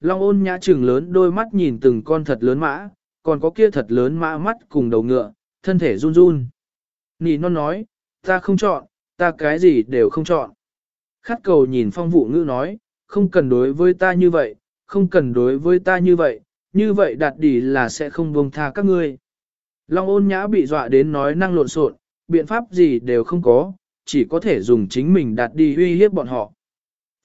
Long ôn nhã trừng lớn đôi mắt nhìn từng con thật lớn mã, còn có kia thật lớn mã mắt cùng đầu ngựa, thân thể run run. Nì non nói, ta không chọn, ta cái gì đều không chọn. Khát cầu nhìn phong vụ ngữ nói, không cần đối với ta như vậy, không cần đối với ta như vậy, như vậy đạt đỉ là sẽ không buông tha các ngươi. Long ôn nhã bị dọa đến nói năng lộn xộn, biện pháp gì đều không có, chỉ có thể dùng chính mình đạt đi uy hiếp bọn họ.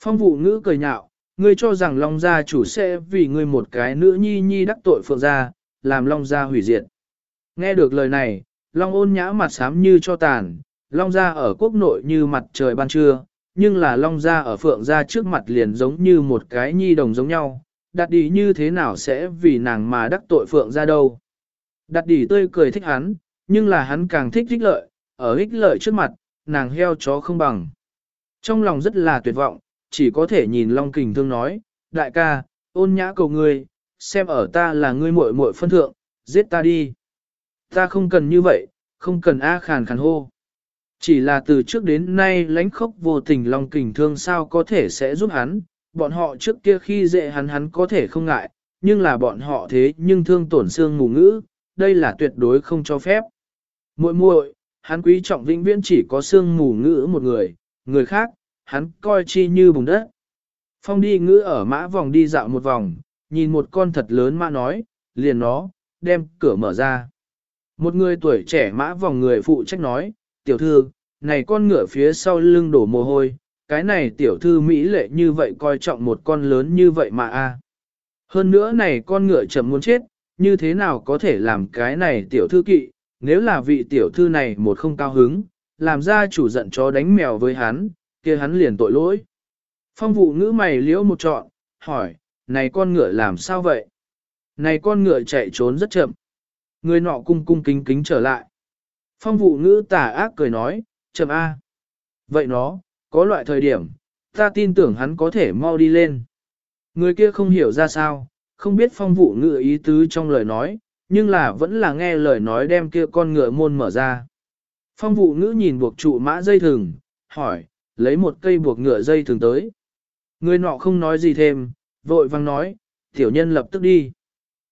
Phong vụ ngữ cười nhạo, ngươi cho rằng Long gia chủ sẽ vì ngươi một cái nữ nhi nhi đắc tội phượng gia, làm Long gia hủy diệt. Nghe được lời này, Long ôn nhã mặt xám như cho tàn, Long gia ở quốc nội như mặt trời ban trưa, nhưng là Long gia ở phượng gia trước mặt liền giống như một cái nhi đồng giống nhau, đặt đi như thế nào sẽ vì nàng mà đắc tội phượng gia đâu. Đặt đi tươi cười thích hắn, nhưng là hắn càng thích ích lợi, ở ích lợi trước mặt, nàng heo chó không bằng. Trong lòng rất là tuyệt vọng, chỉ có thể nhìn Long Kình Thương nói, đại ca, ôn nhã cầu ngươi, xem ở ta là ngươi muội muội phân thượng, giết ta đi. Ta không cần như vậy, không cần A khàn khàn hô. Chỉ là từ trước đến nay lãnh khốc vô tình Long Kình Thương sao có thể sẽ giúp hắn, bọn họ trước kia khi dễ hắn hắn có thể không ngại, nhưng là bọn họ thế nhưng thương tổn xương mù ngữ, đây là tuyệt đối không cho phép. Muội muội, hắn quý trọng vĩnh viễn chỉ có xương mù ngữ một người, người khác, hắn coi chi như bùn đất. Phong đi ngữ ở mã vòng đi dạo một vòng, nhìn một con thật lớn mã nói, liền nó, đem cửa mở ra. Một người tuổi trẻ mã vòng người phụ trách nói, tiểu thư, này con ngựa phía sau lưng đổ mồ hôi, cái này tiểu thư Mỹ lệ như vậy coi trọng một con lớn như vậy mà a. Hơn nữa này con ngựa chậm muốn chết, như thế nào có thể làm cái này tiểu thư kỵ, nếu là vị tiểu thư này một không cao hứng, làm ra chủ giận chó đánh mèo với hắn, kia hắn liền tội lỗi. Phong vụ ngữ mày liễu một trọn, hỏi, này con ngựa làm sao vậy? Này con ngựa chạy trốn rất chậm. Người nọ cung cung kính kính trở lại. Phong vụ ngữ tả ác cười nói, chậm A. Vậy nó, có loại thời điểm, ta tin tưởng hắn có thể mau đi lên. Người kia không hiểu ra sao, không biết phong vụ ngữ ý tứ trong lời nói, nhưng là vẫn là nghe lời nói đem kia con ngựa môn mở ra. Phong vụ ngữ nhìn buộc trụ mã dây thừng, hỏi, lấy một cây buộc ngựa dây thường tới. Người nọ không nói gì thêm, vội vang nói, tiểu nhân lập tức đi.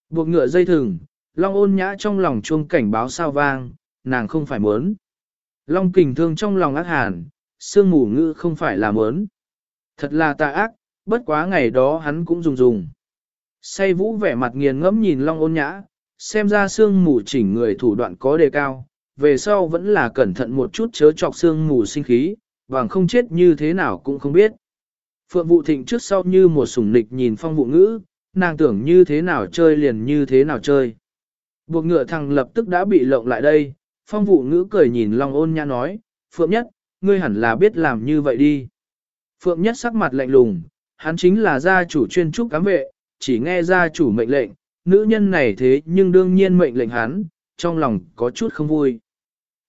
Buộc ngựa dây thừng, long ôn nhã trong lòng chuông cảnh báo sao vang, nàng không phải muốn. Long kình thương trong lòng ác hàn, sương mù ngữ không phải là muốn. Thật là tà ác, bất quá ngày đó hắn cũng dùng dùng. Say vũ vẻ mặt nghiền ngẫm nhìn long ôn nhã, xem ra sương mù chỉnh người thủ đoạn có đề cao, về sau vẫn là cẩn thận một chút chớ chọc sương mù sinh khí, bằng không chết như thế nào cũng không biết. Phượng vụ thịnh trước sau như một sủng nịch nhìn phong vụ ngữ, nàng tưởng như thế nào chơi liền như thế nào chơi. Buộc ngựa thằng lập tức đã bị lộng lại đây, phong vụ ngữ cười nhìn Long ôn nhã nói, Phượng nhất, ngươi hẳn là biết làm như vậy đi. Phượng nhất sắc mặt lạnh lùng, hắn chính là gia chủ chuyên trúc cám vệ, chỉ nghe gia chủ mệnh lệnh, nữ nhân này thế nhưng đương nhiên mệnh lệnh hắn, trong lòng có chút không vui.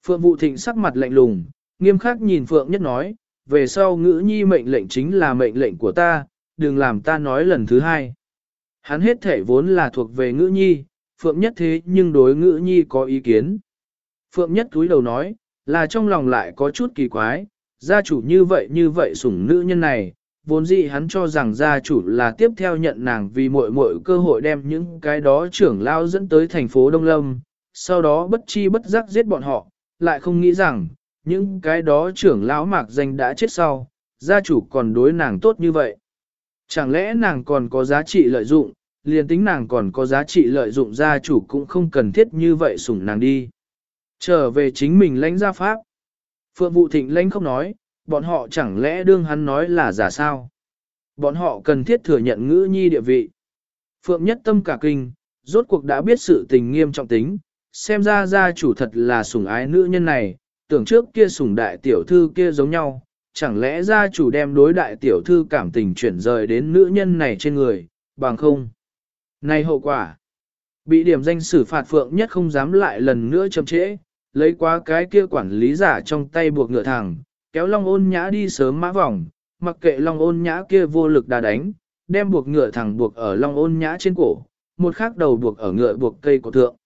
Phượng vụ thịnh sắc mặt lạnh lùng, nghiêm khắc nhìn Phượng nhất nói, về sau ngữ nhi mệnh lệnh chính là mệnh lệnh của ta, đừng làm ta nói lần thứ hai. Hắn hết thể vốn là thuộc về ngữ nhi, Phượng nhất thế nhưng đối ngữ nhi có ý kiến. Phượng nhất túi đầu nói, là trong lòng lại có chút kỳ quái, gia chủ như vậy như vậy sủng nữ nhân này, vốn dĩ hắn cho rằng gia chủ là tiếp theo nhận nàng vì muội muội cơ hội đem những cái đó trưởng lao dẫn tới thành phố Đông Lâm, sau đó bất chi bất giác giết bọn họ, lại không nghĩ rằng, những cái đó trưởng lão mạc danh đã chết sau, gia chủ còn đối nàng tốt như vậy. Chẳng lẽ nàng còn có giá trị lợi dụng, liền tính nàng còn có giá trị lợi dụng gia chủ cũng không cần thiết như vậy sủng nàng đi. Trở về chính mình lãnh gia pháp. Phượng vụ thịnh lãnh không nói, bọn họ chẳng lẽ đương hắn nói là giả sao? Bọn họ cần thiết thừa nhận ngữ nhi địa vị. Phượng nhất tâm cả kinh, rốt cuộc đã biết sự tình nghiêm trọng tính, xem ra gia chủ thật là sủng ái nữ nhân này, tưởng trước kia sủng đại tiểu thư kia giống nhau, chẳng lẽ gia chủ đem đối đại tiểu thư cảm tình chuyển rời đến nữ nhân này trên người, bằng không? Này hậu quả! Bị điểm danh xử phạt Phượng nhất không dám lại lần nữa chậm trễ, lấy quá cái kia quản lý giả trong tay buộc ngựa thẳng, kéo Long ôn nhã đi sớm mã vòng, mặc kệ Long ôn nhã kia vô lực đà đánh, đem buộc ngựa thẳng buộc ở Long ôn nhã trên cổ, một khác đầu buộc ở ngựa buộc cây cổ thượng.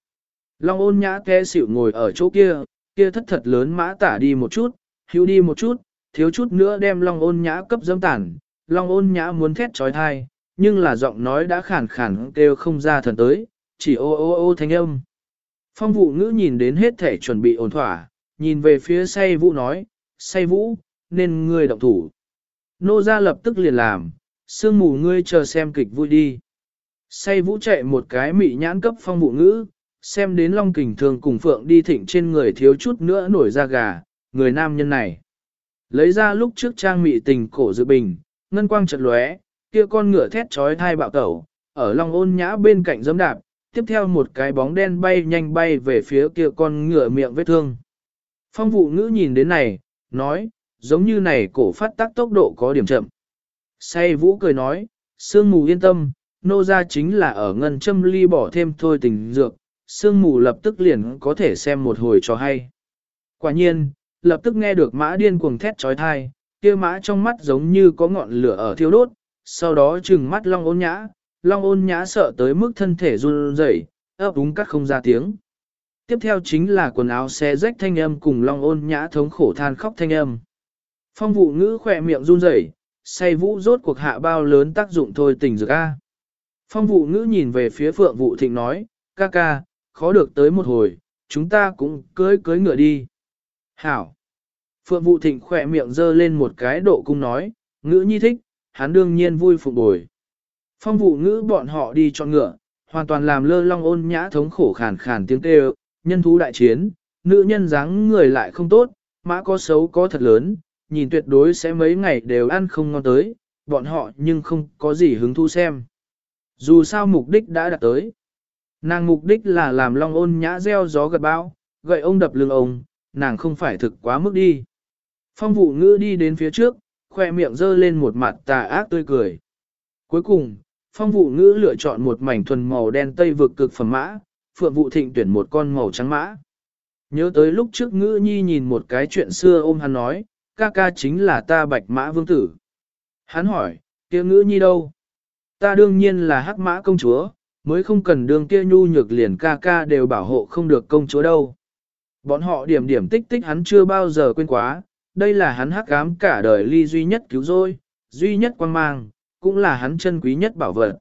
Long ôn nhã té xỉu ngồi ở chỗ kia, kia thất thật lớn mã tả đi một chút, hữu đi một chút, thiếu chút nữa đem Long ôn nhã cấp dâm tản, Long ôn nhã muốn thét trói thai, nhưng là giọng nói đã khản khản kêu không ra thần tới, chỉ ô ô ô thanh âm. Phong vụ ngữ nhìn đến hết thể chuẩn bị ổn thỏa, nhìn về phía say vũ nói, say vũ, nên ngươi động thủ. Nô ra lập tức liền làm, sương mù ngươi chờ xem kịch vui đi. Say vũ chạy một cái mị nhãn cấp phong vụ ngữ, xem đến long kình thường cùng phượng đi thịnh trên người thiếu chút nữa nổi ra gà, người nam nhân này. Lấy ra lúc trước trang mị tình cổ dự bình, ngân quang chợt lóe, kia con ngựa thét trói thai bạo tẩu, ở long ôn nhã bên cạnh giẫm đạp, tiếp theo một cái bóng đen bay nhanh bay về phía kia con ngựa miệng vết thương. Phong vụ ngữ nhìn đến này, nói, giống như này cổ phát tác tốc độ có điểm chậm. Say vũ cười nói, sương mù yên tâm, nô ra chính là ở ngân châm ly bỏ thêm thôi tình dược, sương mù lập tức liền có thể xem một hồi cho hay. Quả nhiên, lập tức nghe được mã điên cuồng thét trói thai, kia mã trong mắt giống như có ngọn lửa ở thiêu đốt, sau đó trừng mắt long ôn nhã, long ôn nhã sợ tới mức thân thể run rẩy, ấp úng cắt không ra tiếng. Tiếp theo chính là quần áo xe rách thanh âm cùng long ôn nhã thống khổ than khóc thanh âm. Phong vụ ngữ khỏe miệng run rẩy, say vũ rốt cuộc hạ bao lớn tác dụng thôi tình dược a. Phong vụ ngữ nhìn về phía phượng vụ thịnh nói, ca ca, khó được tới một hồi, chúng ta cũng cưới cưới ngựa đi. Hảo. Phượng vũ thịnh khỏe miệng dơ lên một cái độ cung nói, ngữ nhi thích, hắn đương nhiên vui phục bồi. Phong vụ ngữ bọn họ đi chọn ngựa, hoàn toàn làm lơ long ôn nhã thống khổ khàn khàn tiếng kêu, nhân thú đại chiến, nữ nhân dáng người lại không tốt, mã có xấu có thật lớn, nhìn tuyệt đối sẽ mấy ngày đều ăn không ngon tới, bọn họ nhưng không có gì hứng thú xem. Dù sao mục đích đã đạt tới. Nàng mục đích là làm long ôn nhã gieo gió gật bão, gậy ông đập lưng ông, nàng không phải thực quá mức đi. Phong vụ ngữ đi đến phía trước, khoe miệng dơ lên một mặt tà ác tươi cười. Cuối cùng, phong vụ ngữ lựa chọn một mảnh thuần màu đen tây vực cực phẩm mã, phượng vụ thịnh tuyển một con màu trắng mã. Nhớ tới lúc trước ngữ nhi nhìn một cái chuyện xưa ôm hắn nói, ca ca chính là ta bạch mã vương tử. Hắn hỏi, kia ngữ nhi đâu? Ta đương nhiên là hắc mã công chúa, mới không cần đường kia nhu nhược liền ca ca đều bảo hộ không được công chúa đâu. Bọn họ điểm điểm tích tích hắn chưa bao giờ quên quá, đây là hắn hắc ám cả đời ly duy nhất cứu rồi, duy nhất quan mang, cũng là hắn chân quý nhất bảo vật.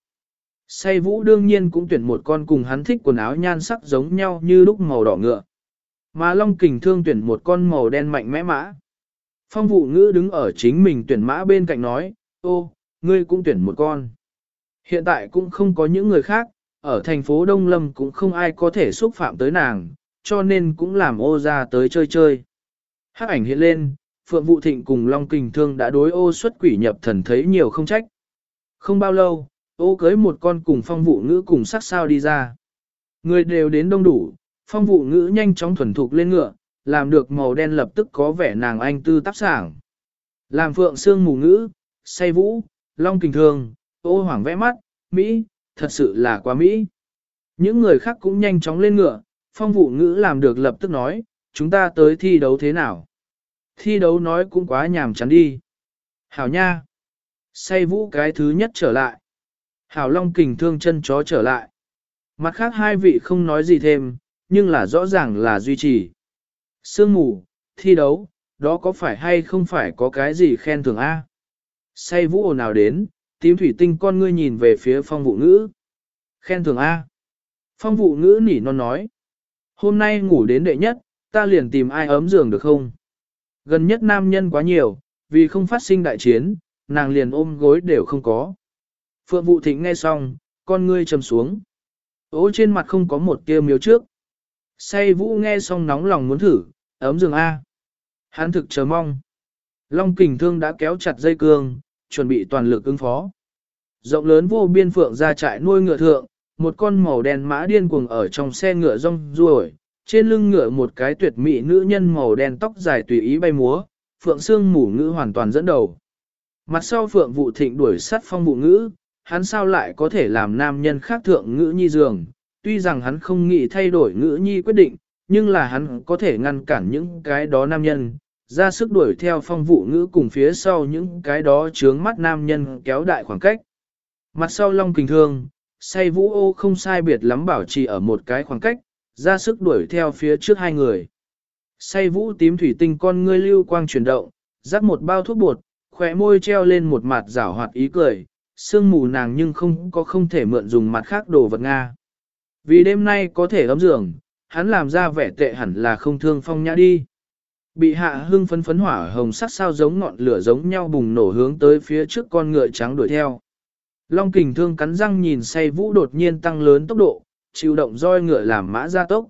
Say vũ đương nhiên cũng tuyển một con cùng hắn thích quần áo nhan sắc giống nhau như lúc màu đỏ ngựa. Mà Long Kình Thương tuyển một con màu đen mạnh mẽ mã. Phong vụ ngữ đứng ở chính mình tuyển mã bên cạnh nói, ô, ngươi cũng tuyển một con. Hiện tại cũng không có những người khác, ở thành phố Đông Lâm cũng không ai có thể xúc phạm tới nàng, cho nên cũng làm ô ra tới chơi chơi. Hắc ảnh hiện lên, Phượng vũ Thịnh cùng Long Kình Thương đã đối ô xuất quỷ nhập thần thấy nhiều không trách. Không bao lâu, ô cưới một con cùng phong vụ ngữ cùng sắc sao đi ra. Người đều đến đông đủ, phong vụ ngữ nhanh chóng thuần thục lên ngựa, làm được màu đen lập tức có vẻ nàng anh tư tác sảng. Làm phượng xương mù ngữ, say vũ, long kình thương, ô hoảng vẽ mắt, Mỹ, thật sự là quá Mỹ. Những người khác cũng nhanh chóng lên ngựa, phong vụ ngữ làm được lập tức nói, chúng ta tới thi đấu thế nào. Thi đấu nói cũng quá nhàm chán đi. Hảo nha. Say vũ cái thứ nhất trở lại. Hảo Long kình thương chân chó trở lại. Mặt khác hai vị không nói gì thêm, nhưng là rõ ràng là duy trì. Sương mù, thi đấu, đó có phải hay không phải có cái gì khen thưởng A? Say vũ ồn nào đến, tím thủy tinh con ngươi nhìn về phía phong vụ ngữ. Khen thưởng A. Phong vụ ngữ nỉ non nói. Hôm nay ngủ đến đệ nhất, ta liền tìm ai ấm giường được không? Gần nhất nam nhân quá nhiều, vì không phát sinh đại chiến, nàng liền ôm gối đều không có. Phượng vụ thịnh nghe xong, con ngươi trầm xuống. Ố trên mặt không có một tia miếu trước. Say vũ nghe xong nóng lòng muốn thử, ấm giường A. Hắn thực chờ mong. Long kình thương đã kéo chặt dây cương, chuẩn bị toàn lực ứng phó. Rộng lớn vô biên phượng ra trại nuôi ngựa thượng, một con màu đen mã điên cuồng ở trong xe ngựa rong ruổi, trên lưng ngựa một cái tuyệt mỹ nữ nhân màu đen tóc dài tùy ý bay múa, phượng xương mủ ngữ hoàn toàn dẫn đầu. Mặt sau phượng vụ thịnh đuổi sát phong vụ ngữ, hắn sao lại có thể làm nam nhân khác thượng ngữ nhi dường, tuy rằng hắn không nghĩ thay đổi ngữ nhi quyết định, nhưng là hắn có thể ngăn cản những cái đó nam nhân, ra sức đuổi theo phong vụ ngữ cùng phía sau những cái đó chướng mắt nam nhân kéo đại khoảng cách. Mặt sau long kình thương, say vũ ô không sai biệt lắm bảo trì ở một cái khoảng cách, ra sức đuổi theo phía trước hai người. Say vũ tím thủy tinh con ngươi lưu quang chuyển động, rắc một bao thuốc bột, khỏe môi treo lên một mặt rảo hoạt ý cười, sương mù nàng nhưng không có không thể mượn dùng mặt khác đồ vật Nga. Vì đêm nay có thể ấm giường, hắn làm ra vẻ tệ hẳn là không thương phong nhã đi. Bị hạ hưng phấn phấn hỏa hồng sắc sao giống ngọn lửa giống nhau bùng nổ hướng tới phía trước con ngựa trắng đuổi theo. Long kình thương cắn răng nhìn say vũ đột nhiên tăng lớn tốc độ, chịu động roi ngựa làm mã ra tốc.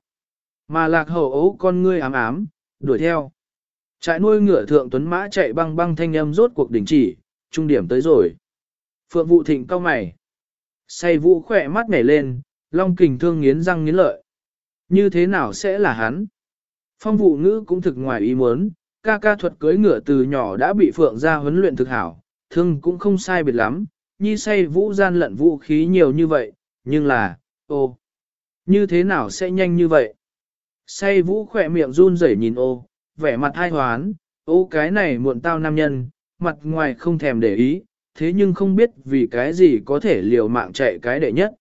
Mà lạc hậu ấu con ngươi ám ám, đuổi theo. Trại nuôi ngựa thượng tuấn mã chạy băng băng thanh âm rốt cuộc đình chỉ, trung điểm tới rồi. Phượng vụ thịnh cao mày. Say vũ khỏe mắt nhảy lên, long kình thương nghiến răng nghiến lợi. Như thế nào sẽ là hắn? Phong vụ ngữ cũng thực ngoài ý muốn, ca ca thuật cưới ngựa từ nhỏ đã bị phượng ra huấn luyện thực hảo, thương cũng không sai biệt lắm, nhi say vũ gian lận vũ khí nhiều như vậy, nhưng là, ô, như thế nào sẽ nhanh như vậy? Say vũ khỏe miệng run rẩy nhìn ô, vẻ mặt hai hoán, ô cái này muộn tao nam nhân, mặt ngoài không thèm để ý, thế nhưng không biết vì cái gì có thể liều mạng chạy cái đệ nhất.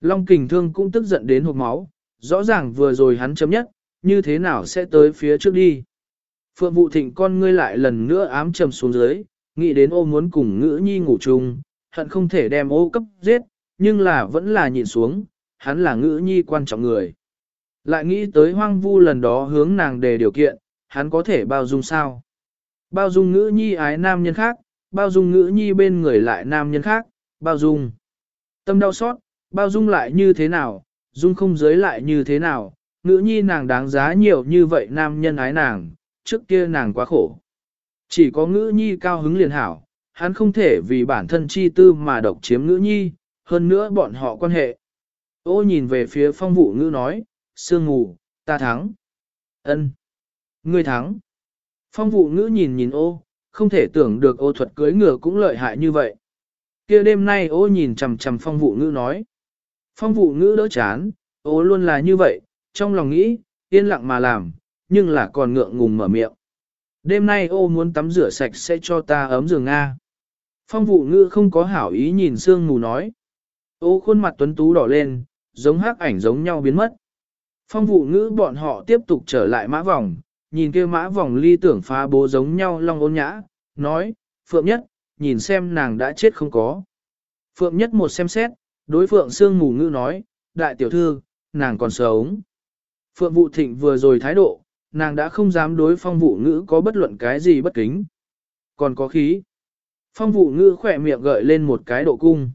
Long kình thương cũng tức giận đến hộp máu, rõ ràng vừa rồi hắn chấm nhất, như thế nào sẽ tới phía trước đi. Phượng vụ thịnh con ngươi lại lần nữa ám trầm xuống dưới, nghĩ đến ô muốn cùng ngữ nhi ngủ chung, hận không thể đem ô cấp giết, nhưng là vẫn là nhìn xuống, hắn là ngữ nhi quan trọng người. Lại nghĩ tới hoang vu lần đó hướng nàng đề điều kiện, hắn có thể bao dung sao? Bao dung ngữ nhi ái nam nhân khác, bao dung ngữ nhi bên người lại nam nhân khác, bao dung. Tâm đau xót, bao dung lại như thế nào, dung không giới lại như thế nào, ngữ nhi nàng đáng giá nhiều như vậy nam nhân ái nàng, trước kia nàng quá khổ. Chỉ có ngữ nhi cao hứng liền hảo, hắn không thể vì bản thân chi tư mà độc chiếm ngữ nhi, hơn nữa bọn họ quan hệ. Ô nhìn về phía phong vụ ngữ nói, sương ngủ, ta thắng. ân Ngươi thắng. Phong vụ ngữ nhìn nhìn ô, không thể tưởng được ô thuật cưới ngựa cũng lợi hại như vậy. kia đêm nay ô nhìn chằm chằm phong vụ ngữ nói. Phong vụ ngữ đỡ chán, ô luôn là như vậy, trong lòng nghĩ, yên lặng mà làm, nhưng là còn ngượng ngùng mở miệng. Đêm nay ô muốn tắm rửa sạch sẽ cho ta ấm giường Nga. Phong vụ ngữ không có hảo ý nhìn sương mù nói. Ô khuôn mặt tuấn tú đỏ lên, giống hắc ảnh giống nhau biến mất. Phong vụ ngữ bọn họ tiếp tục trở lại mã vòng, nhìn kia mã vòng ly tưởng phá bố giống nhau long ôn nhã, nói, Phượng Nhất, nhìn xem nàng đã chết không có. Phượng Nhất một xem xét, đối Phượng Sương ngủ ngữ nói, đại tiểu thư, nàng còn sống. Phượng Vũ Thịnh vừa rồi thái độ, nàng đã không dám đối phong vụ ngữ có bất luận cái gì bất kính. Còn có khí. Phong vụ ngữ khỏe miệng gợi lên một cái độ cung.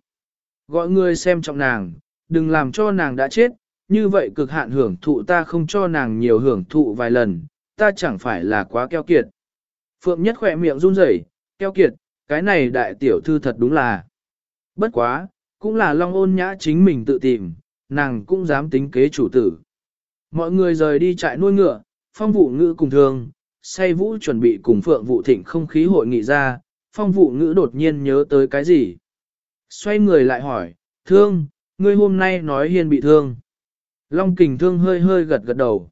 Gọi người xem trọng nàng, đừng làm cho nàng đã chết, như vậy cực hạn hưởng thụ ta không cho nàng nhiều hưởng thụ vài lần, ta chẳng phải là quá keo kiệt. Phượng Nhất khỏe miệng run rẩy, keo kiệt, cái này đại tiểu thư thật đúng là. Bất quá, cũng là long ôn nhã chính mình tự tìm, nàng cũng dám tính kế chủ tử. Mọi người rời đi trại nuôi ngựa, phong vụ ngữ cùng thường, say vũ chuẩn bị cùng phượng vụ thịnh không khí hội nghị ra, phong vụ ngữ đột nhiên nhớ tới cái gì. Xoay người lại hỏi, thương, ngươi hôm nay nói hiên bị thương. Long kình thương hơi hơi gật gật đầu.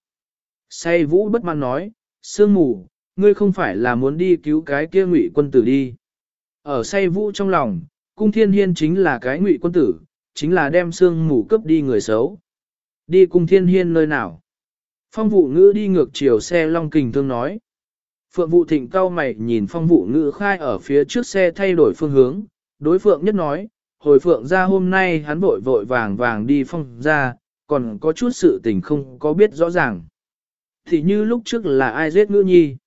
Say vũ bất mãn nói, sương mù, ngươi không phải là muốn đi cứu cái kia ngụy quân tử đi. Ở say vũ trong lòng, cung thiên hiên chính là cái ngụy quân tử, chính là đem sương mù cướp đi người xấu. Đi cung thiên hiên nơi nào? Phong vụ ngữ đi ngược chiều xe long kình thương nói. Phượng vụ thịnh cao mày nhìn phong vụ ngữ khai ở phía trước xe thay đổi phương hướng, đối phượng nhất nói, hồi phượng ra hôm nay hắn vội vội vàng vàng đi phong ra, còn có chút sự tình không có biết rõ ràng. Thì như lúc trước là ai giết ngữ nhi.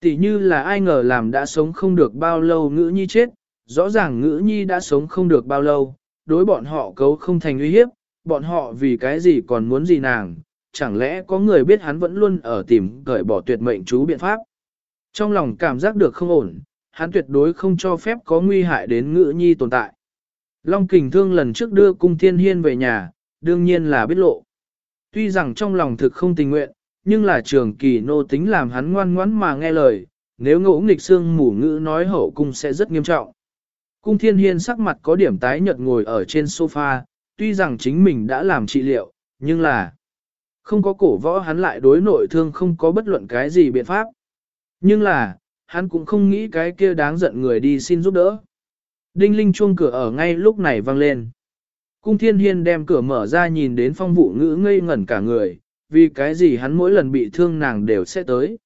Tỷ như là ai ngờ làm đã sống không được bao lâu ngữ nhi chết, rõ ràng ngữ nhi đã sống không được bao lâu, đối bọn họ cấu không thành uy hiếp, bọn họ vì cái gì còn muốn gì nàng, chẳng lẽ có người biết hắn vẫn luôn ở tìm cởi bỏ tuyệt mệnh chú biện pháp. Trong lòng cảm giác được không ổn, hắn tuyệt đối không cho phép có nguy hại đến ngữ nhi tồn tại. Long kình thương lần trước đưa cung thiên hiên về nhà, đương nhiên là biết lộ. Tuy rằng trong lòng thực không tình nguyện, nhưng là trường kỳ nô tính làm hắn ngoan ngoãn mà nghe lời, nếu ngỗ nghịch xương mủ ngữ nói hậu cung sẽ rất nghiêm trọng. Cung thiên hiên sắc mặt có điểm tái nhợt ngồi ở trên sofa, tuy rằng chính mình đã làm trị liệu, nhưng là không có cổ võ hắn lại đối nội thương không có bất luận cái gì biện pháp. Nhưng là, hắn cũng không nghĩ cái kia đáng giận người đi xin giúp đỡ. Đinh linh chuông cửa ở ngay lúc này vang lên. Cung thiên hiên đem cửa mở ra nhìn đến phong vụ ngữ ngây ngẩn cả người, vì cái gì hắn mỗi lần bị thương nàng đều sẽ tới.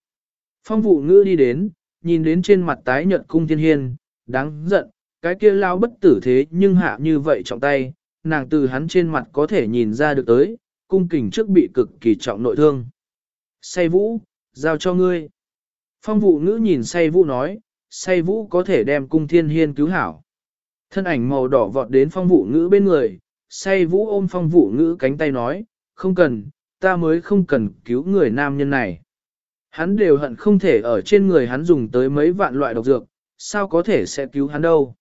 Phong vụ ngữ đi đến, nhìn đến trên mặt tái nhợt cung thiên hiên, đáng giận, cái kia lao bất tử thế nhưng hạ như vậy trọng tay, nàng từ hắn trên mặt có thể nhìn ra được tới, cung kình trước bị cực kỳ trọng nội thương. Say vũ, giao cho ngươi. Phong vụ ngữ nhìn say vũ nói, say vũ có thể đem cung thiên hiên cứu hảo. Thân ảnh màu đỏ vọt đến phong vụ ngữ bên người, say vũ ôm phong vụ ngữ cánh tay nói, không cần, ta mới không cần cứu người nam nhân này. Hắn đều hận không thể ở trên người hắn dùng tới mấy vạn loại độc dược, sao có thể sẽ cứu hắn đâu.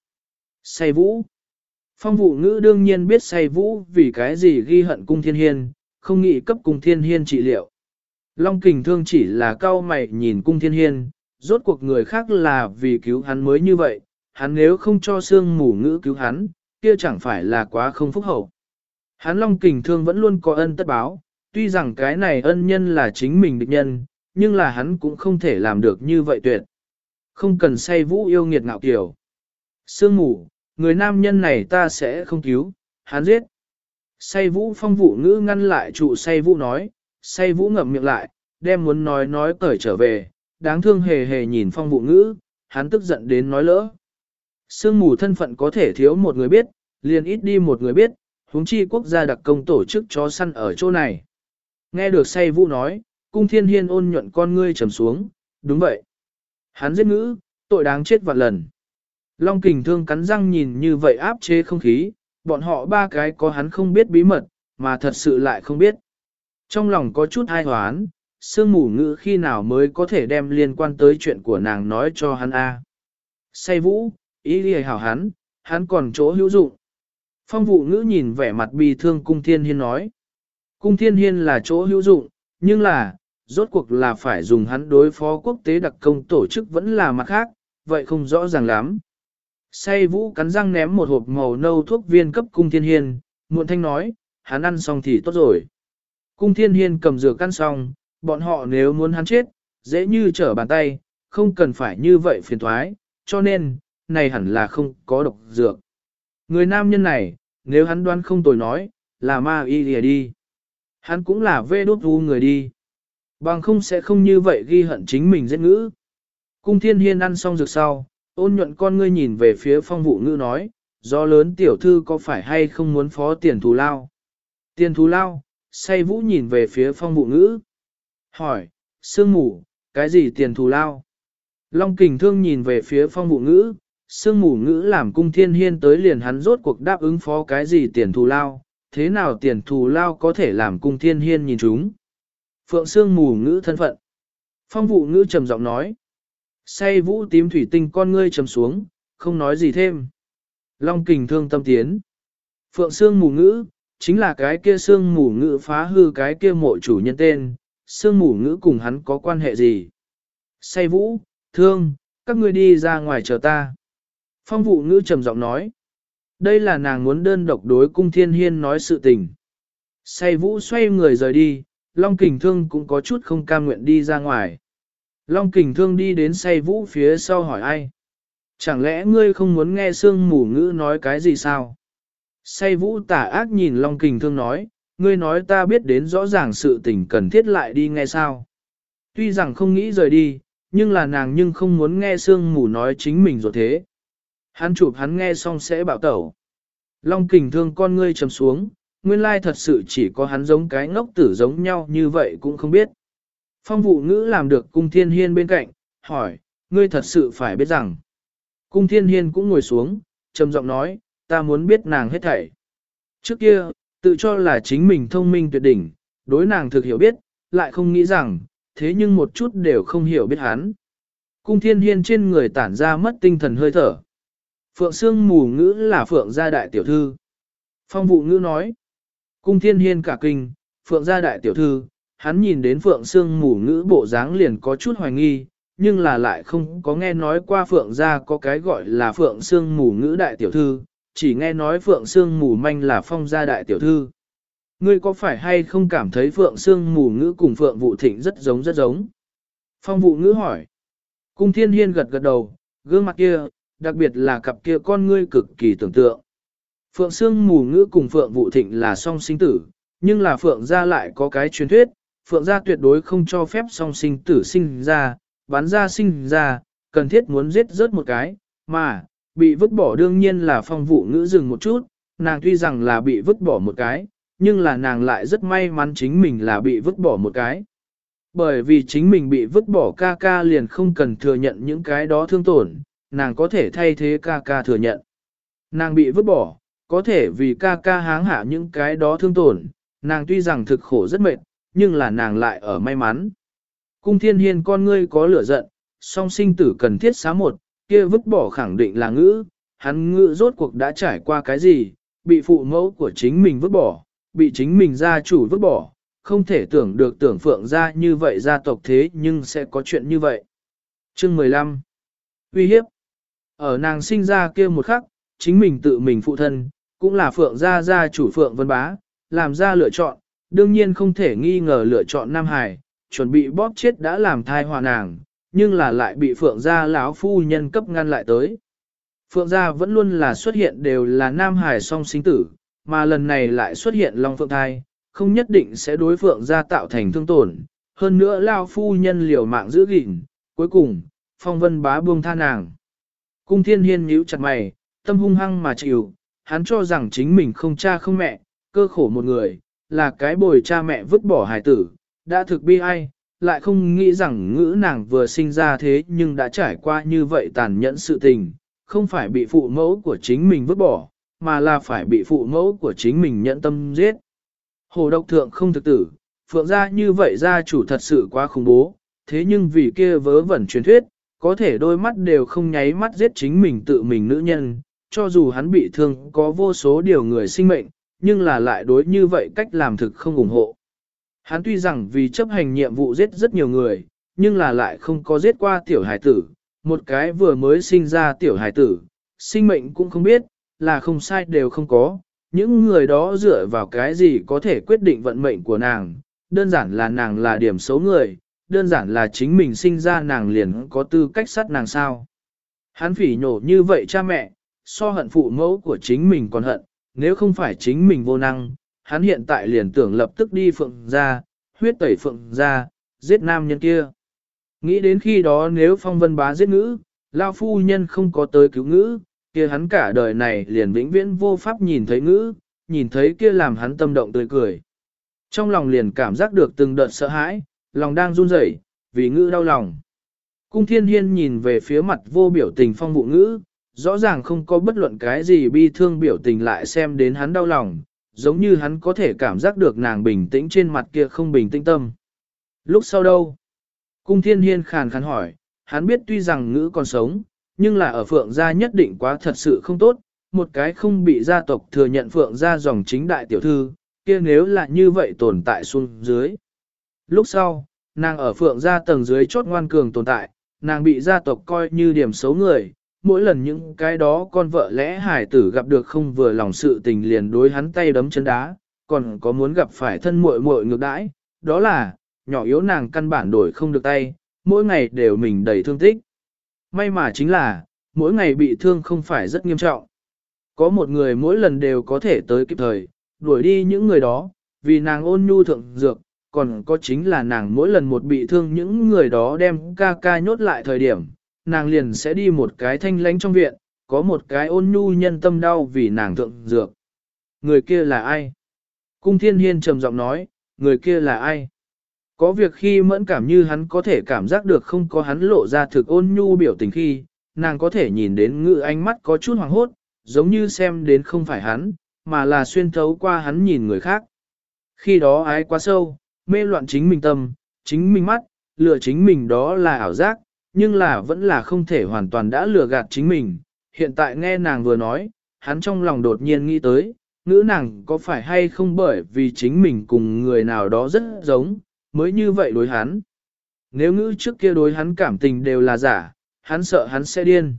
Say vũ. Phong vụ ngữ đương nhiên biết say vũ vì cái gì ghi hận cung thiên hiên, không nghĩ cấp cung thiên hiên trị liệu. Long kình thương chỉ là cao mày nhìn cung thiên hiên, rốt cuộc người khác là vì cứu hắn mới như vậy, hắn nếu không cho sương mù ngữ cứu hắn, kia chẳng phải là quá không phúc hậu. Hắn long kình thương vẫn luôn có ân tất báo, tuy rằng cái này ân nhân là chính mình địch nhân, nhưng là hắn cũng không thể làm được như vậy tuyệt. Không cần say vũ yêu nghiệt ngạo kiểu. Sương mù, người nam nhân này ta sẽ không cứu, hắn giết. Say vũ phong vụ ngữ ngăn lại trụ say vũ nói, say vũ ngậm miệng lại, đem muốn nói nói cởi trở về, đáng thương hề hề nhìn phong vụ ngữ, hắn tức giận đến nói lỡ. Sương mù thân phận có thể thiếu một người biết, liền ít đi một người biết, huống chi quốc gia đặc công tổ chức chó săn ở chỗ này. Nghe được say vũ nói, cung thiên hiên ôn nhuận con ngươi trầm xuống, đúng vậy. Hắn giết ngữ, tội đáng chết vạn lần. Long kình thương cắn răng nhìn như vậy áp chế không khí, bọn họ ba cái có hắn không biết bí mật, mà thật sự lại không biết. Trong lòng có chút ai hoán, sương mù ngữ khi nào mới có thể đem liên quan tới chuyện của nàng nói cho hắn a Say vũ, ý đi hảo hắn, hắn còn chỗ hữu dụng. Phong vụ ngữ nhìn vẻ mặt bi thương cung thiên hiên nói. Cung thiên hiên là chỗ hữu dụng, nhưng là, rốt cuộc là phải dùng hắn đối phó quốc tế đặc công tổ chức vẫn là mặt khác, vậy không rõ ràng lắm. Say vũ cắn răng ném một hộp màu nâu thuốc viên cấp cung thiên hiên, muộn thanh nói, hắn ăn xong thì tốt rồi. Cung thiên hiên cầm dược căn xong, bọn họ nếu muốn hắn chết, dễ như trở bàn tay, không cần phải như vậy phiền thoái, cho nên, này hẳn là không có độc dược. Người nam nhân này, nếu hắn đoán không tồi nói, là ma y lìa đi. Hắn cũng là vê đốt vu người đi. Bằng không sẽ không như vậy ghi hận chính mình giết ngữ. Cung thiên hiên ăn xong dược sau, ôn nhuận con ngươi nhìn về phía phong vụ ngữ nói, do lớn tiểu thư có phải hay không muốn phó tiền thù lao? Tiền thù lao, say vũ nhìn về phía phong vụ ngữ. Hỏi, sương mù, cái gì tiền thù lao? Long kình thương nhìn về phía phong vụ ngữ, sương mù ngữ làm cung thiên hiên tới liền hắn rốt cuộc đáp ứng phó cái gì tiền thù lao, thế nào tiền thù lao có thể làm cung thiên hiên nhìn chúng? Phượng sương mù ngữ thân phận. Phong vụ ngữ trầm giọng nói. Say vũ tím thủy tinh con ngươi trầm xuống, không nói gì thêm. Long kình thương tâm tiến. Phượng sương mù ngữ, chính là cái kia xương mù ngữ phá hư cái kia mộ chủ nhân tên, xương mù ngữ cùng hắn có quan hệ gì. Say vũ, thương, các ngươi đi ra ngoài chờ ta. Phong vụ ngữ trầm giọng nói. Đây là nàng muốn đơn độc đối cung thiên hiên nói sự tình. Say vũ xoay người rời đi, Long Kình Thương cũng có chút không cam nguyện đi ra ngoài. Long Kình Thương đi đến say vũ phía sau hỏi ai. Chẳng lẽ ngươi không muốn nghe sương mù ngữ nói cái gì sao? Say vũ tả ác nhìn Long Kình Thương nói, ngươi nói ta biết đến rõ ràng sự tình cần thiết lại đi nghe sao. Tuy rằng không nghĩ rời đi, nhưng là nàng nhưng không muốn nghe sương mù nói chính mình rồi thế. Hắn chụp hắn nghe xong sẽ bảo tẩu. Long kình thương con ngươi trầm xuống, nguyên lai thật sự chỉ có hắn giống cái ngốc tử giống nhau như vậy cũng không biết. Phong vụ ngữ làm được cung thiên hiên bên cạnh, hỏi, ngươi thật sự phải biết rằng. Cung thiên hiên cũng ngồi xuống, trầm giọng nói, ta muốn biết nàng hết thảy. Trước kia, tự cho là chính mình thông minh tuyệt đỉnh, đối nàng thực hiểu biết, lại không nghĩ rằng, thế nhưng một chút đều không hiểu biết hắn. Cung thiên hiên trên người tản ra mất tinh thần hơi thở. Phượng Sương mù ngữ là Phượng gia đại tiểu thư. Phong vụ ngữ nói. Cung thiên hiên cả kinh, Phượng gia đại tiểu thư, hắn nhìn đến Phượng Sương mù ngữ bộ dáng liền có chút hoài nghi, nhưng là lại không có nghe nói qua Phượng gia có cái gọi là Phượng Sương mù ngữ đại tiểu thư, chỉ nghe nói Phượng Sương mù manh là phong gia đại tiểu thư. Ngươi có phải hay không cảm thấy Phượng Sương mù ngữ cùng Phượng Vụ Thịnh rất giống rất giống? Phong Vụ ngữ hỏi. Cung Thiên Hiên gật gật đầu, gương mặt kia, đặc biệt là cặp kia con ngươi cực kỳ tưởng tượng. Phượng Sương mù ngữ cùng Phượng Vụ Thịnh là song sinh tử, nhưng là Phượng gia lại có cái truyền thuyết, Phượng gia tuyệt đối không cho phép song sinh tử sinh ra, bán ra sinh ra, cần thiết muốn giết rớt một cái, mà, bị vứt bỏ đương nhiên là phong vụ ngữ dừng một chút, nàng tuy rằng là bị vứt bỏ một cái, nhưng là nàng lại rất may mắn chính mình là bị vứt bỏ một cái. Bởi vì chính mình bị vứt bỏ ca ca liền không cần thừa nhận những cái đó thương tổn, nàng có thể thay thế ca ca thừa nhận. Nàng bị vứt bỏ, có thể vì ca ca háng hạ những cái đó thương tổn, nàng tuy rằng thực khổ rất mệt, nhưng là nàng lại ở may mắn. Cung thiên hiên con ngươi có lửa giận, song sinh tử cần thiết xá một, kia vứt bỏ khẳng định là ngữ, hắn ngữ rốt cuộc đã trải qua cái gì, bị phụ mẫu của chính mình vứt bỏ, bị chính mình gia chủ vứt bỏ, không thể tưởng được tưởng phượng ra như vậy gia tộc thế nhưng sẽ có chuyện như vậy. Chương 15 Uy hiếp Ở nàng sinh ra kia một khắc, chính mình tự mình phụ thân, cũng là phượng gia gia chủ phượng vân bá, làm ra lựa chọn, đương nhiên không thể nghi ngờ lựa chọn Nam Hải, chuẩn bị bóp chết đã làm thai hòa nàng, nhưng là lại bị phượng gia lão phu nhân cấp ngăn lại tới. Phượng gia vẫn luôn là xuất hiện đều là Nam Hải song sinh tử, mà lần này lại xuất hiện Long Phượng thai, không nhất định sẽ đối Phượng gia tạo thành thương tổn. Hơn nữa lão phu nhân liều mạng giữ gìn, cuối cùng, phong vân bá buông tha nàng. Cung thiên hiên nhíu chặt mày, tâm hung hăng mà chịu, hắn cho rằng chính mình không cha không mẹ, cơ khổ một người, là cái bồi cha mẹ vứt bỏ hài tử, đã thực bi ai, lại không nghĩ rằng ngữ nàng vừa sinh ra thế nhưng đã trải qua như vậy tàn nhẫn sự tình, không phải bị phụ mẫu của chính mình vứt bỏ, mà là phải bị phụ mẫu của chính mình nhận tâm giết. Hồ độc thượng không thực tử, phượng ra như vậy gia chủ thật sự quá khủng bố, thế nhưng vì kia vớ vẩn truyền thuyết, có thể đôi mắt đều không nháy mắt giết chính mình tự mình nữ nhân, cho dù hắn bị thương có vô số điều người sinh mệnh, nhưng là lại đối như vậy cách làm thực không ủng hộ. Hắn tuy rằng vì chấp hành nhiệm vụ giết rất nhiều người, nhưng là lại không có giết qua tiểu hải tử, một cái vừa mới sinh ra tiểu hải tử, sinh mệnh cũng không biết, là không sai đều không có, những người đó dựa vào cái gì có thể quyết định vận mệnh của nàng, đơn giản là nàng là điểm xấu người, đơn giản là chính mình sinh ra nàng liền có tư cách sát nàng sao. Hắn phỉ nhổ như vậy cha mẹ, so hận phụ mẫu của chính mình còn hận, nếu không phải chính mình vô năng, hắn hiện tại liền tưởng lập tức đi phượng ra, huyết tẩy phượng ra, giết nam nhân kia. Nghĩ đến khi đó nếu phong vân bá giết ngữ, lao phu nhân không có tới cứu ngữ, kia hắn cả đời này liền vĩnh viễn vô pháp nhìn thấy ngữ, nhìn thấy kia làm hắn tâm động tươi cười. Trong lòng liền cảm giác được từng đợt sợ hãi, lòng đang run rẩy, vì ngữ đau lòng. Cung thiên hiên nhìn về phía mặt vô biểu tình phong vụ ngữ, rõ ràng không có bất luận cái gì bi thương biểu tình lại xem đến hắn đau lòng, giống như hắn có thể cảm giác được nàng bình tĩnh trên mặt kia không bình tĩnh tâm. Lúc sau đâu? Cung thiên hiên khàn khàn hỏi, hắn biết tuy rằng ngữ còn sống, nhưng là ở phượng gia nhất định quá thật sự không tốt, một cái không bị gia tộc thừa nhận phượng gia dòng chính đại tiểu thư, kia nếu là như vậy tồn tại xuống dưới. Lúc sau, nàng ở phượng gia tầng dưới chốt ngoan cường tồn tại, nàng bị gia tộc coi như điểm xấu người, mỗi lần những cái đó con vợ lẽ hải tử gặp được không vừa lòng sự tình liền đối hắn tay đấm chân đá, còn có muốn gặp phải thân muội muội ngược đãi, đó là, nhỏ yếu nàng căn bản đổi không được tay, mỗi ngày đều mình đầy thương tích. May mà chính là, mỗi ngày bị thương không phải rất nghiêm trọng. Có một người mỗi lần đều có thể tới kịp thời, đuổi đi những người đó, vì nàng ôn nhu thượng dược, còn có chính là nàng mỗi lần một bị thương những người đó đem ca ca nhốt lại thời điểm, nàng liền sẽ đi một cái thanh lánh trong viện, có một cái ôn nhu nhân tâm đau vì nàng thượng dược. Người kia là ai? Cung thiên hiên trầm giọng nói, người kia là ai? Có việc khi mẫn cảm như hắn có thể cảm giác được không có hắn lộ ra thực ôn nhu biểu tình khi, nàng có thể nhìn đến ngự ánh mắt có chút hoàng hốt, giống như xem đến không phải hắn, mà là xuyên thấu qua hắn nhìn người khác. Khi đó ái quá sâu, mê loạn chính mình tâm, chính mình mắt, lừa chính mình đó là ảo giác, nhưng là vẫn là không thể hoàn toàn đã lừa gạt chính mình. Hiện tại nghe nàng vừa nói, hắn trong lòng đột nhiên nghĩ tới, ngữ nàng có phải hay không bởi vì chính mình cùng người nào đó rất giống, mới như vậy đối hắn. Nếu ngữ trước kia đối hắn cảm tình đều là giả, hắn sợ hắn sẽ điên.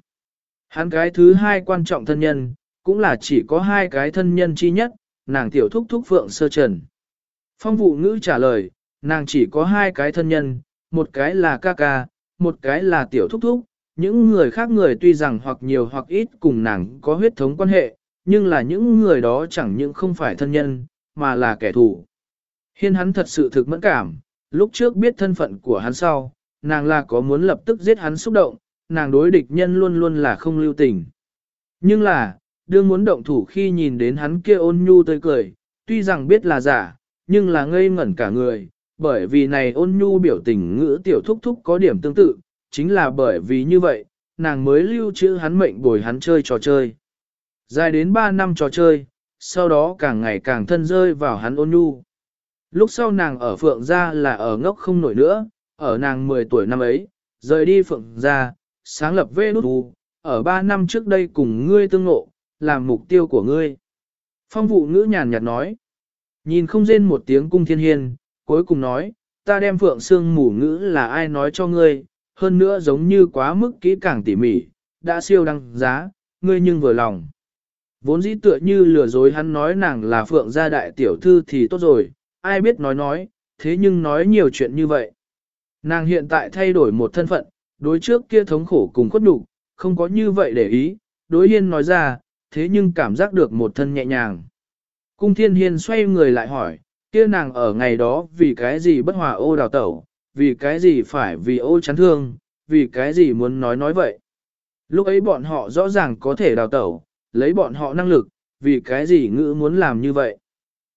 Hắn cái thứ hai quan trọng thân nhân, cũng là chỉ có hai cái thân nhân chi nhất, nàng tiểu thúc thúc phượng sơ trần. Phong vụ ngữ trả lời, nàng chỉ có hai cái thân nhân, một cái là ca ca, một cái là tiểu thúc thúc, những người khác người tuy rằng hoặc nhiều hoặc ít cùng nàng có huyết thống quan hệ, nhưng là những người đó chẳng những không phải thân nhân, mà là kẻ thù. Hiên hắn thật sự thực mẫn cảm, lúc trước biết thân phận của hắn sau, nàng là có muốn lập tức giết hắn xúc động, nàng đối địch nhân luôn luôn là không lưu tình. Nhưng là, đương muốn động thủ khi nhìn đến hắn kia ôn nhu tươi cười, tuy rằng biết là giả, nhưng là ngây ngẩn cả người, bởi vì này ôn nhu biểu tình ngữ tiểu thúc thúc có điểm tương tự, chính là bởi vì như vậy, nàng mới lưu trữ hắn mệnh bồi hắn chơi trò chơi. Dài đến 3 năm trò chơi, sau đó càng ngày càng thân rơi vào hắn ôn nhu. Lúc sau nàng ở Phượng Gia là ở ngốc không nổi nữa, ở nàng 10 tuổi năm ấy, rời đi Phượng Gia, sáng lập vê nút ở 3 năm trước đây cùng ngươi tương ngộ, làm mục tiêu của ngươi. Phong vụ ngữ nhàn nhạt nói, nhìn không rên một tiếng cung thiên hiên, cuối cùng nói, ta đem Phượng xương mù ngữ là ai nói cho ngươi, hơn nữa giống như quá mức kỹ càng tỉ mỉ, đã siêu đăng giá, ngươi nhưng vừa lòng. Vốn dĩ tựa như lừa dối hắn nói nàng là Phượng gia đại tiểu thư thì tốt rồi, ai biết nói nói, thế nhưng nói nhiều chuyện như vậy. Nàng hiện tại thay đổi một thân phận, đối trước kia thống khổ cùng khuất nhục, không có như vậy để ý, đối hiên nói ra, thế nhưng cảm giác được một thân nhẹ nhàng. Cung thiên hiên xoay người lại hỏi, kia nàng ở ngày đó vì cái gì bất hòa ô đào tẩu, vì cái gì phải vì ô chán thương, vì cái gì muốn nói nói vậy. Lúc ấy bọn họ rõ ràng có thể đào tẩu, lấy bọn họ năng lực, vì cái gì ngữ muốn làm như vậy.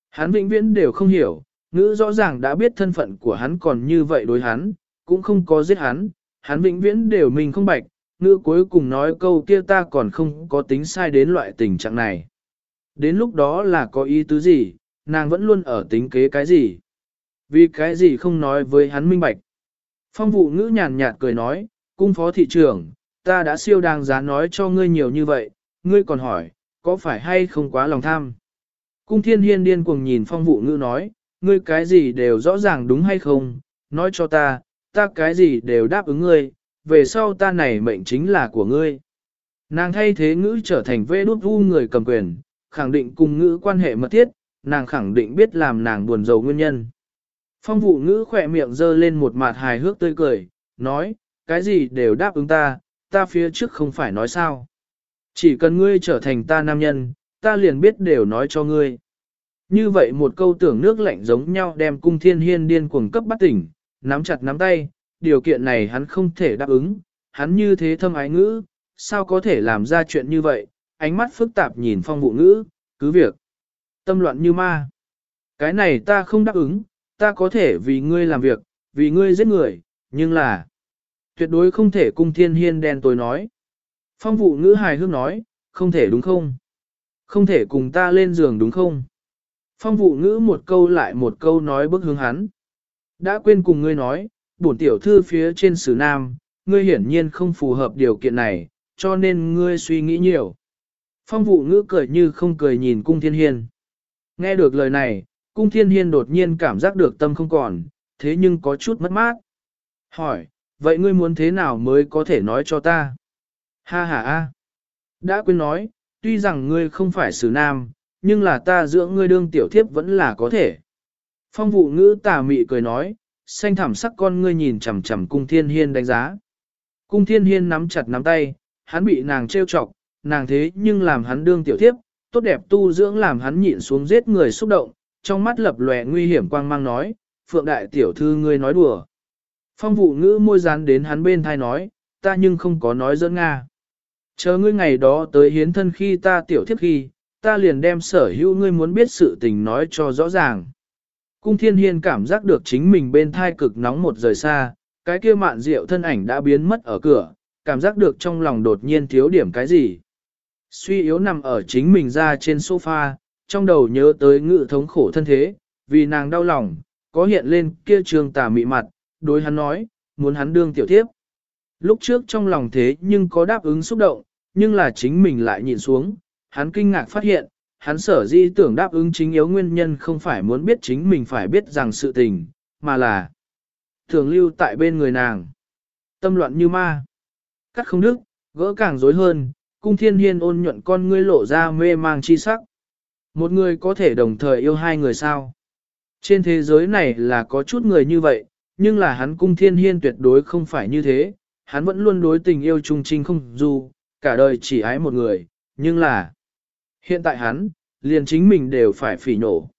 Hắn vĩnh viễn đều không hiểu, ngữ rõ ràng đã biết thân phận của hắn còn như vậy đối hắn, cũng không có giết hắn, hắn vĩnh viễn đều mình không bạch, ngữ cuối cùng nói câu kia ta còn không có tính sai đến loại tình trạng này. Đến lúc đó là có ý tứ gì, nàng vẫn luôn ở tính kế cái gì. Vì cái gì không nói với hắn minh bạch. Phong vụ ngữ nhàn nhạt cười nói, cung phó thị trưởng, ta đã siêu đang giá nói cho ngươi nhiều như vậy, ngươi còn hỏi, có phải hay không quá lòng tham. Cung thiên hiên điên cuồng nhìn phong vụ ngữ nói, ngươi cái gì đều rõ ràng đúng hay không, nói cho ta, ta cái gì đều đáp ứng ngươi, về sau ta này mệnh chính là của ngươi. Nàng thay thế ngữ trở thành vê đút vu người cầm quyền, khẳng định cùng ngữ quan hệ mật thiết, nàng khẳng định biết làm nàng buồn rầu nguyên nhân. Phong vụ ngữ khỏe miệng dơ lên một mặt hài hước tươi cười, nói, cái gì đều đáp ứng ta, ta phía trước không phải nói sao. Chỉ cần ngươi trở thành ta nam nhân, ta liền biết đều nói cho ngươi. Như vậy một câu tưởng nước lạnh giống nhau đem cung thiên hiên điên cuồng cấp bắt tỉnh, nắm chặt nắm tay, điều kiện này hắn không thể đáp ứng, hắn như thế thâm ái ngữ, sao có thể làm ra chuyện như vậy, ánh mắt phức tạp nhìn phong vụ ngữ, cứ việc. Tâm loạn như ma. Cái này ta không đáp ứng, ta có thể vì ngươi làm việc, vì ngươi giết người, nhưng là tuyệt đối không thể cung thiên hiên đen tối nói. Phong vụ ngữ hài hước nói, không thể đúng không? Không thể cùng ta lên giường đúng không? Phong vụ ngữ một câu lại một câu nói bức hướng hắn. Đã quên cùng ngươi nói, bổn tiểu thư phía trên sử nam, ngươi hiển nhiên không phù hợp điều kiện này, cho nên ngươi suy nghĩ nhiều. Phong vụ ngữ cười như không cười nhìn cung thiên hiên. Nghe được lời này, cung thiên hiên đột nhiên cảm giác được tâm không còn, thế nhưng có chút mất mát. Hỏi, vậy ngươi muốn thế nào mới có thể nói cho ta? Ha ha ha. Đã quên nói, tuy rằng ngươi không phải xử nam, nhưng là ta dưỡng ngươi đương tiểu thiếp vẫn là có thể. Phong vụ ngữ tà mị cười nói, xanh thảm sắc con ngươi nhìn chằm chằm cung thiên hiên đánh giá. Cung thiên hiên nắm chặt nắm tay, hắn bị nàng trêu chọc, nàng thế nhưng làm hắn đương tiểu thiếp, tốt đẹp tu dưỡng làm hắn nhịn xuống giết người xúc động, trong mắt lập lòe nguy hiểm quang mang nói, phượng đại tiểu thư ngươi nói đùa. Phong vụ ngữ môi rán đến hắn bên thai nói, ta nhưng không có nói dẫn Nga. Chờ ngươi ngày đó tới hiến thân khi ta tiểu thiếp khi, ta liền đem sở hữu ngươi muốn biết sự tình nói cho rõ ràng. Cung thiên hiên cảm giác được chính mình bên thai cực nóng một rời xa, cái kia mạn rượu thân ảnh đã biến mất ở cửa, cảm giác được trong lòng đột nhiên thiếu điểm cái gì. Suy yếu nằm ở chính mình ra trên sofa, trong đầu nhớ tới ngự thống khổ thân thế, vì nàng đau lòng, có hiện lên kia trường tà mị mặt, đối hắn nói, muốn hắn đương tiểu thiếp. Lúc trước trong lòng thế nhưng có đáp ứng xúc động, nhưng là chính mình lại nhìn xuống, hắn kinh ngạc phát hiện, hắn sở di tưởng đáp ứng chính yếu nguyên nhân không phải muốn biết chính mình phải biết rằng sự tình, mà là thường lưu tại bên người nàng. Tâm loạn như ma. Cắt không đức, gỡ càng rối hơn, cung thiên hiên ôn nhuận con ngươi lộ ra mê mang chi sắc. Một người có thể đồng thời yêu hai người sao? Trên thế giới này là có chút người như vậy, nhưng là hắn cung thiên hiên tuyệt đối không phải như thế, hắn vẫn luôn đối tình yêu trung trinh không dù, cả đời chỉ ái một người, nhưng là hiện tại hắn, liền chính mình đều phải phỉ nổ.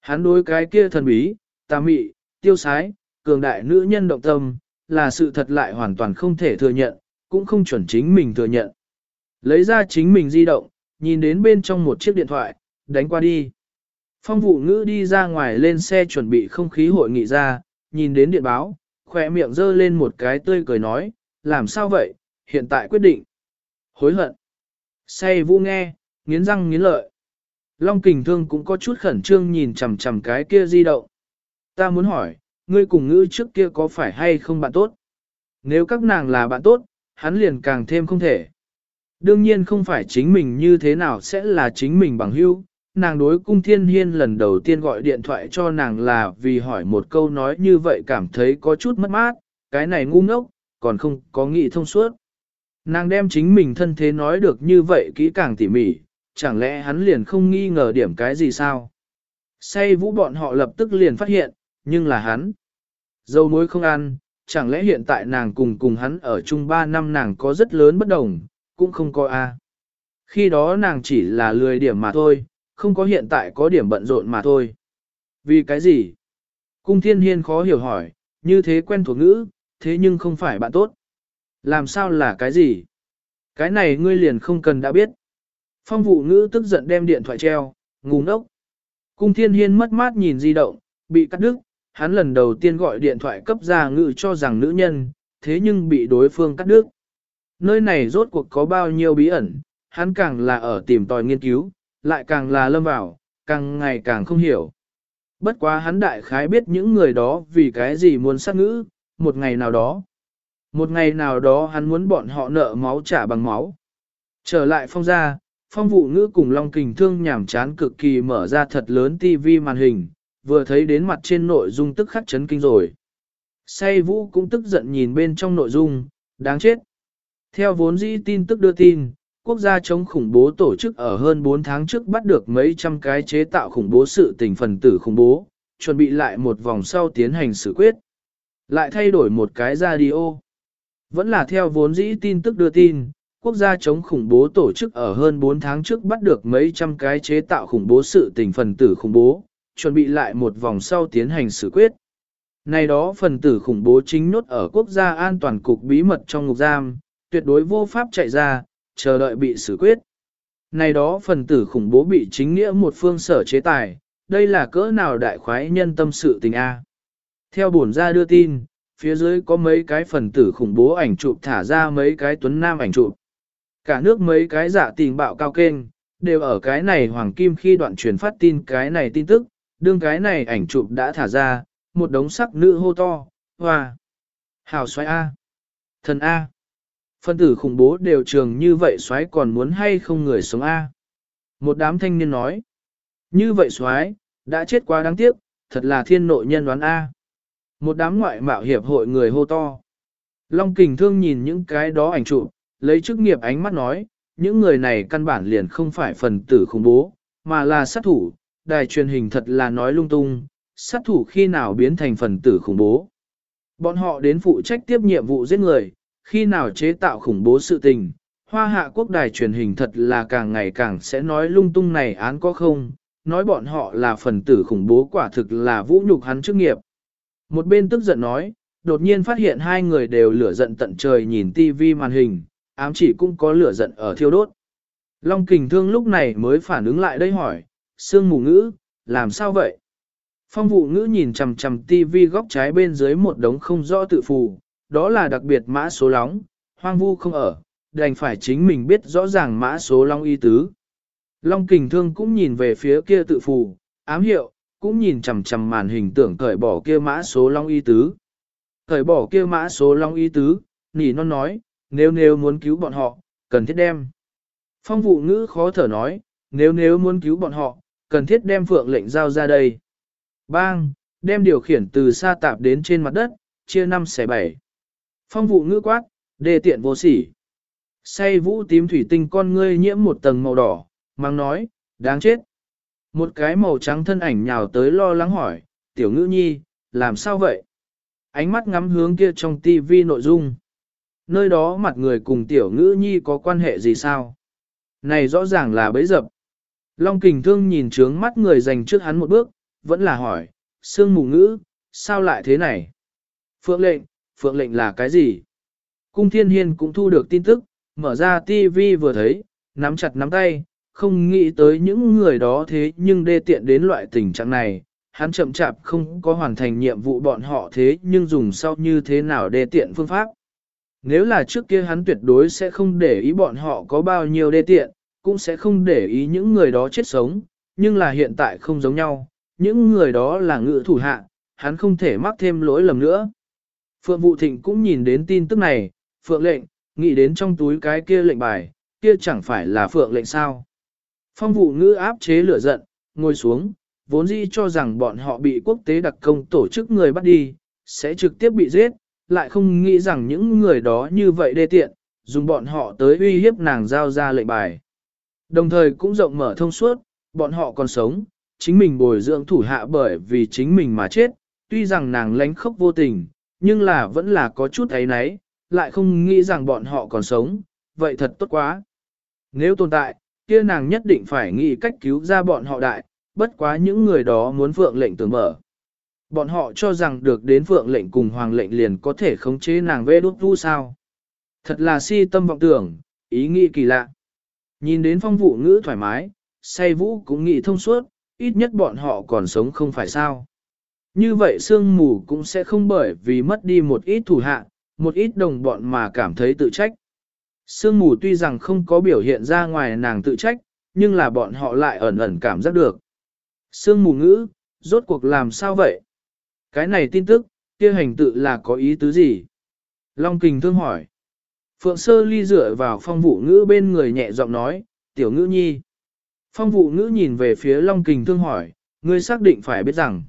Hắn đối cái kia thần bí, tà mị, tiêu sái, cường đại nữ nhân động tâm, là sự thật lại hoàn toàn không thể thừa nhận, cũng không chuẩn chính mình thừa nhận. Lấy ra chính mình di động, nhìn đến bên trong một chiếc điện thoại, đánh qua đi. Phong vụ ngữ đi ra ngoài lên xe chuẩn bị không khí hội nghị ra, nhìn đến điện báo, khỏe miệng giơ lên một cái tươi cười nói, làm sao vậy, hiện tại quyết định. Hối hận. Say vũ nghe, nghiến răng nghiến lợi. Long kình thương cũng có chút khẩn trương nhìn chằm chằm cái kia di động. Ta muốn hỏi, ngươi cùng ngữ trước kia có phải hay không bạn tốt? Nếu các nàng là bạn tốt, hắn liền càng thêm không thể. Đương nhiên không phải chính mình như thế nào sẽ là chính mình bằng hữu. Nàng đối cung thiên hiên lần đầu tiên gọi điện thoại cho nàng là vì hỏi một câu nói như vậy cảm thấy có chút mất mát, cái này ngu ngốc, còn không có nghĩ thông suốt. Nàng đem chính mình thân thế nói được như vậy kỹ càng tỉ mỉ, chẳng lẽ hắn liền không nghi ngờ điểm cái gì sao? Say vũ bọn họ lập tức liền phát hiện, nhưng là hắn. Dâu muối không ăn, chẳng lẽ hiện tại nàng cùng cùng hắn ở chung 3 năm nàng có rất lớn bất đồng, cũng không có a. Khi đó nàng chỉ là lười điểm mà thôi, không có hiện tại có điểm bận rộn mà thôi. Vì cái gì? Cung thiên hiên khó hiểu hỏi, như thế quen thuộc ngữ, thế nhưng không phải bạn tốt. Làm sao là cái gì? Cái này ngươi liền không cần đã biết. Phong vụ ngữ tức giận đem điện thoại treo, ngu ngốc. Cung thiên hiên mất mát nhìn di động, bị cắt đứt, hắn lần đầu tiên gọi điện thoại cấp ra ngữ cho rằng nữ nhân, thế nhưng bị đối phương cắt đứt. Nơi này rốt cuộc có bao nhiêu bí ẩn, hắn càng là ở tìm tòi nghiên cứu, lại càng là lâm vào, càng ngày càng không hiểu. Bất quá hắn đại khái biết những người đó vì cái gì muốn sát ngữ, một ngày nào đó. Một ngày nào đó hắn muốn bọn họ nợ máu trả bằng máu. Trở lại phong gia, phong vụ ngữ cùng Long Kình Thương nhảm chán cực kỳ mở ra thật lớn tivi màn hình, vừa thấy đến mặt trên nội dung tức khắc chấn kinh rồi. Say vũ cũng tức giận nhìn bên trong nội dung, đáng chết. Theo vốn dĩ tin tức đưa tin, quốc gia chống khủng bố tổ chức ở hơn 4 tháng trước bắt được mấy trăm cái chế tạo khủng bố sự tình phần tử khủng bố, chuẩn bị lại một vòng sau tiến hành xử quyết. Lại thay đổi một cái radio. Vẫn là theo vốn dĩ tin tức đưa tin, quốc gia chống khủng bố tổ chức ở hơn 4 tháng trước bắt được mấy trăm cái chế tạo khủng bố sự tình phần tử khủng bố, chuẩn bị lại một vòng sau tiến hành xử quyết. Này đó phần tử khủng bố chính nốt ở quốc gia an toàn cục bí mật trong ngục giam, tuyệt đối vô pháp chạy ra, chờ đợi bị xử quyết. Này đó phần tử khủng bố bị chính nghĩa một phương sở chế tài, đây là cỡ nào đại khoái nhân tâm sự tình A. Theo bổn ra đưa tin, phía dưới có mấy cái phần tử khủng bố ảnh chụp thả ra mấy cái tuấn nam ảnh chụp. Cả nước mấy cái giả tình bạo cao kênh, đều ở cái này hoàng kim khi đoạn truyền phát tin cái này tin tức, đương cái này ảnh chụp đã thả ra, một đống sắc nữ hô to, hoa, hào xoay A, thần A. Phân tử khủng bố đều trường như vậy xoáy còn muốn hay không người sống A. Một đám thanh niên nói, như vậy xoáy, đã chết quá đáng tiếc, thật là thiên nội nhân đoán A. Một đám ngoại mạo hiệp hội người hô to. Long kình thương nhìn những cái đó ảnh chụp, lấy chức nghiệp ánh mắt nói, những người này căn bản liền không phải phần tử khủng bố, mà là sát thủ, đài truyền hình thật là nói lung tung, sát thủ khi nào biến thành phần tử khủng bố. Bọn họ đến phụ trách tiếp nhiệm vụ giết người, khi nào chế tạo khủng bố sự tình, hoa hạ quốc đài truyền hình thật là càng ngày càng sẽ nói lung tung này án có không, nói bọn họ là phần tử khủng bố quả thực là vũ nhục hắn chức nghiệp. Một bên tức giận nói, đột nhiên phát hiện hai người đều lửa giận tận trời nhìn tivi màn hình, ám chỉ cũng có lửa giận ở thiêu đốt. Long kình thương lúc này mới phản ứng lại đây hỏi, sương mù ngữ, làm sao vậy? Phong vụ ngữ nhìn chằm chằm tivi góc trái bên dưới một đống không rõ tự phù, đó là đặc biệt mã số lóng, hoang vu không ở, đành phải chính mình biết rõ ràng mã số long y tứ. Long kình thương cũng nhìn về phía kia tự phù, ám hiệu, cũng nhìn chằm chằm màn hình tưởng cởi bỏ kia mã số long y tứ. Cởi bỏ kia mã số long y tứ, nỉ non nói, nếu nếu muốn cứu bọn họ, cần thiết đem. Phong vụ ngữ khó thở nói, nếu nếu muốn cứu bọn họ, cần thiết đem phượng lệnh giao ra đây. Bang, đem điều khiển từ xa tạp đến trên mặt đất, chia 5 xẻ 7. Phong vụ ngữ quát, đề tiện vô sỉ. Say vũ tím thủy tinh con ngươi nhiễm một tầng màu đỏ, mang nói, đáng chết. Một cái màu trắng thân ảnh nhào tới lo lắng hỏi, tiểu ngữ nhi, làm sao vậy? Ánh mắt ngắm hướng kia trong tivi nội dung. Nơi đó mặt người cùng tiểu ngữ nhi có quan hệ gì sao? Này rõ ràng là bấy dập. Long kình thương nhìn trướng mắt người dành trước hắn một bước, vẫn là hỏi, sương mù ngữ, sao lại thế này? Phượng lệnh, phượng lệnh là cái gì? Cung thiên hiên cũng thu được tin tức, mở ra TV vừa thấy, nắm chặt nắm tay, không nghĩ tới những người đó thế nhưng đê tiện đến loại tình trạng này, hắn chậm chạp không có hoàn thành nhiệm vụ bọn họ thế nhưng dùng sau như thế nào đê tiện phương pháp. Nếu là trước kia hắn tuyệt đối sẽ không để ý bọn họ có bao nhiêu đê tiện, cũng sẽ không để ý những người đó chết sống, nhưng là hiện tại không giống nhau, những người đó là ngự thủ hạ, hắn không thể mắc thêm lỗi lầm nữa. Phượng Vũ Thịnh cũng nhìn đến tin tức này, Phượng lệnh, nghĩ đến trong túi cái kia lệnh bài, kia chẳng phải là Phượng lệnh sao. Phong vụ ngữ áp chế lửa giận, ngồi xuống, vốn dĩ cho rằng bọn họ bị quốc tế đặc công tổ chức người bắt đi, sẽ trực tiếp bị giết, lại không nghĩ rằng những người đó như vậy đê tiện, dùng bọn họ tới uy hiếp nàng giao ra lệnh bài. Đồng thời cũng rộng mở thông suốt, bọn họ còn sống, chính mình bồi dưỡng thủ hạ bởi vì chính mình mà chết, tuy rằng nàng lánh khóc vô tình, nhưng là vẫn là có chút ấy nấy, lại không nghĩ rằng bọn họ còn sống, vậy thật tốt quá. Nếu tồn tại, kia nàng nhất định phải nghĩ cách cứu ra bọn họ đại, bất quá những người đó muốn phượng lệnh tưởng mở. Bọn họ cho rằng được đến phượng lệnh cùng hoàng lệnh liền có thể khống chế nàng vê đốt vu sao. Thật là si tâm vọng tưởng, ý nghĩ kỳ lạ. Nhìn đến phong vụ ngữ thoải mái, say vũ cũng nghĩ thông suốt, ít nhất bọn họ còn sống không phải sao. Như vậy sương mù cũng sẽ không bởi vì mất đi một ít thủ hạ, một ít đồng bọn mà cảm thấy tự trách. Sương mù tuy rằng không có biểu hiện ra ngoài nàng tự trách, nhưng là bọn họ lại ẩn ẩn cảm giác được. Sương mù ngữ, rốt cuộc làm sao vậy? Cái này tin tức, kia hành tự là có ý tứ gì? Long Kình thương hỏi. Phượng Sơ Ly dựa vào phong vụ ngữ bên người nhẹ giọng nói, tiểu ngữ nhi. Phong vụ ngữ nhìn về phía Long Kình thương hỏi, ngươi xác định phải biết rằng,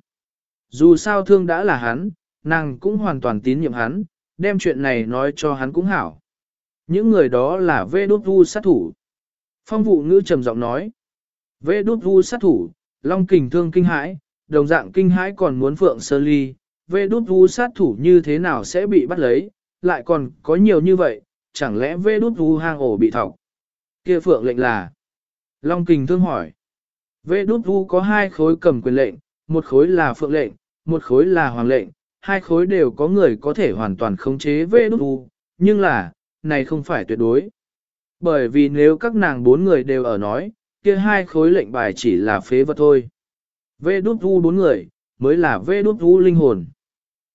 dù sao thương đã là hắn, nàng cũng hoàn toàn tín nhiệm hắn, đem chuyện này nói cho hắn cũng hảo. Những người đó là vê đốt vu sát thủ. Phong vụ ngữ trầm giọng nói, vê đốt vu sát thủ, Long Kình thương kinh hãi, đồng dạng kinh hãi còn muốn Phượng Sơ Ly, vê đốt vu sát thủ như thế nào sẽ bị bắt lấy, lại còn có nhiều như vậy, chẳng lẽ vê đút vu hang ổ bị thọc? Kia phượng lệnh là? Long kình thương hỏi. Vê đút vu có hai khối cầm quyền lệnh, một khối là phượng lệnh, một khối là hoàng lệnh, hai khối đều có người có thể hoàn toàn khống chế vê đút vu, nhưng là, này không phải tuyệt đối. Bởi vì nếu các nàng bốn người đều ở nói, kia hai khối lệnh bài chỉ là phế vật thôi. Vê đút vu bốn người, mới là vê đút vu linh hồn.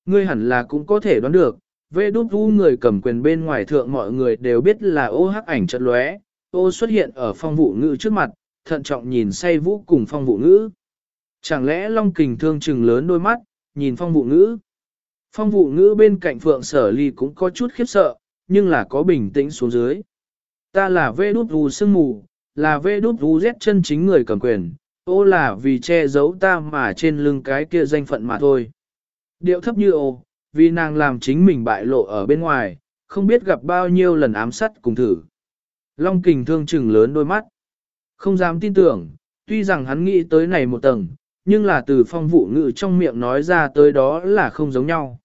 Ngươi hẳn là cũng có thể đoán được, Vê đút vu người cầm quyền bên ngoài thượng mọi người đều biết là ô hắc ảnh trận lóe, ô xuất hiện ở phong vụ ngữ trước mặt, thận trọng nhìn say vũ cùng phong vụ ngữ. Chẳng lẽ Long Kình thương trừng lớn đôi mắt, nhìn phong vụ ngữ. Phong vụ ngữ bên cạnh phượng sở ly cũng có chút khiếp sợ, nhưng là có bình tĩnh xuống dưới. Ta là vê đút vù sương mù, là vê đút vù rét chân chính người cầm quyền, ô là vì che giấu ta mà trên lưng cái kia danh phận mà thôi. Điệu thấp như ô, vì nàng làm chính mình bại lộ ở bên ngoài, không biết gặp bao nhiêu lần ám sát cùng thử. Long kình thương chừng lớn đôi mắt. Không dám tin tưởng, tuy rằng hắn nghĩ tới này một tầng, nhưng là từ phong vụ ngự trong miệng nói ra tới đó là không giống nhau.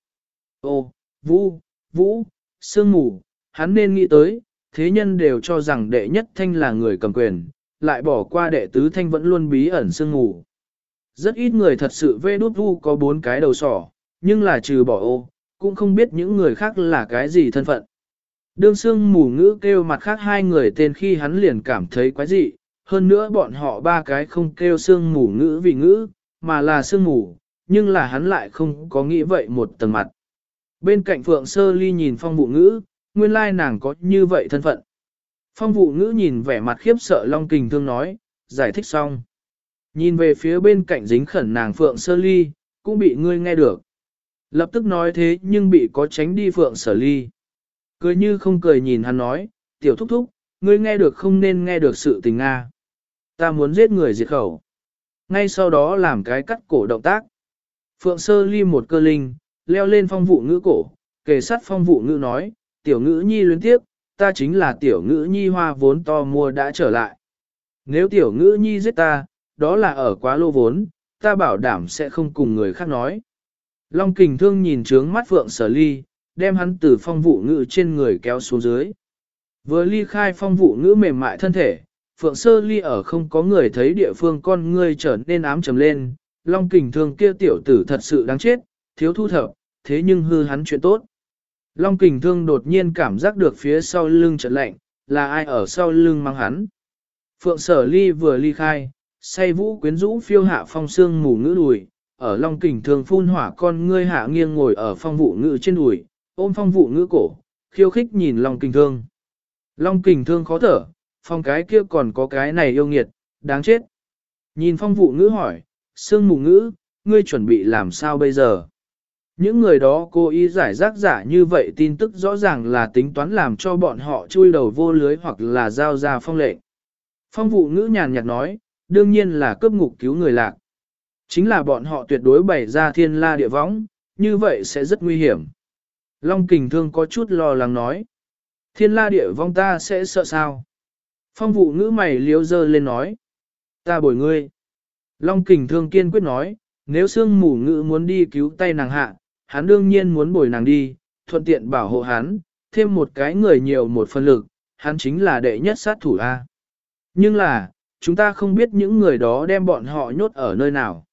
Ô, vũ, vũ, sương mù, hắn nên nghĩ tới, thế nhân đều cho rằng đệ nhất thanh là người cầm quyền, lại bỏ qua đệ tứ thanh vẫn luôn bí ẩn sương mù. Rất ít người thật sự vê đút vu có bốn cái đầu sỏ, nhưng là trừ bỏ ô, cũng không biết những người khác là cái gì thân phận. Đương sương mù ngữ kêu mặt khác hai người tên khi hắn liền cảm thấy quái dị, hơn nữa bọn họ ba cái không kêu sương mù ngữ vì ngữ, mà là sương mù, nhưng là hắn lại không có nghĩ vậy một tầng mặt. Bên cạnh Phượng Sơ Ly nhìn phong vụ ngữ, nguyên lai nàng có như vậy thân phận. Phong vụ ngữ nhìn vẻ mặt khiếp sợ Long Kình Thương nói, giải thích xong. Nhìn về phía bên cạnh dính khẩn nàng Phượng Sơ Ly, cũng bị ngươi nghe được. Lập tức nói thế nhưng bị có tránh đi phượng sở ly. Cười như không cười nhìn hắn nói, tiểu thúc thúc, ngươi nghe được không nên nghe được sự tình Nga. Ta muốn giết người diệt khẩu. Ngay sau đó làm cái cắt cổ động tác. Phượng sơ ly một cơ linh, leo lên phong vụ ngữ cổ, kề sát phong vụ ngữ nói, tiểu ngữ nhi luyến tiếp, ta chính là tiểu ngữ nhi hoa vốn to mua đã trở lại. Nếu tiểu ngữ nhi giết ta, đó là ở quá lô vốn, ta bảo đảm sẽ không cùng người khác nói. Long kình thương nhìn trướng mắt phượng sở ly, đem hắn từ phong vụ ngữ trên người kéo xuống dưới. Vừa ly khai phong vụ ngữ mềm mại thân thể, phượng sơ ly ở không có người thấy địa phương con ngươi trở nên ám trầm lên, long kình thương kia tiểu tử thật sự đáng chết, thiếu thu thập, thế nhưng hư hắn chuyện tốt. Long kình thương đột nhiên cảm giác được phía sau lưng trận lạnh, là ai ở sau lưng mang hắn. Phượng sở ly vừa ly khai, say vũ quyến rũ phiêu hạ phong xương mù ngữ đùi, ở long kình Thương phun hỏa con ngươi hạ nghiêng ngồi ở phong vụ ngữ trên đùi, ôm phong vụ ngữ cổ, khiêu khích nhìn long kình thương. Long kình thương khó thở, phong cái kia còn có cái này yêu nghiệt, đáng chết. Nhìn phong vụ ngữ hỏi, Sương mù ngữ, ngươi chuẩn bị làm sao bây giờ? Những người đó cố ý giải rác giả như vậy tin tức rõ ràng là tính toán làm cho bọn họ chui đầu vô lưới hoặc là giao ra phong lệnh. Phong vụ ngữ nhàn nhạt nói, đương nhiên là cướp ngục cứu người lạc. Chính là bọn họ tuyệt đối bày ra thiên la địa võng, như vậy sẽ rất nguy hiểm. Long kình thương có chút lo lắng nói. Thiên la địa vong ta sẽ sợ sao? Phong vụ ngữ mày liếu dơ lên nói. Ta bồi ngươi. Long kình thương kiên quyết nói, nếu sương mù ngữ muốn đi cứu tay nàng hạ, hắn đương nhiên muốn bồi nàng đi, thuận tiện bảo hộ hắn, thêm một cái người nhiều một phân lực, hắn chính là đệ nhất sát thủ A. Nhưng là, chúng ta không biết những người đó đem bọn họ nhốt ở nơi nào.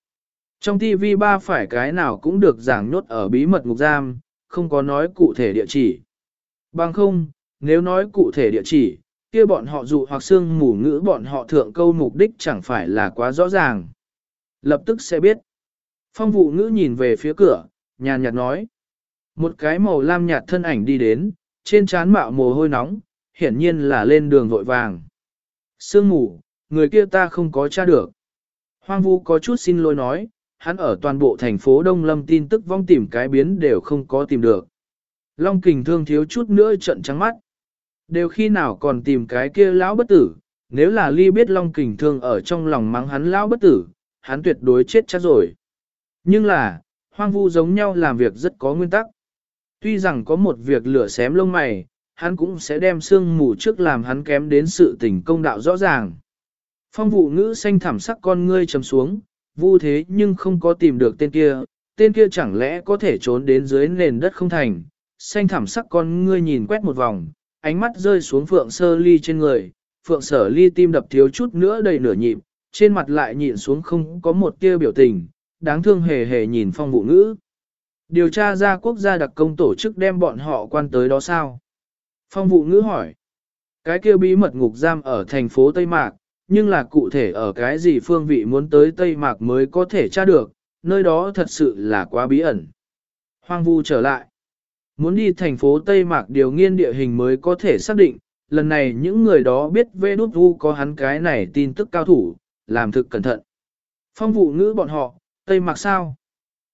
Trong TV ba phải cái nào cũng được giảng nhốt ở bí mật ngục giam, không có nói cụ thể địa chỉ. Bằng không, nếu nói cụ thể địa chỉ, kia bọn họ dụ hoặc xương mù ngữ bọn họ thượng câu mục đích chẳng phải là quá rõ ràng. Lập tức sẽ biết. Phong vụ ngữ nhìn về phía cửa, nhàn nhạt nói. Một cái màu lam nhạt thân ảnh đi đến, trên trán mạo mồ hôi nóng, hiển nhiên là lên đường vội vàng. Sương mù, người kia ta không có tra được. Hoang vu có chút xin lỗi nói, hắn ở toàn bộ thành phố Đông Lâm tin tức vong tìm cái biến đều không có tìm được. Long kình thương thiếu chút nữa trận trắng mắt. Đều khi nào còn tìm cái kia lão bất tử, nếu là ly biết Long kình thương ở trong lòng mắng hắn lão bất tử, hắn tuyệt đối chết chắc rồi. Nhưng là, hoang vu giống nhau làm việc rất có nguyên tắc. Tuy rằng có một việc lửa xém lông mày, hắn cũng sẽ đem xương mù trước làm hắn kém đến sự tình công đạo rõ ràng. Phong vụ ngữ xanh thảm sắc con ngươi chầm xuống, vu thế nhưng không có tìm được tên kia, tên kia chẳng lẽ có thể trốn đến dưới nền đất không thành. Xanh thảm sắc con ngươi nhìn quét một vòng, ánh mắt rơi xuống phượng sơ ly trên người, phượng sở ly tim đập thiếu chút nữa đầy nửa nhịp, trên mặt lại nhịn xuống không có một tia biểu tình, đáng thương hề hề nhìn phong vụ ngữ. Điều tra ra quốc gia đặc công tổ chức đem bọn họ quan tới đó sao? Phong vụ ngữ hỏi. Cái kia bí mật ngục giam ở thành phố Tây Mạc, nhưng là cụ thể ở cái gì phương vị muốn tới Tây Mạc mới có thể tra được, nơi đó thật sự là quá bí ẩn. Hoang vu trở lại. Muốn đi thành phố Tây Mạc điều nghiên địa hình mới có thể xác định, lần này những người đó biết vê đút vu có hắn cái này tin tức cao thủ, làm thực cẩn thận. Phong vụ ngữ bọn họ, Tây Mạc sao?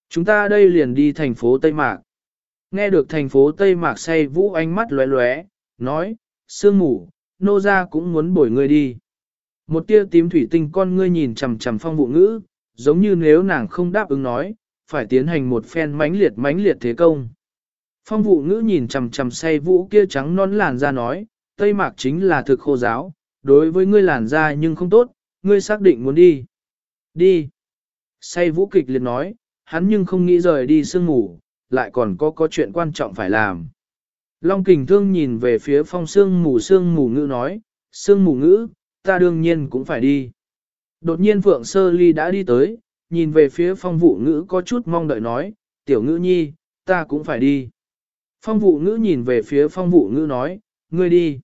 Chúng ta đây liền đi thành phố Tây Mạc. Nghe được thành phố Tây Mạc say vũ ánh mắt lóe lóe, nói, sương mù, nô ra cũng muốn bổi ngươi đi. Một tia tím thủy tinh con ngươi nhìn chằm chằm phong vụ ngữ, giống như nếu nàng không đáp ứng nói, phải tiến hành một phen mãnh liệt mãnh liệt thế công. Phong vụ ngữ nhìn chằm chằm say vũ kia trắng non làn da nói, Tây Mạc chính là thực khô giáo, đối với ngươi làn da nhưng không tốt, ngươi xác định muốn đi. Đi. Say vũ kịch liệt nói, hắn nhưng không nghĩ rời đi sương ngủ, lại còn có có chuyện quan trọng phải làm. Long kình thương nhìn về phía phong sương mù sương mù ngữ nói, sương mù ngữ, ta đương nhiên cũng phải đi. Đột nhiên Phượng Sơ Ly đã đi tới, nhìn về phía phong vụ ngữ có chút mong đợi nói, tiểu ngữ nhi, ta cũng phải đi. Phong vụ ngữ nhìn về phía phong vụ ngữ nói, ngươi đi.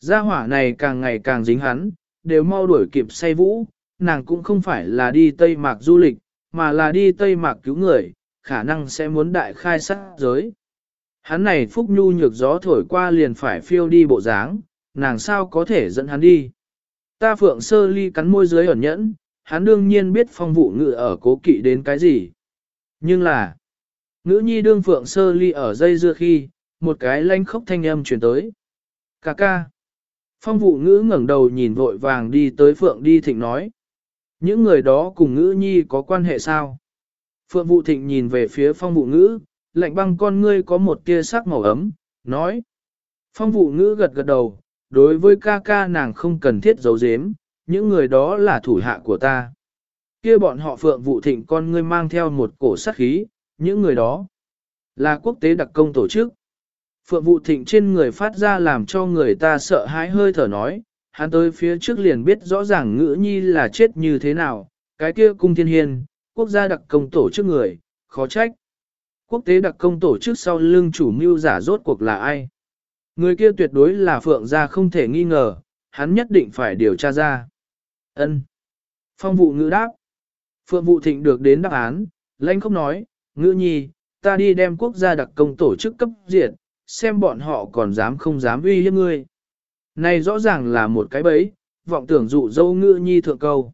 Gia hỏa này càng ngày càng dính hắn, đều mau đuổi kịp say vũ, nàng cũng không phải là đi Tây Mạc du lịch, mà là đi Tây Mạc cứu người, khả năng sẽ muốn đại khai sát giới. Hắn này phúc nhu nhược gió thổi qua liền phải phiêu đi bộ dáng, nàng sao có thể dẫn hắn đi. Ta phượng sơ ly cắn môi dưới ẩn nhẫn, hắn đương nhiên biết phong vụ ngự ở cố kỵ đến cái gì. Nhưng là, ngữ nhi đương phượng sơ ly ở dây dưa khi, một cái lanh khốc thanh âm chuyển tới. Cà ca. Phong vụ ngữ ngẩng đầu nhìn vội vàng đi tới phượng đi thịnh nói. Những người đó cùng ngữ nhi có quan hệ sao? Phượng vụ thịnh nhìn về phía phong vụ ngữ, lạnh băng con ngươi có một tia sắc màu ấm, nói. Phong vụ ngữ gật gật đầu, đối với ca ca nàng không cần thiết giấu giếm, những người đó là thủ hạ của ta. kia bọn họ phượng vụ thịnh con ngươi mang theo một cổ sắc khí, những người đó là quốc tế đặc công tổ chức. Phượng vụ thịnh trên người phát ra làm cho người ta sợ hãi hơi thở nói, hắn tới phía trước liền biết rõ ràng ngữ nhi là chết như thế nào, cái kia cung thiên hiên, quốc gia đặc công tổ chức người, khó trách. Quốc tế đặc công tổ chức sau lưng chủ mưu giả rốt cuộc là ai? Người kia tuyệt đối là Phượng gia không thể nghi ngờ, hắn nhất định phải điều tra ra. Ân. Phong vụ ngữ đáp. Phượng vụ thịnh được đến đáp án, lãnh không nói, ngữ nhi, ta đi đem quốc gia đặc công tổ chức cấp diệt, xem bọn họ còn dám không dám uy hiếp ngươi. Này rõ ràng là một cái bẫy, vọng tưởng dụ dâu ngữ nhi thượng câu.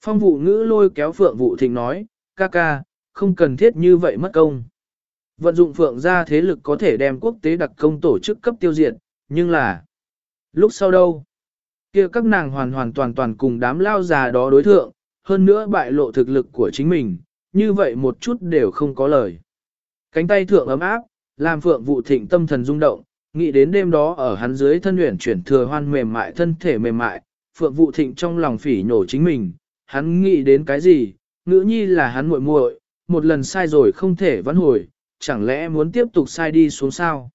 Phong vụ ngữ lôi kéo phượng vụ thịnh nói, ca ca, không cần thiết như vậy mất công. Vận dụng phượng ra thế lực có thể đem quốc tế đặc công tổ chức cấp tiêu diệt, nhưng là... Lúc sau đâu? kia các nàng hoàn hoàn toàn toàn cùng đám lao già đó đối thượng, hơn nữa bại lộ thực lực của chính mình, như vậy một chút đều không có lời. Cánh tay thượng ấm áp, làm phượng vụ thịnh tâm thần rung động, nghĩ đến đêm đó ở hắn dưới thân luyện chuyển thừa hoan mềm mại thân thể mềm mại, phượng vụ thịnh trong lòng phỉ nhổ chính mình, hắn nghĩ đến cái gì, ngữ nhi là hắn muội muội, một lần sai rồi không thể vãn hồi, chẳng lẽ muốn tiếp tục sai đi xuống sao?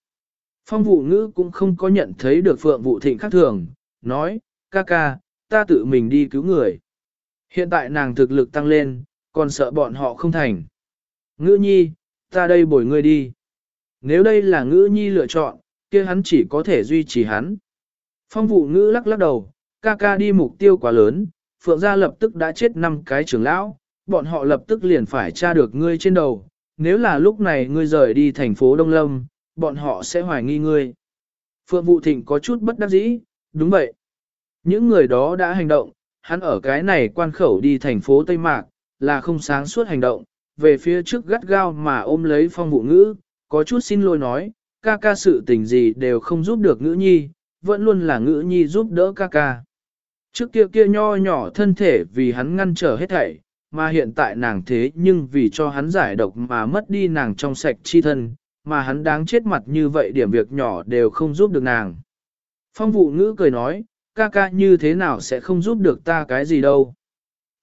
Phong vụ ngữ cũng không có nhận thấy được phượng vụ thịnh khác thường, nói, ca ca, ta tự mình đi cứu người. Hiện tại nàng thực lực tăng lên, còn sợ bọn họ không thành. Ngữ nhi, ta đây bồi ngươi đi. Nếu đây là ngữ nhi lựa chọn, kia hắn chỉ có thể duy trì hắn. Phong vụ ngữ lắc lắc đầu, ca ca đi mục tiêu quá lớn, phượng gia lập tức đã chết năm cái trưởng lão, bọn họ lập tức liền phải tra được ngươi trên đầu. Nếu là lúc này ngươi rời đi thành phố Đông Lâm, bọn họ sẽ hoài nghi ngươi. Phượng Vụ Thịnh có chút bất đắc dĩ, đúng vậy. Những người đó đã hành động, hắn ở cái này quan khẩu đi thành phố Tây Mạc, là không sáng suốt hành động, về phía trước gắt gao mà ôm lấy phong vụ ngữ, có chút xin lỗi nói, ca ca sự tình gì đều không giúp được ngữ nhi, vẫn luôn là ngữ nhi giúp đỡ ca ca. Trước kia kia nho nhỏ thân thể vì hắn ngăn trở hết thảy, mà hiện tại nàng thế nhưng vì cho hắn giải độc mà mất đi nàng trong sạch chi thân, mà hắn đáng chết mặt như vậy điểm việc nhỏ đều không giúp được nàng. Phong vụ ngữ cười nói, ca ca như thế nào sẽ không giúp được ta cái gì đâu.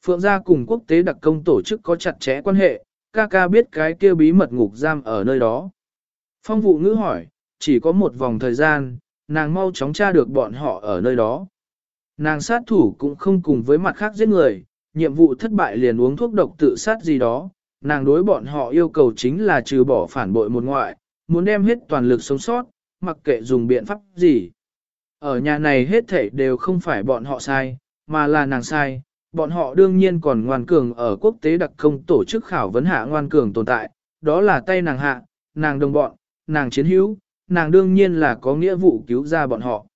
Phượng gia cùng quốc tế đặc công tổ chức có chặt chẽ quan hệ, ca ca biết cái kia bí mật ngục giam ở nơi đó. Phong vụ ngữ hỏi, chỉ có một vòng thời gian, nàng mau chóng tra được bọn họ ở nơi đó. Nàng sát thủ cũng không cùng với mặt khác giết người, nhiệm vụ thất bại liền uống thuốc độc tự sát gì đó, nàng đối bọn họ yêu cầu chính là trừ bỏ phản bội một ngoại, muốn đem hết toàn lực sống sót, mặc kệ dùng biện pháp gì. Ở nhà này hết thảy đều không phải bọn họ sai, mà là nàng sai, bọn họ đương nhiên còn ngoan cường ở quốc tế đặc công tổ chức khảo vấn hạ ngoan cường tồn tại, đó là tay nàng hạ, nàng đồng bọn, nàng chiến hữu, nàng đương nhiên là có nghĩa vụ cứu ra bọn họ.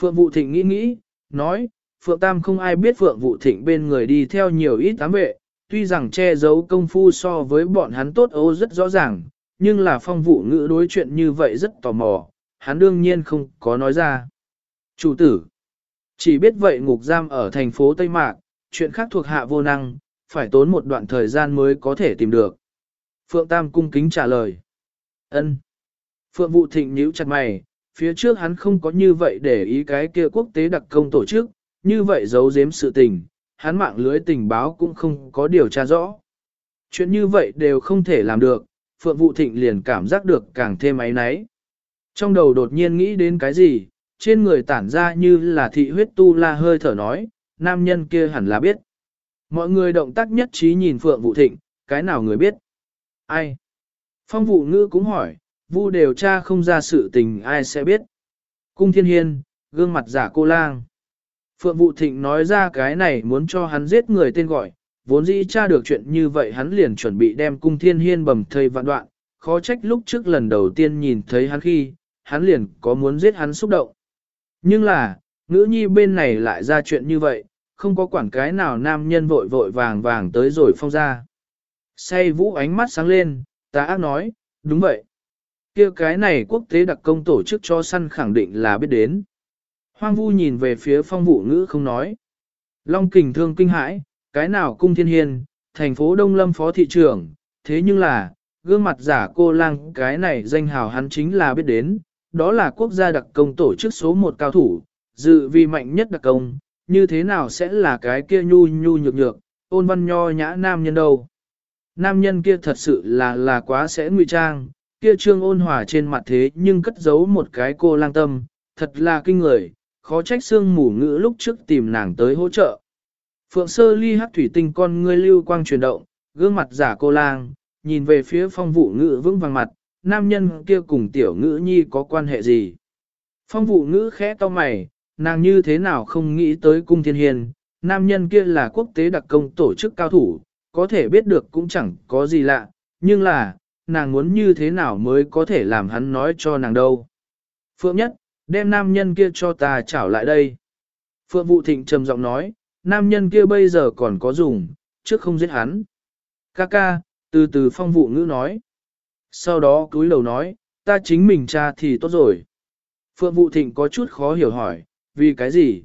Phượng Vũ Thịnh nghĩ nghĩ, nói, Phượng Tam không ai biết Phượng Vũ Thịnh bên người đi theo nhiều ít tám vệ, tuy rằng che giấu công phu so với bọn hắn tốt ô rất rõ ràng, nhưng là phong vụ ngữ đối chuyện như vậy rất tò mò, hắn đương nhiên không có nói ra. Chủ tử, chỉ biết vậy ngục giam ở thành phố Tây Mạc, chuyện khác thuộc hạ vô năng, phải tốn một đoạn thời gian mới có thể tìm được. Phượng Tam cung kính trả lời. ân Phượng Vũ Thịnh nhíu chặt mày, phía trước hắn không có như vậy để ý cái kia quốc tế đặc công tổ chức, như vậy giấu giếm sự tình, hắn mạng lưới tình báo cũng không có điều tra rõ. Chuyện như vậy đều không thể làm được, Phượng Vũ Thịnh liền cảm giác được càng thêm ấy náy. Trong đầu đột nhiên nghĩ đến cái gì, trên người tản ra như là thị huyết tu la hơi thở nói, nam nhân kia hẳn là biết. Mọi người động tác nhất trí nhìn Phượng Vũ Thịnh, cái nào người biết? Ai? Phong Vũ ngữ cũng hỏi, vu điều tra không ra sự tình ai sẽ biết. Cung thiên hiên, gương mặt giả cô lang. Phượng Vũ Thịnh nói ra cái này muốn cho hắn giết người tên gọi, vốn dĩ tra được chuyện như vậy hắn liền chuẩn bị đem cung thiên hiên bầm thây vạn đoạn, khó trách lúc trước lần đầu tiên nhìn thấy hắn khi, hắn liền có muốn giết hắn xúc động. Nhưng là, ngữ nhi bên này lại ra chuyện như vậy, không có quản cái nào nam nhân vội vội vàng vàng tới rồi phong ra. Say vũ ánh mắt sáng lên, ta ác nói, đúng vậy. kia cái này quốc tế đặc công tổ chức cho săn khẳng định là biết đến. Hoang vu nhìn về phía phong vụ ngữ không nói. Long kình thương kinh hãi, cái nào cung thiên hiên, thành phố Đông Lâm phó thị trưởng, thế nhưng là, gương mặt giả cô lang cái này danh hào hắn chính là biết đến, đó là quốc gia đặc công tổ chức số một cao thủ, dự vì mạnh nhất đặc công, như thế nào sẽ là cái kia nhu nhu nhược nhược, ôn văn nho nhã nam nhân đâu. Nam nhân kia thật sự là là quá sẽ nguy trang, kia trương ôn hòa trên mặt thế nhưng cất giấu một cái cô lang tâm, thật là kinh người, khó trách xương mù ngữ lúc trước tìm nàng tới hỗ trợ. Phượng sơ ly hắc thủy tinh con ngươi lưu quang chuyển động, gương mặt giả cô lang, nhìn về phía phong vụ ngữ vững vàng mặt, nam nhân kia cùng tiểu ngữ nhi có quan hệ gì. Phong vụ ngữ khẽ to mày, nàng như thế nào không nghĩ tới cung thiên hiền, nam nhân kia là quốc tế đặc công tổ chức cao thủ, có thể biết được cũng chẳng có gì lạ, nhưng là, nàng muốn như thế nào mới có thể làm hắn nói cho nàng đâu. Phượng nhất, đem nam nhân kia cho ta trảo lại đây. Phượng Vụ Thịnh trầm giọng nói, nam nhân kia bây giờ còn có dùng, trước không giết hắn. Ca ca, từ từ phong vụ ngữ nói. Sau đó cúi đầu nói, ta chính mình cha thì tốt rồi. Phượng Vụ Thịnh có chút khó hiểu hỏi, vì cái gì?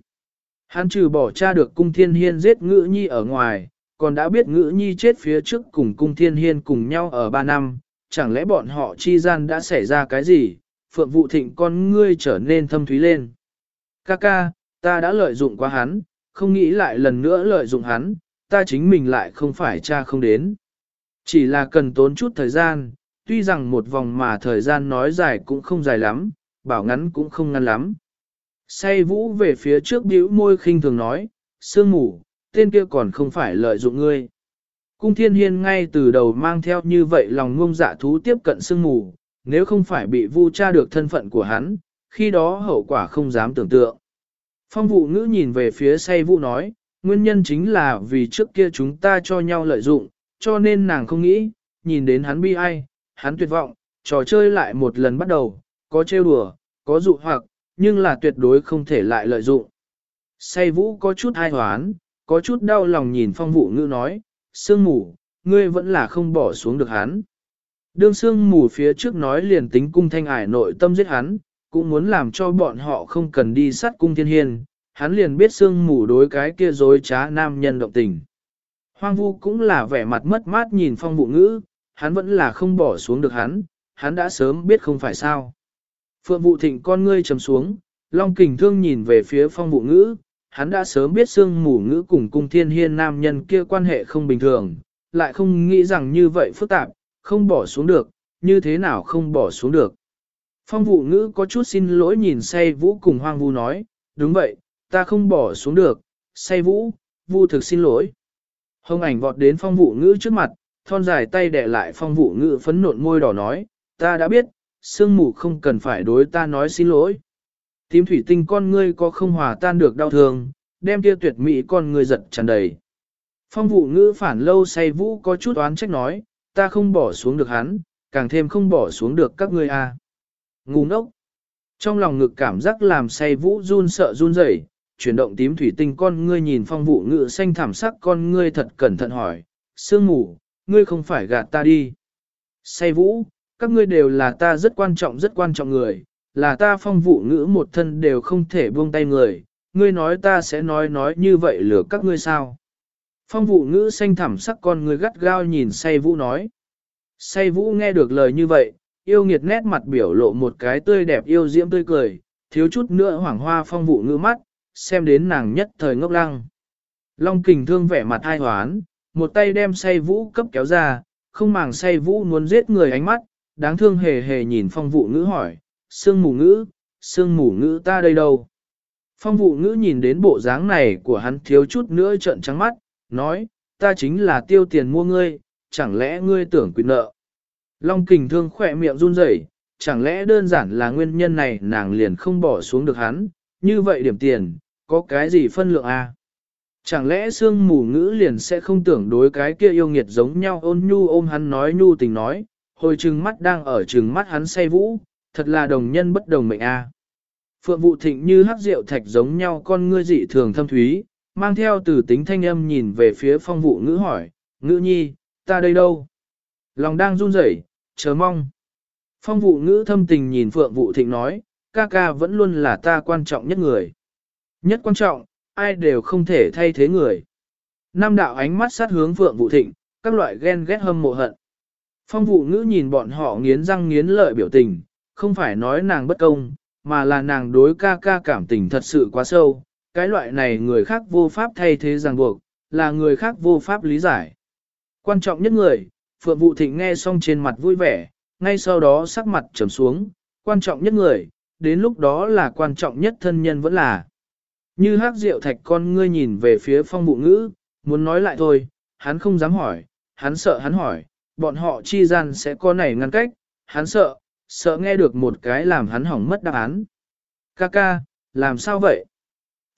Hắn trừ bỏ cha được cung thiên hiên giết ngữ nhi ở ngoài, còn đã biết ngữ nhi chết phía trước cùng cung thiên hiên cùng nhau ở ba năm, chẳng lẽ bọn họ chi gian đã xảy ra cái gì? Phượng Vụ Thịnh con ngươi trở nên thâm thúy lên. Ca ca, ta đã lợi dụng quá hắn, không nghĩ lại lần nữa lợi dụng hắn, ta chính mình lại không phải cha không đến. Chỉ là cần tốn chút thời gian, tuy rằng một vòng mà thời gian nói dài cũng không dài lắm, bảo ngắn cũng không ngắn lắm. Say vũ về phía trước bĩu môi khinh thường nói, sương mù, tên kia còn không phải lợi dụng ngươi. Cung thiên hiên ngay từ đầu mang theo như vậy lòng ngông dạ thú tiếp cận sương mù, nếu không phải bị vu tra được thân phận của hắn, khi đó hậu quả không dám tưởng tượng. Phong vụ ngữ nhìn về phía say vũ nói, nguyên nhân chính là vì trước kia chúng ta cho nhau lợi dụng, cho nên nàng không nghĩ, nhìn đến hắn bi ai, hắn tuyệt vọng, trò chơi lại một lần bắt đầu, có trêu đùa, có dụ hoặc, nhưng là tuyệt đối không thể lại lợi dụng. Say vũ có chút ai hoán, có chút đau lòng nhìn phong vụ ngữ nói, sương mù, ngươi vẫn là không bỏ xuống được hắn. Đương sương mù phía trước nói liền tính cung thanh ải nội tâm giết hắn, cũng muốn làm cho bọn họ không cần đi sát cung thiên hiên, hắn liền biết sương mù đối cái kia dối trá nam nhân động tình. Hoang vu cũng là vẻ mặt mất mát nhìn phong vụ ngữ, hắn vẫn là không bỏ xuống được hắn, hắn đã sớm biết không phải sao. Phượng vụ thịnh con ngươi trầm xuống, long kình thương nhìn về phía phong vụ ngữ, hắn đã sớm biết sương mù ngữ cùng cung thiên hiên nam nhân kia quan hệ không bình thường, lại không nghĩ rằng như vậy phức tạp, không bỏ xuống được, như thế nào không bỏ xuống được. Phong vụ ngữ có chút xin lỗi nhìn say vũ cùng hoang vu nói, đúng vậy, ta không bỏ xuống được, say vũ, vu thực xin lỗi. Hồng ảnh vọt đến phong vụ ngữ trước mặt, thon dài tay đẻ lại phong vụ ngữ phấn nộn môi đỏ nói, ta đã biết, sương mù không cần phải đối ta nói xin lỗi. Tím thủy tinh con ngươi có không hòa tan được đau thương, đem kia tuyệt mỹ con ngươi giật tràn đầy. Phong vụ ngữ phản lâu say vũ có chút oán trách nói, ta không bỏ xuống được hắn, càng thêm không bỏ xuống được các ngươi a. À. Ngu ngốc. Trong lòng ngực cảm giác làm say vũ run sợ run rẩy, chuyển động tím thủy tinh con ngươi nhìn phong vụ ngữ xanh thảm sắc con ngươi thật cẩn thận hỏi, sương mù, ngươi không phải gạt ta đi. Say vũ, các ngươi đều là ta rất quan trọng rất quan trọng người, là ta phong vụ ngữ một thân đều không thể buông tay người, ngươi nói ta sẽ nói nói như vậy lừa các ngươi sao. Phong vụ ngữ xanh thẳm sắc con ngươi gắt gao nhìn say vũ nói. Say vũ nghe được lời như vậy, yêu nghiệt nét mặt biểu lộ một cái tươi đẹp yêu diễm tươi cười, thiếu chút nữa hoảng hoa phong vụ ngữ mắt, xem đến nàng nhất thời ngốc lăng. Long kình thương vẻ mặt ai hoán, một tay đem say vũ cấp kéo ra, không màng say vũ muốn giết người ánh mắt, đáng thương hề hề nhìn phong vụ ngữ hỏi, sương mù ngữ, sương mù ngữ ta đây đâu? Phong vụ ngữ nhìn đến bộ dáng này của hắn thiếu chút nữa trợn trắng mắt, nói, ta chính là tiêu tiền mua ngươi, chẳng lẽ ngươi tưởng quyền nợ? Long kình thương khỏe miệng run rẩy, chẳng lẽ đơn giản là nguyên nhân này nàng liền không bỏ xuống được hắn, như vậy điểm tiền, có cái gì phân lượng à? Chẳng lẽ sương mù ngữ liền sẽ không tưởng đối cái kia yêu nghiệt giống nhau ôn nhu ôm hắn nói nhu tình nói, hồi trừng mắt đang ở trừng mắt hắn say vũ, thật là đồng nhân bất đồng mệnh a. Phượng vụ thịnh như hắc rượu thạch giống nhau con ngươi dị thường thâm thúy, mang theo từ tính thanh âm nhìn về phía phong vụ ngữ hỏi, ngữ nhi, ta đây đâu? Lòng đang run rẩy, chờ mong. Phong vụ ngữ thâm tình nhìn phượng vụ thịnh nói, ca ca vẫn luôn là ta quan trọng nhất người. Nhất quan trọng, ai đều không thể thay thế người. Nam đạo ánh mắt sát hướng phượng vụ thịnh, các loại ghen ghét hâm mộ hận. Phong vụ ngữ nhìn bọn họ nghiến răng nghiến lợi biểu tình, không phải nói nàng bất công, mà là nàng đối ca ca cảm tình thật sự quá sâu. Cái loại này người khác vô pháp thay thế ràng buộc, là người khác vô pháp lý giải. Quan trọng nhất người, Phượng Vụ Thịnh nghe xong trên mặt vui vẻ, ngay sau đó sắc mặt trầm xuống, quan trọng nhất người, đến lúc đó là quan trọng nhất thân nhân vẫn là. Như hát rượu thạch con ngươi nhìn về phía phong bụ ngữ, muốn nói lại thôi, hắn không dám hỏi, hắn sợ hắn hỏi, bọn họ chi gian sẽ có này ngăn cách, hắn sợ, sợ nghe được một cái làm hắn hỏng mất đáp án. Ca ca, làm sao vậy?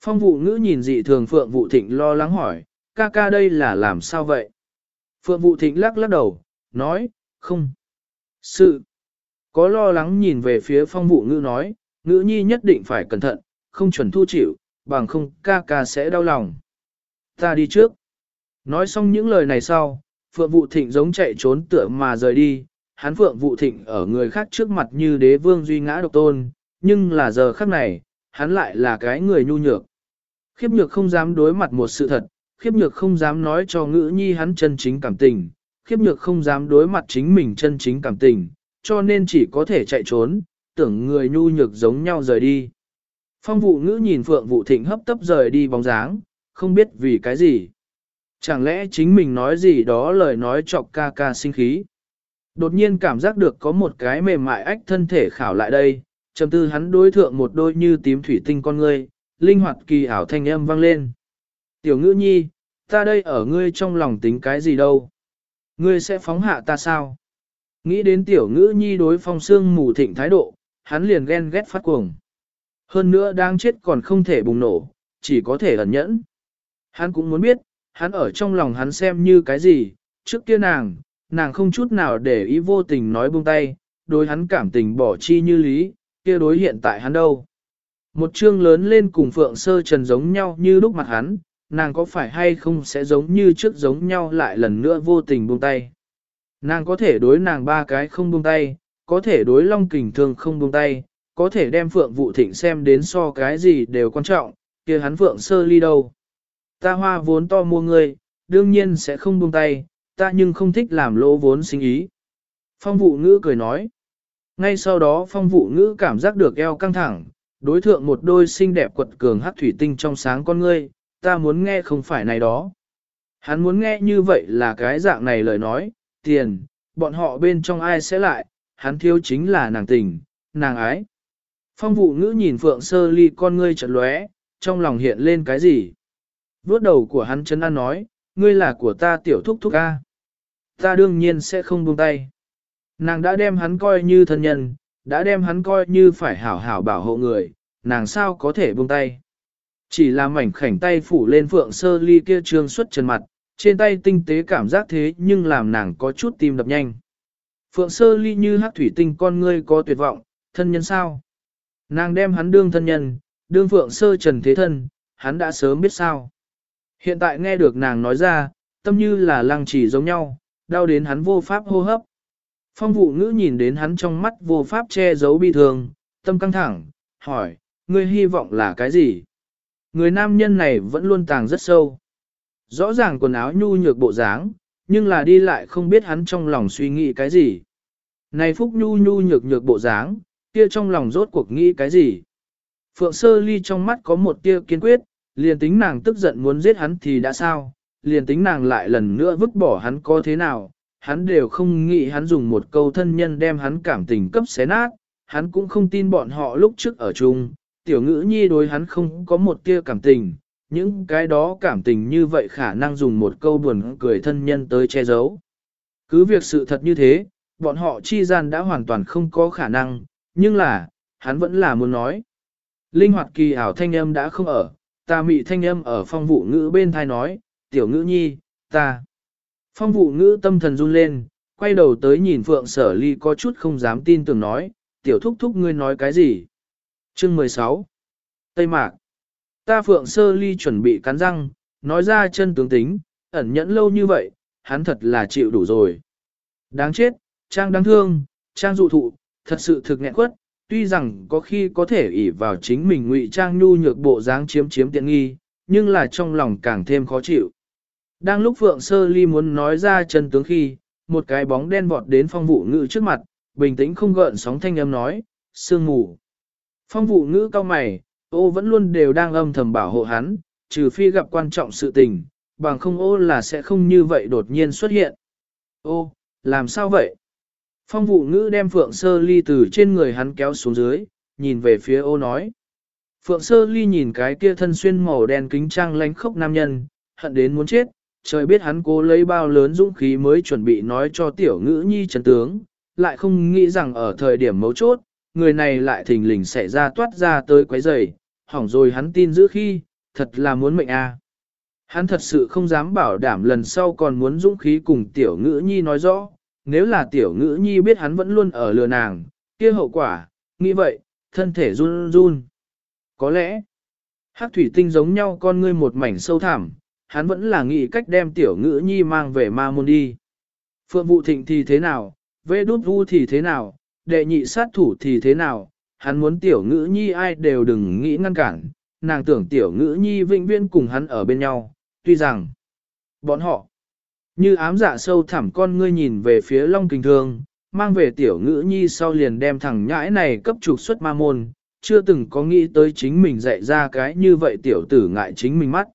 Phong vụ ngữ nhìn dị thường Phượng Vụ Thịnh lo lắng hỏi, ca ca đây là làm sao vậy? Phượng Vụ Thịnh lắc lắc đầu, nói, không. Sự. Có lo lắng nhìn về phía phong vụ ngữ nói, ngữ nhi nhất định phải cẩn thận, không chuẩn thu chịu, bằng không ca ca sẽ đau lòng. Ta đi trước. Nói xong những lời này sau, Phượng Vũ Thịnh giống chạy trốn tựa mà rời đi, hắn Phượng Vũ Thịnh ở người khác trước mặt như đế vương duy ngã độc tôn, nhưng là giờ khắc này, hắn lại là cái người nhu nhược. Khiếp nhược không dám đối mặt một sự thật, khiếp nhược không dám nói cho ngữ nhi hắn chân chính cảm tình, khiếp nhược không dám đối mặt chính mình chân chính cảm tình, cho nên chỉ có thể chạy trốn, tưởng người nhu nhược giống nhau rời đi. Phong vụ ngữ nhìn Phượng Vũ Thịnh hấp tấp rời đi bóng dáng, không biết vì cái gì. Chẳng lẽ chính mình nói gì đó lời nói chọc ca ca sinh khí. Đột nhiên cảm giác được có một cái mềm mại ách thân thể khảo lại đây, trầm tư hắn đối thượng một đôi như tím thủy tinh con ngươi, linh hoạt kỳ ảo thanh âm vang lên. Tiểu ngữ nhi, ta đây ở ngươi trong lòng tính cái gì đâu? Ngươi sẽ phóng hạ ta sao? Nghĩ đến tiểu ngữ nhi đối phong xương mù thịnh thái độ, hắn liền ghen ghét phát cuồng. Hơn nữa đang chết còn không thể bùng nổ, chỉ có thể ẩn nhẫn. Hắn cũng muốn biết, hắn ở trong lòng hắn xem như cái gì, trước kia nàng, nàng không chút nào để ý vô tình nói buông tay, đối hắn cảm tình bỏ chi như lý, kia đối hiện tại hắn đâu. Một chương lớn lên cùng Phượng Sơ Trần giống nhau như lúc mặt hắn, nàng có phải hay không sẽ giống như trước giống nhau lại lần nữa vô tình buông tay. Nàng có thể đối nàng ba cái không buông tay, có thể đối Long Kình Thương không buông tay, có thể đem Phượng Vụ Thịnh xem đến so cái gì đều quan trọng, kia hắn Phượng Sơ ly đâu. Ta hoa vốn to mua ngươi, đương nhiên sẽ không buông tay, ta nhưng không thích làm lỗ vốn sinh ý. Phong vụ ngữ cười nói. Ngay sau đó phong vụ ngữ cảm giác được eo căng thẳng, đối thượng một đôi xinh đẹp quật cường hát thủy tinh trong sáng con ngươi, ta muốn nghe không phải này đó. Hắn muốn nghe như vậy là cái dạng này lời nói, tiền, bọn họ bên trong ai sẽ lại, hắn thiếu chính là nàng tình, nàng ái. Phong vụ ngữ nhìn Phượng Sơ Ly con ngươi chật lóe, trong lòng hiện lên cái gì? Vuốt đầu của hắn chân an nói, ngươi là của ta tiểu thúc thúc A. Ta đương nhiên sẽ không buông tay. Nàng đã đem hắn coi như thân nhân, đã đem hắn coi như phải hảo hảo bảo hộ người, nàng sao có thể buông tay. Chỉ là mảnh khảnh tay phủ lên phượng sơ ly kia trương xuất trần mặt, trên tay tinh tế cảm giác thế nhưng làm nàng có chút tim đập nhanh. Phượng sơ ly như hát thủy tinh con ngươi có tuyệt vọng, thân nhân sao? Nàng đem hắn đương thân nhân, đương phượng sơ trần thế thân, hắn đã sớm biết sao. Hiện tại nghe được nàng nói ra, tâm như là lăng chỉ giống nhau, đau đến hắn vô pháp hô hấp. Phong vụ ngữ nhìn đến hắn trong mắt vô pháp che giấu bi thường, tâm căng thẳng, hỏi, ngươi hy vọng là cái gì? Người nam nhân này vẫn luôn tàng rất sâu. Rõ ràng quần áo nhu nhược bộ dáng, nhưng là đi lại không biết hắn trong lòng suy nghĩ cái gì. Này phúc nhu nhu nhược nhược bộ dáng, kia trong lòng rốt cuộc nghĩ cái gì? Phượng sơ ly trong mắt có một tia kiên quyết, liền tính nàng tức giận muốn giết hắn thì đã sao, liền tính nàng lại lần nữa vứt bỏ hắn có thế nào, hắn đều không nghĩ hắn dùng một câu thân nhân đem hắn cảm tình cấp xé nát, hắn cũng không tin bọn họ lúc trước ở chung, tiểu ngữ nhi đối hắn không có một tia cảm tình, những cái đó cảm tình như vậy khả năng dùng một câu buồn cười thân nhân tới che giấu. Cứ việc sự thật như thế, bọn họ chi gian đã hoàn toàn không có khả năng, nhưng là, hắn vẫn là muốn nói. Linh hoạt kỳ ảo thanh âm đã không ở, ta mị thanh âm ở phong vụ ngữ bên thai nói, tiểu ngữ nhi, ta. Phong vụ ngữ tâm thần run lên, quay đầu tới nhìn Phượng Sở Ly có chút không dám tin tưởng nói, tiểu thúc thúc ngươi nói cái gì? Chương 16 Tây Mạc Ta Phượng Sơ Ly chuẩn bị cắn răng, nói ra chân tướng tính, ẩn nhẫn lâu như vậy, hắn thật là chịu đủ rồi. Đáng chết, Trang đáng thương, Trang dụ thụ, thật sự thực nghẹn quất, tuy rằng có khi có thể ỷ vào chính mình ngụy Trang nhu nhược bộ dáng chiếm chiếm tiện nghi, nhưng là trong lòng càng thêm khó chịu. Đang lúc Phượng Sơ Ly muốn nói ra chân tướng khi, một cái bóng đen vọt đến phong vụ ngữ trước mặt, bình tĩnh không gợn sóng thanh âm nói, sương mù. Phong vụ ngữ cao mày, ô vẫn luôn đều đang âm thầm bảo hộ hắn, trừ phi gặp quan trọng sự tình, bằng không ô là sẽ không như vậy đột nhiên xuất hiện. Ô, làm sao vậy? Phong vụ ngữ đem Phượng Sơ Ly từ trên người hắn kéo xuống dưới, nhìn về phía ô nói. Phượng Sơ Ly nhìn cái kia thân xuyên màu đen kính trang lánh khốc nam nhân, hận đến muốn chết, trời biết hắn cố lấy bao lớn dũng khí mới chuẩn bị nói cho tiểu ngữ nhi trấn tướng, lại không nghĩ rằng ở thời điểm mấu chốt, người này lại thình lình xảy ra toát ra tới quấy rầy, hỏng rồi hắn tin giữ khi, thật là muốn mệnh a. Hắn thật sự không dám bảo đảm lần sau còn muốn dũng khí cùng tiểu ngữ nhi nói rõ, nếu là tiểu ngữ nhi biết hắn vẫn luôn ở lừa nàng, kia hậu quả, nghĩ vậy, thân thể run run. Có lẽ, hắc thủy tinh giống nhau con ngươi một mảnh sâu thẳm, hắn vẫn là nghĩ cách đem tiểu ngữ nhi mang về ma môn đi. Phượng vụ thịnh thì thế nào, vê đút vu thì thế nào, đệ nhị sát thủ thì thế nào, hắn muốn tiểu ngữ nhi ai đều đừng nghĩ ngăn cản, nàng tưởng tiểu ngữ nhi vĩnh viễn cùng hắn ở bên nhau, tuy rằng, bọn họ, như ám dạ sâu thẳm con ngươi nhìn về phía Long Kình Thương, mang về tiểu ngữ nhi sau liền đem thằng nhãi này cấp trục xuất ma môn, chưa từng có nghĩ tới chính mình dạy ra cái như vậy tiểu tử ngại chính mình mắt.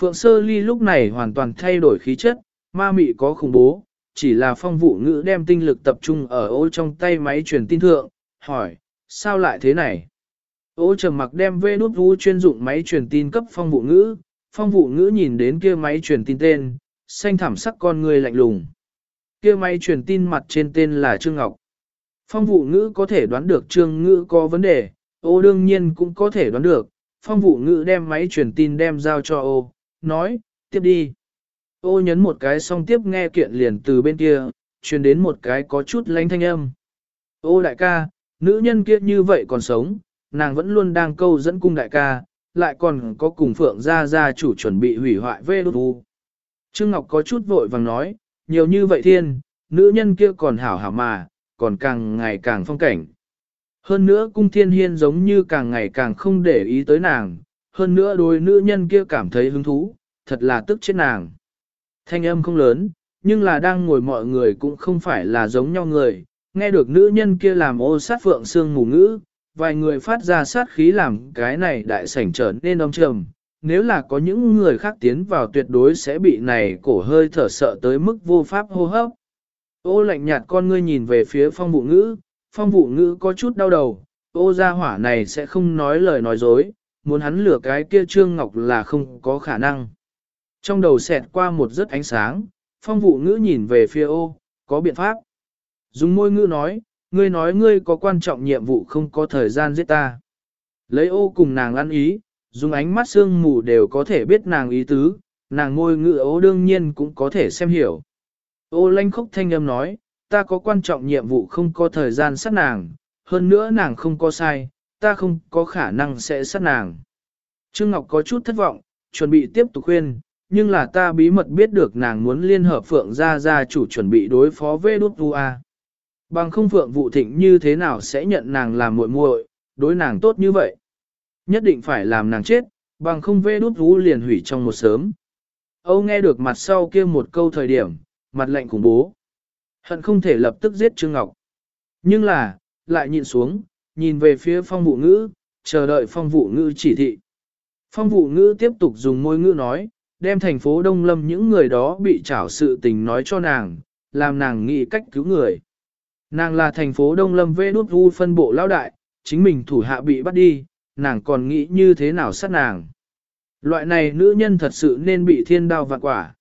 Phượng Sơ Ly lúc này hoàn toàn thay đổi khí chất, ma mị có khủng bố, chỉ là phong vụ ngữ đem tinh lực tập trung ở ô trong tay máy truyền tin thượng, hỏi, sao lại thế này? Ô trầm mặc đem vê đút vu chuyên dụng máy truyền tin cấp phong vụ ngữ, phong vụ ngữ nhìn đến kia máy truyền tin tên, xanh thảm sắc con người lạnh lùng. Kia máy truyền tin mặt trên tên là Trương Ngọc. Phong vụ ngữ có thể đoán được Trương ngữ có vấn đề, ô đương nhiên cũng có thể đoán được. Phong vụ ngữ đem máy truyền tin đem giao cho ô, nói, tiếp đi. Ô nhấn một cái xong tiếp nghe kiện liền từ bên kia, truyền đến một cái có chút lánh thanh âm. Ô đại ca, nữ nhân kia như vậy còn sống, nàng vẫn luôn đang câu dẫn cung đại ca, lại còn có cùng phượng gia gia chủ chuẩn bị hủy hoại vê đốt tu. Trương Ngọc có chút vội vàng nói, nhiều như vậy thiên, nữ nhân kia còn hảo hảo mà, còn càng ngày càng phong cảnh. Hơn nữa cung thiên hiên giống như càng ngày càng không để ý tới nàng, hơn nữa đôi nữ nhân kia cảm thấy hứng thú, thật là tức chết nàng. Thanh âm không lớn, nhưng là đang ngồi mọi người cũng không phải là giống nhau người, nghe được nữ nhân kia làm ô sát phượng xương mù ngữ, vài người phát ra sát khí làm cái này đại sảnh trở nên đông trầm. Nếu là có những người khác tiến vào tuyệt đối sẽ bị này cổ hơi thở sợ tới mức vô pháp hô hấp. Ô lạnh nhạt con ngươi nhìn về phía phong vụ ngữ, phong vụ ngữ có chút đau đầu, ô gia hỏa này sẽ không nói lời nói dối, muốn hắn lửa cái kia trương ngọc là không có khả năng. Trong đầu xẹt qua một giấc ánh sáng, phong vụ ngữ nhìn về phía ô, có biện pháp. Dùng môi ngữ nói, ngươi nói ngươi có quan trọng nhiệm vụ không có thời gian giết ta. Lấy ô cùng nàng ăn ý, dùng ánh mắt sương mù đều có thể biết nàng ý tứ, nàng ngôi ngữ ố đương nhiên cũng có thể xem hiểu. Ô lanh khốc thanh âm nói, ta có quan trọng nhiệm vụ không có thời gian sát nàng, hơn nữa nàng không có sai, ta không có khả năng sẽ sát nàng. Trương Ngọc có chút thất vọng, chuẩn bị tiếp tục khuyên, nhưng là ta bí mật biết được nàng muốn liên hợp Phượng gia gia chủ chuẩn bị đối phó với đốt vua. Bằng không Phượng Vũ thịnh như thế nào sẽ nhận nàng làm muội muội, đối nàng tốt như vậy. Nhất định phải làm nàng chết, bằng không vê đút vũ liền hủy trong một sớm. Âu nghe được mặt sau kia một câu thời điểm, mặt lạnh khủng bố. Hận không thể lập tức giết Trương Ngọc. Nhưng là, lại nhìn xuống, nhìn về phía phong vụ ngữ, chờ đợi phong vụ ngữ chỉ thị. Phong vụ ngữ tiếp tục dùng môi ngữ nói, đem thành phố Đông Lâm những người đó bị trảo sự tình nói cho nàng, làm nàng nghĩ cách cứu người. Nàng là thành phố Đông Lâm vê đút vu phân bộ lao đại, chính mình thủ hạ bị bắt đi, nàng còn nghĩ như thế nào sát nàng. Loại này nữ nhân thật sự nên bị thiên đao vạn quả.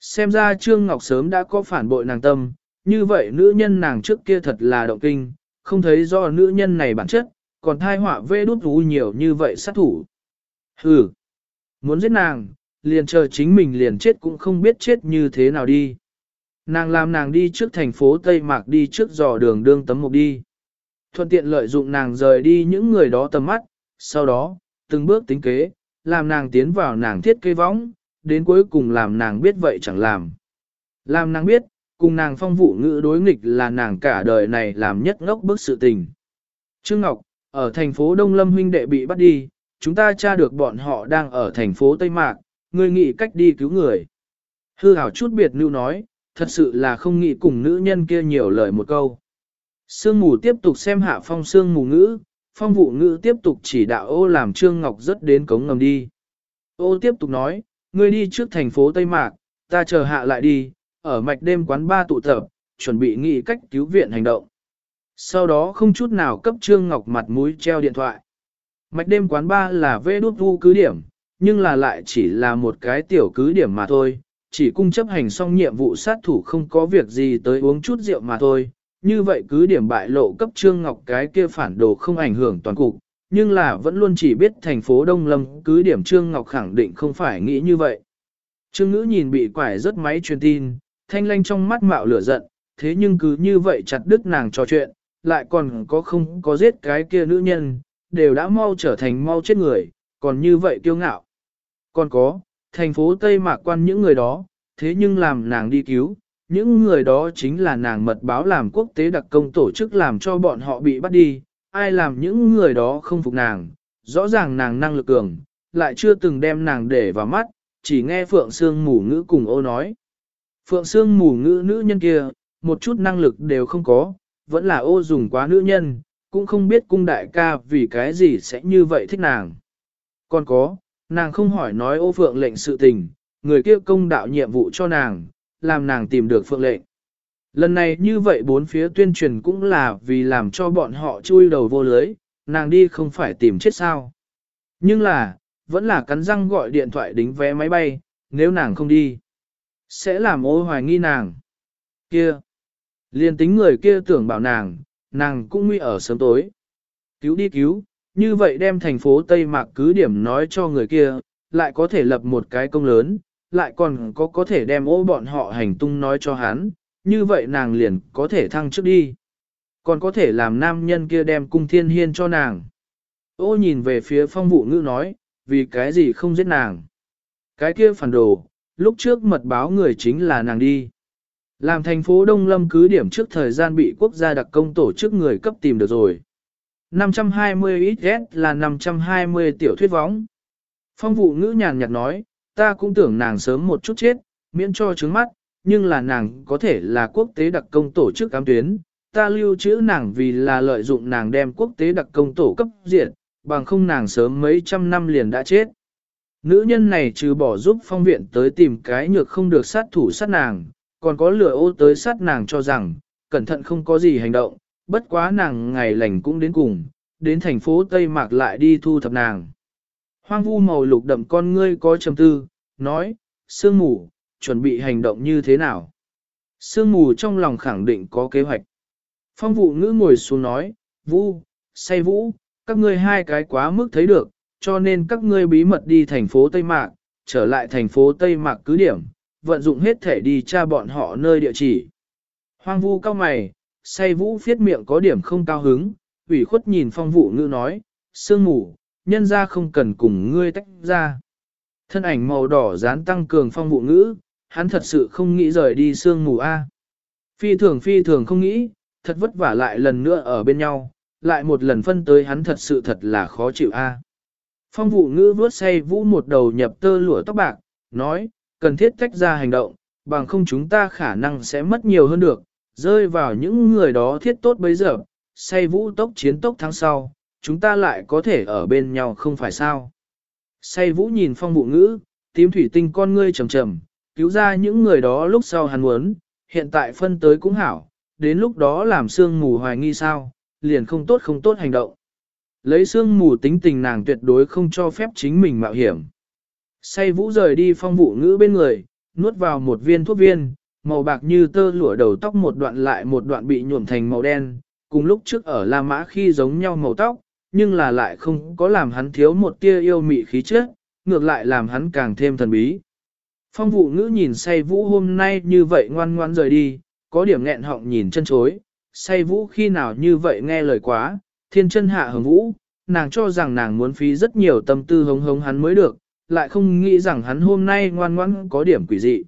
Xem ra Trương Ngọc sớm đã có phản bội nàng tâm, như vậy nữ nhân nàng trước kia thật là động kinh, không thấy do nữ nhân này bản chất, còn thai họa vê đút vu nhiều như vậy sát thủ. Hừ, muốn giết nàng, liền chờ chính mình liền chết cũng không biết chết như thế nào đi. Nàng làm nàng đi trước thành phố Tây Mạc đi trước dò đường đương tấm mục đi. Thuận tiện lợi dụng nàng rời đi những người đó tầm mắt, sau đó, từng bước tính kế, làm nàng tiến vào nàng thiết kế võng, đến cuối cùng làm nàng biết vậy chẳng làm. Làm nàng biết, cùng nàng phong vụ ngữ đối nghịch là nàng cả đời này làm nhất ngốc bức sự tình. Trương Ngọc, ở thành phố Đông Lâm huynh đệ bị bắt đi, chúng ta tra được bọn họ đang ở thành phố Tây Mạc, người nghĩ cách đi cứu người. Hư hảo chút biệt nữ nói, thật sự là không nghĩ cùng nữ nhân kia nhiều lời một câu. Sương mù tiếp tục xem hạ phong sương mù ngữ, phong vụ ngữ tiếp tục chỉ đạo ô làm Trương Ngọc rất đến cống ngầm đi. Ô tiếp tục nói, ngươi đi trước thành phố Tây Mạc, ta chờ hạ lại đi, ở mạch đêm quán ba tụ tập, chuẩn bị nghĩ cách cứu viện hành động. Sau đó không chút nào cấp Trương Ngọc mặt mũi treo điện thoại. Mạch đêm quán ba là vê đút vu cứ điểm, nhưng là lại chỉ là một cái tiểu cứ điểm mà thôi, chỉ cung chấp hành xong nhiệm vụ sát thủ không có việc gì tới uống chút rượu mà thôi, như vậy cứ điểm bại lộ cấp Trương Ngọc cái kia phản đồ không ảnh hưởng toàn cục, nhưng là vẫn luôn chỉ biết thành phố Đông Lâm cứ điểm Trương Ngọc khẳng định không phải nghĩ như vậy. Trương Ngữ nhìn bị quải rất máy truyền tin, thanh lanh trong mắt mạo lửa giận, thế nhưng cứ như vậy chặt đứt nàng trò chuyện, lại còn có không có giết cái kia nữ nhân, đều đã mau trở thành mau chết người, còn như vậy kiêu ngạo. Còn có, thành phố Tây Mạc quan những người đó, thế nhưng làm nàng đi cứu, những người đó chính là nàng mật báo làm quốc tế đặc công tổ chức làm cho bọn họ bị bắt đi, ai làm những người đó không phục nàng, rõ ràng nàng năng lực cường, lại chưa từng đem nàng để vào mắt, chỉ nghe Phượng Sương mù ngữ cùng ô nói. Phượng Sương mù ngữ nữ nhân kia, một chút năng lực đều không có, vẫn là ô dùng quá nữ nhân, cũng không biết cung đại ca vì cái gì sẽ như vậy thích nàng. Còn có, nàng không hỏi nói ô Phượng lệnh sự tình, người kia công đạo nhiệm vụ cho nàng, làm nàng tìm được Phượng lệnh. Lần này như vậy bốn phía tuyên truyền cũng là vì làm cho bọn họ chui đầu vô lưới, nàng đi không phải tìm chết sao. Nhưng là, vẫn là cắn răng gọi điện thoại đính vé máy bay, nếu nàng không đi. Sẽ làm ô hoài nghi nàng. Kia! Liên tính người kia tưởng bảo nàng, nàng cũng nguy ở sớm tối. Cứu đi cứu, như vậy đem thành phố Tây Mạc cứ điểm nói cho người kia, lại có thể lập một cái công lớn, lại còn có có thể đem ô bọn họ hành tung nói cho hắn, như vậy nàng liền có thể thăng trước đi. Còn có thể làm nam nhân kia đem cung thiên hiên cho nàng. Ô nhìn về phía phong vụ ngữ nói, vì cái gì không giết nàng. Cái kia phản đồ, lúc trước mật báo người chính là nàng đi. Làm thành phố Đông Lâm cứ điểm trước thời gian bị quốc gia đặc công tổ chức người cấp tìm được rồi. 520 XS là 520 tiểu thuyết võng. Phong vụ ngữ nhàn nhạt nói, ta cũng tưởng nàng sớm một chút chết, miễn cho trứng mắt, nhưng là nàng có thể là quốc tế đặc công tổ chức cám tuyến, ta lưu trữ nàng vì là lợi dụng nàng đem quốc tế đặc công tổ cấp diện, bằng không nàng sớm mấy trăm năm liền đã chết. Nữ nhân này trừ bỏ giúp phong viện tới tìm cái nhược không được sát thủ sát nàng, còn có lửa ô tới sát nàng cho rằng, cẩn thận không có gì hành động, bất quá nàng ngày lành cũng đến cùng, đến thành phố Tây Mạc lại đi thu thập nàng. Hoang vu màu lục đậm con ngươi có trầm tư, nói, sương mù, chuẩn bị hành động như thế nào? Sương mù trong lòng khẳng định có kế hoạch. Phong vụ ngữ ngồi xuống nói, Vu, say vũ, các ngươi hai cái quá mức thấy được, cho nên các ngươi bí mật đi thành phố Tây Mạc, trở lại thành phố Tây Mạc cứ điểm, vận dụng hết thể đi tra bọn họ nơi địa chỉ. Hoang vu cao mày, say vũ phiết miệng có điểm không cao hứng, ủy khuất nhìn phong vụ ngữ nói, sương mù, nhân ra không cần cùng ngươi tách ra. Thân ảnh màu đỏ dán tăng cường phong vụ ngữ, hắn thật sự không nghĩ rời đi sương mù A. Phi thường phi thường không nghĩ, thật vất vả lại lần nữa ở bên nhau, lại một lần phân tới hắn thật sự thật là khó chịu A. Phong vụ ngữ vuốt say vũ một đầu nhập tơ lụa tóc bạc, nói, cần thiết tách ra hành động, bằng không chúng ta khả năng sẽ mất nhiều hơn được, rơi vào những người đó thiết tốt bây giờ, say vũ tốc chiến tốc tháng sau, chúng ta lại có thể ở bên nhau không phải sao. Say vũ nhìn phong vụ ngữ, tím thủy tinh con ngươi trầm trầm, cứu ra những người đó lúc sau hắn muốn, hiện tại phân tới cũng hảo, đến lúc đó làm sương mù hoài nghi sao, liền không tốt không tốt hành động. Lấy sương mù tính tình nàng tuyệt đối không cho phép chính mình mạo hiểm. Say vũ rời đi phong vụ ngữ bên người, nuốt vào một viên thuốc viên, màu bạc như tơ lụa đầu tóc một đoạn lại một đoạn bị nhuộm thành màu đen, cùng lúc trước ở La Mã khi giống nhau màu tóc, nhưng là lại không có làm hắn thiếu một tia yêu mị khí chất, ngược lại làm hắn càng thêm thần bí. Phong vụ ngữ nhìn say vũ hôm nay như vậy ngoan ngoan rời đi, có điểm nghẹn họng nhìn chân chối, say vũ khi nào như vậy nghe lời quá, thiên chân hạ hứng vũ, nàng cho rằng nàng muốn phí rất nhiều tâm tư hống hống hắn mới được, lại không nghĩ rằng hắn hôm nay ngoan ngoãn có điểm quỷ dị.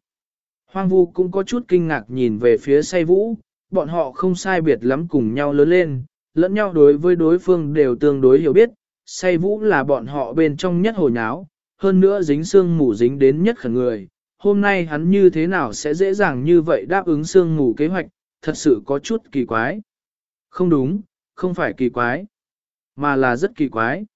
Hoang vu cũng có chút kinh ngạc nhìn về phía say vũ, bọn họ không sai biệt lắm cùng nhau lớn lên, lẫn nhau đối với đối phương đều tương đối hiểu biết, say vũ là bọn họ bên trong nhất hồi nháo, hơn nữa dính xương mù dính đến nhất khẩn người. Hôm nay hắn như thế nào sẽ dễ dàng như vậy đáp ứng xương mù kế hoạch, thật sự có chút kỳ quái. Không đúng, không phải kỳ quái, mà là rất kỳ quái.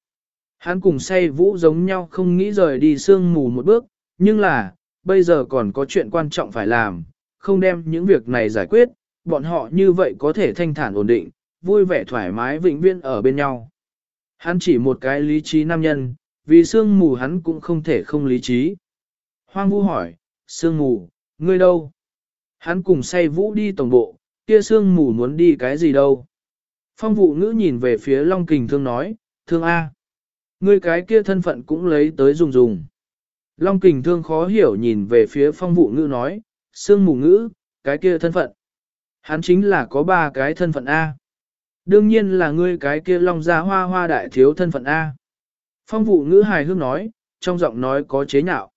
Hắn cùng say vũ giống nhau không nghĩ rời đi xương mù một bước, nhưng là, bây giờ còn có chuyện quan trọng phải làm, không đem những việc này giải quyết, bọn họ như vậy có thể thanh thản ổn định, vui vẻ thoải mái vĩnh viễn ở bên nhau. Hắn chỉ một cái lý trí nam nhân, vì sương mù hắn cũng không thể không lý trí. Hoang Vũ hỏi, sương mù, ngươi đâu? Hắn cùng say vũ đi tổng bộ, kia sương mù muốn đi cái gì đâu. Phong vụ ngữ nhìn về phía Long Kình Thương nói, thương A. Ngươi cái kia thân phận cũng lấy tới dùng dùng. Long Kình Thương khó hiểu nhìn về phía phong vụ ngữ nói, sương mù ngữ, cái kia thân phận. Hắn chính là có ba cái thân phận A. Đương nhiên là ngươi cái kia long gia hoa hoa đại thiếu thân phận A. Phong vụ ngữ hài hước nói, trong giọng nói có chế nhạo.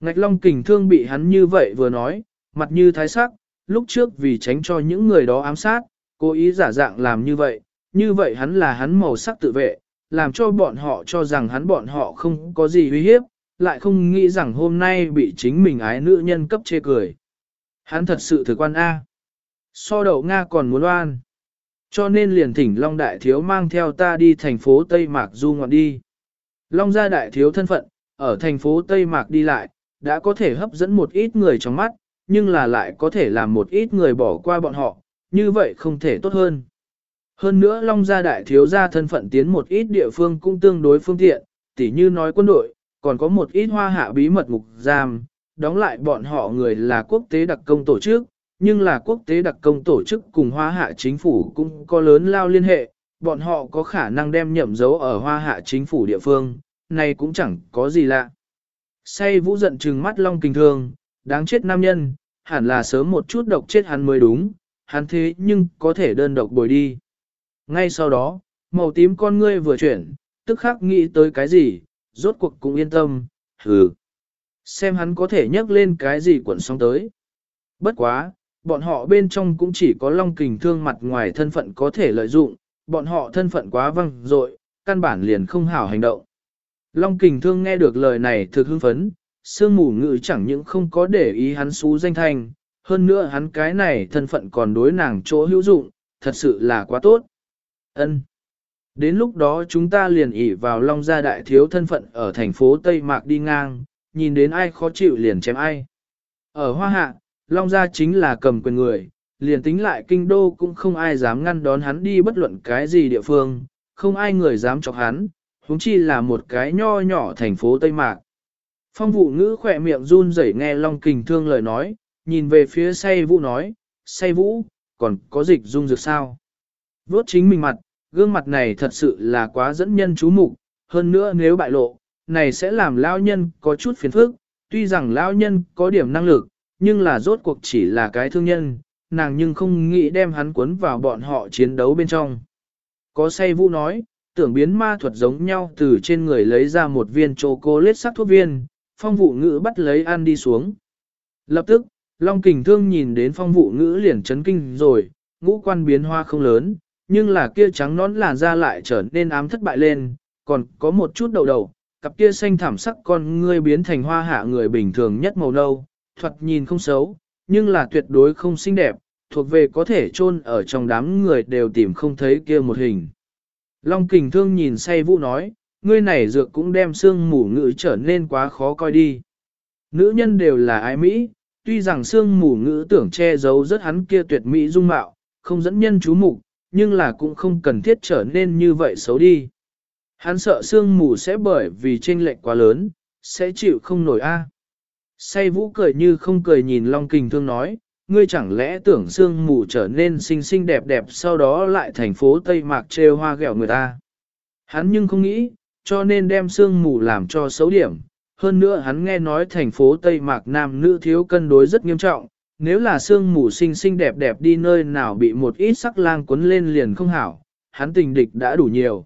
Ngạch long kình thương bị hắn như vậy vừa nói, mặt như thái sắc, lúc trước vì tránh cho những người đó ám sát, cố ý giả dạng làm như vậy, như vậy hắn là hắn màu sắc tự vệ, làm cho bọn họ cho rằng hắn bọn họ không có gì uy hiếp, lại không nghĩ rằng hôm nay bị chính mình ái nữ nhân cấp chê cười. Hắn thật sự thực quan A. So đậu Nga còn muốn oan. Cho nên liền thỉnh Long Đại Thiếu mang theo ta đi thành phố Tây Mạc du ngoạn đi. Long gia Đại Thiếu thân phận, ở thành phố Tây Mạc đi lại, đã có thể hấp dẫn một ít người trong mắt, nhưng là lại có thể làm một ít người bỏ qua bọn họ, như vậy không thể tốt hơn. Hơn nữa Long gia Đại Thiếu gia thân phận tiến một ít địa phương cũng tương đối phương tiện, tỉ như nói quân đội, còn có một ít hoa hạ bí mật ngục giam, đóng lại bọn họ người là quốc tế đặc công tổ chức, nhưng là quốc tế đặc công tổ chức cùng hoa hạ chính phủ cũng có lớn lao liên hệ, bọn họ có khả năng đem nhậm dấu ở hoa hạ chính phủ địa phương, này cũng chẳng có gì lạ. Say vũ giận trừng mắt long kinh thương, đáng chết nam nhân, hẳn là sớm một chút độc chết hắn mới đúng, hắn thế nhưng có thể đơn độc bồi đi. Ngay sau đó, màu tím con ngươi vừa chuyển, tức khắc nghĩ tới cái gì, rốt cuộc cũng yên tâm, hừ. Xem hắn có thể nhấc lên cái gì quẩn xong tới. Bất quá, bọn họ bên trong cũng chỉ có long kình thương mặt ngoài thân phận có thể lợi dụng, bọn họ thân phận quá văng dội, căn bản liền không hảo hành động. Long kình thương nghe được lời này thực hưng phấn, sương mù ngự chẳng những không có để ý hắn xú danh thanh, hơn nữa hắn cái này thân phận còn đối nàng chỗ hữu dụng, thật sự là quá tốt. Ân. Đến lúc đó chúng ta liền ỉ vào Long Gia Đại Thiếu thân phận ở thành phố Tây Mạc đi ngang, nhìn đến ai khó chịu liền chém ai. Ở Hoa Hạ, Long Gia chính là cầm quyền người, liền tính lại kinh đô cũng không ai dám ngăn đón hắn đi bất luận cái gì địa phương, không ai người dám chọc hắn, huống chi là một cái nho nhỏ thành phố Tây Mạc. Phong vụ ngữ khỏe miệng run rẩy nghe Long Kình Thương lời nói, nhìn về phía say vũ nói, say vũ, còn có dịch dung dược sao? Vốt chính mình mặt, gương mặt này thật sự là quá dẫn nhân chú mục hơn nữa nếu bại lộ, này sẽ làm lao nhân có chút phiền phức, tuy rằng lao nhân có điểm năng lực, nhưng là rốt cuộc chỉ là cái thương nhân, nàng nhưng không nghĩ đem hắn cuốn vào bọn họ chiến đấu bên trong. Có say vũ nói, tưởng biến ma thuật giống nhau từ trên người lấy ra một viên chocolate sắc thuốc viên, phong vụ ngữ bắt lấy ăn đi xuống. Lập tức, Long Kình Thương nhìn đến phong vụ ngữ liền chấn kinh rồi, ngũ quan biến hoa không lớn, nhưng là kia trắng nón làn da lại trở nên ám thất bại lên, còn có một chút đầu đầu, cặp kia xanh thảm sắc con ngươi biến thành hoa hạ người bình thường nhất màu nâu, thoạt nhìn không xấu, nhưng là tuyệt đối không xinh đẹp, thuộc về có thể chôn ở trong đám người đều tìm không thấy kia một hình. Long kình thương nhìn say vũ nói, ngươi này dược cũng đem xương mù ngữ trở nên quá khó coi đi. Nữ nhân đều là ai Mỹ, tuy rằng xương mù ngữ tưởng che giấu rất hắn kia tuyệt mỹ dung mạo, không dẫn nhân chú mục, nhưng là cũng không cần thiết trở nên như vậy xấu đi. Hắn sợ xương mù sẽ bởi vì chênh lệch quá lớn, sẽ chịu không nổi a. Say vũ cười như không cười nhìn Long Kình Thương nói, ngươi chẳng lẽ tưởng xương mù trở nên xinh xinh đẹp đẹp sau đó lại thành phố Tây Mạc trêu hoa ghẹo người ta. Hắn nhưng không nghĩ, cho nên đem xương mù làm cho xấu điểm. Hơn nữa hắn nghe nói thành phố Tây Mạc nam nữ thiếu cân đối rất nghiêm trọng, nếu là xương mù xinh xinh đẹp đẹp đi nơi nào bị một ít sắc lang cuốn lên liền không hảo, hắn tình địch đã đủ nhiều.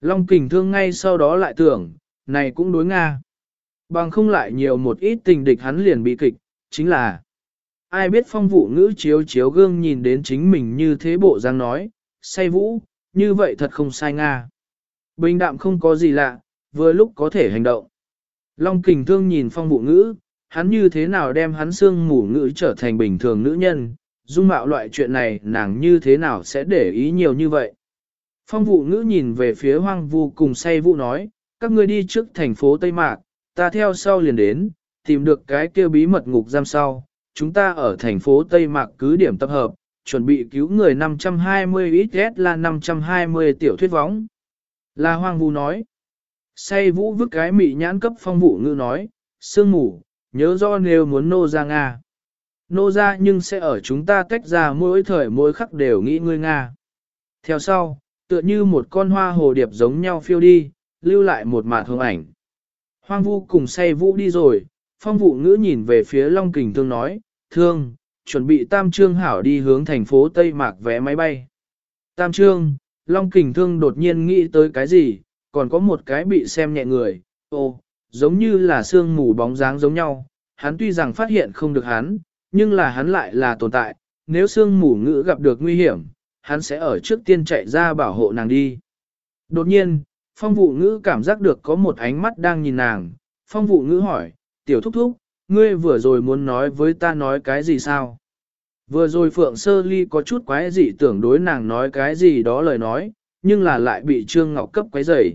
Long kình thương ngay sau đó lại tưởng, này cũng đối Nga. Bằng không lại nhiều một ít tình địch hắn liền bị kịch, chính là ai biết phong vụ ngữ chiếu chiếu gương nhìn đến chính mình như thế bộ giang nói, say vũ, như vậy thật không sai Nga. Bình đạm không có gì lạ, vừa lúc có thể hành động. Long kình thương nhìn phong vụ ngữ, hắn như thế nào đem hắn xương mù ngữ trở thành bình thường nữ nhân, dung mạo loại chuyện này nàng như thế nào sẽ để ý nhiều như vậy. Phong vụ ngữ nhìn về phía hoang vu cùng say vũ nói, các ngươi đi trước thành phố Tây Mạc, ta theo sau liền đến, tìm được cái kia bí mật ngục giam sau. Chúng ta ở thành phố Tây Mạc cứ điểm tập hợp, chuẩn bị cứu người 520 ít là 520 tiểu thuyết võng. Là hoang Vũ nói. Say vũ vứt cái mị nhãn cấp phong vụ ngữ nói, sương ngủ, nhớ do nếu muốn nô ra Nga. Nô ra nhưng sẽ ở chúng ta tách ra mỗi thời mỗi khắc đều nghĩ ngươi Nga. Theo sau, tựa như một con hoa hồ điệp giống nhau phiêu đi, lưu lại một mạt hương ảnh. Hoang vu cùng say vũ đi rồi, phong vụ ngữ nhìn về phía Long Kình Thương nói, Thương, chuẩn bị Tam Trương Hảo đi hướng thành phố Tây Mạc vé máy bay. Tam Trương, Long Kình Thương đột nhiên nghĩ tới cái gì, còn có một cái bị xem nhẹ người, ô, giống như là sương mù bóng dáng giống nhau, hắn tuy rằng phát hiện không được hắn, nhưng là hắn lại là tồn tại, nếu sương mù ngữ gặp được nguy hiểm, hắn sẽ ở trước tiên chạy ra bảo hộ nàng đi. Đột nhiên, phong vụ ngữ cảm giác được có một ánh mắt đang nhìn nàng, phong vụ ngữ hỏi, tiểu thúc thúc, ngươi vừa rồi muốn nói với ta nói cái gì sao? Vừa rồi Phượng Sơ Ly có chút quái dị tưởng đối nàng nói cái gì đó lời nói, nhưng là lại bị Trương Ngọc cấp quấy rầy.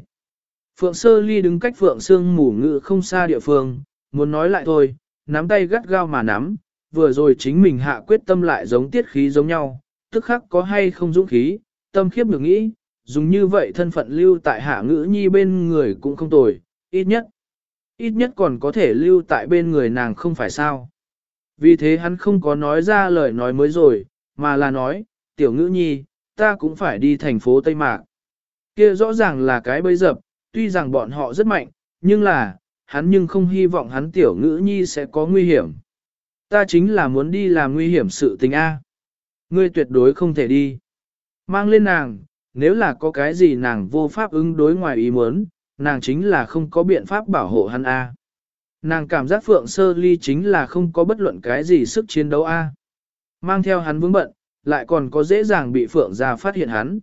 Phượng Sơ Ly đứng cách Phượng Sương mù ngự không xa địa phương, muốn nói lại thôi, nắm tay gắt gao mà nắm, vừa rồi chính mình hạ quyết tâm lại giống tiết khí giống nhau, tức khắc có hay không dũng khí, tâm khiếp được nghĩ, dùng như vậy thân phận lưu tại hạ ngữ nhi bên người cũng không tồi, ít nhất. Ít nhất còn có thể lưu tại bên người nàng không phải sao. Vì thế hắn không có nói ra lời nói mới rồi, mà là nói, tiểu ngữ nhi, ta cũng phải đi thành phố Tây Mạc. Kia rõ ràng là cái bấy dập, tuy rằng bọn họ rất mạnh, nhưng là, hắn nhưng không hy vọng hắn tiểu ngữ nhi sẽ có nguy hiểm. Ta chính là muốn đi làm nguy hiểm sự tình A. Ngươi tuyệt đối không thể đi. Mang lên nàng, nếu là có cái gì nàng vô pháp ứng đối ngoài ý muốn, nàng chính là không có biện pháp bảo hộ hắn A. Nàng cảm giác Phượng Sơ Ly chính là không có bất luận cái gì sức chiến đấu A. Mang theo hắn vướng bận, lại còn có dễ dàng bị Phượng ra phát hiện hắn.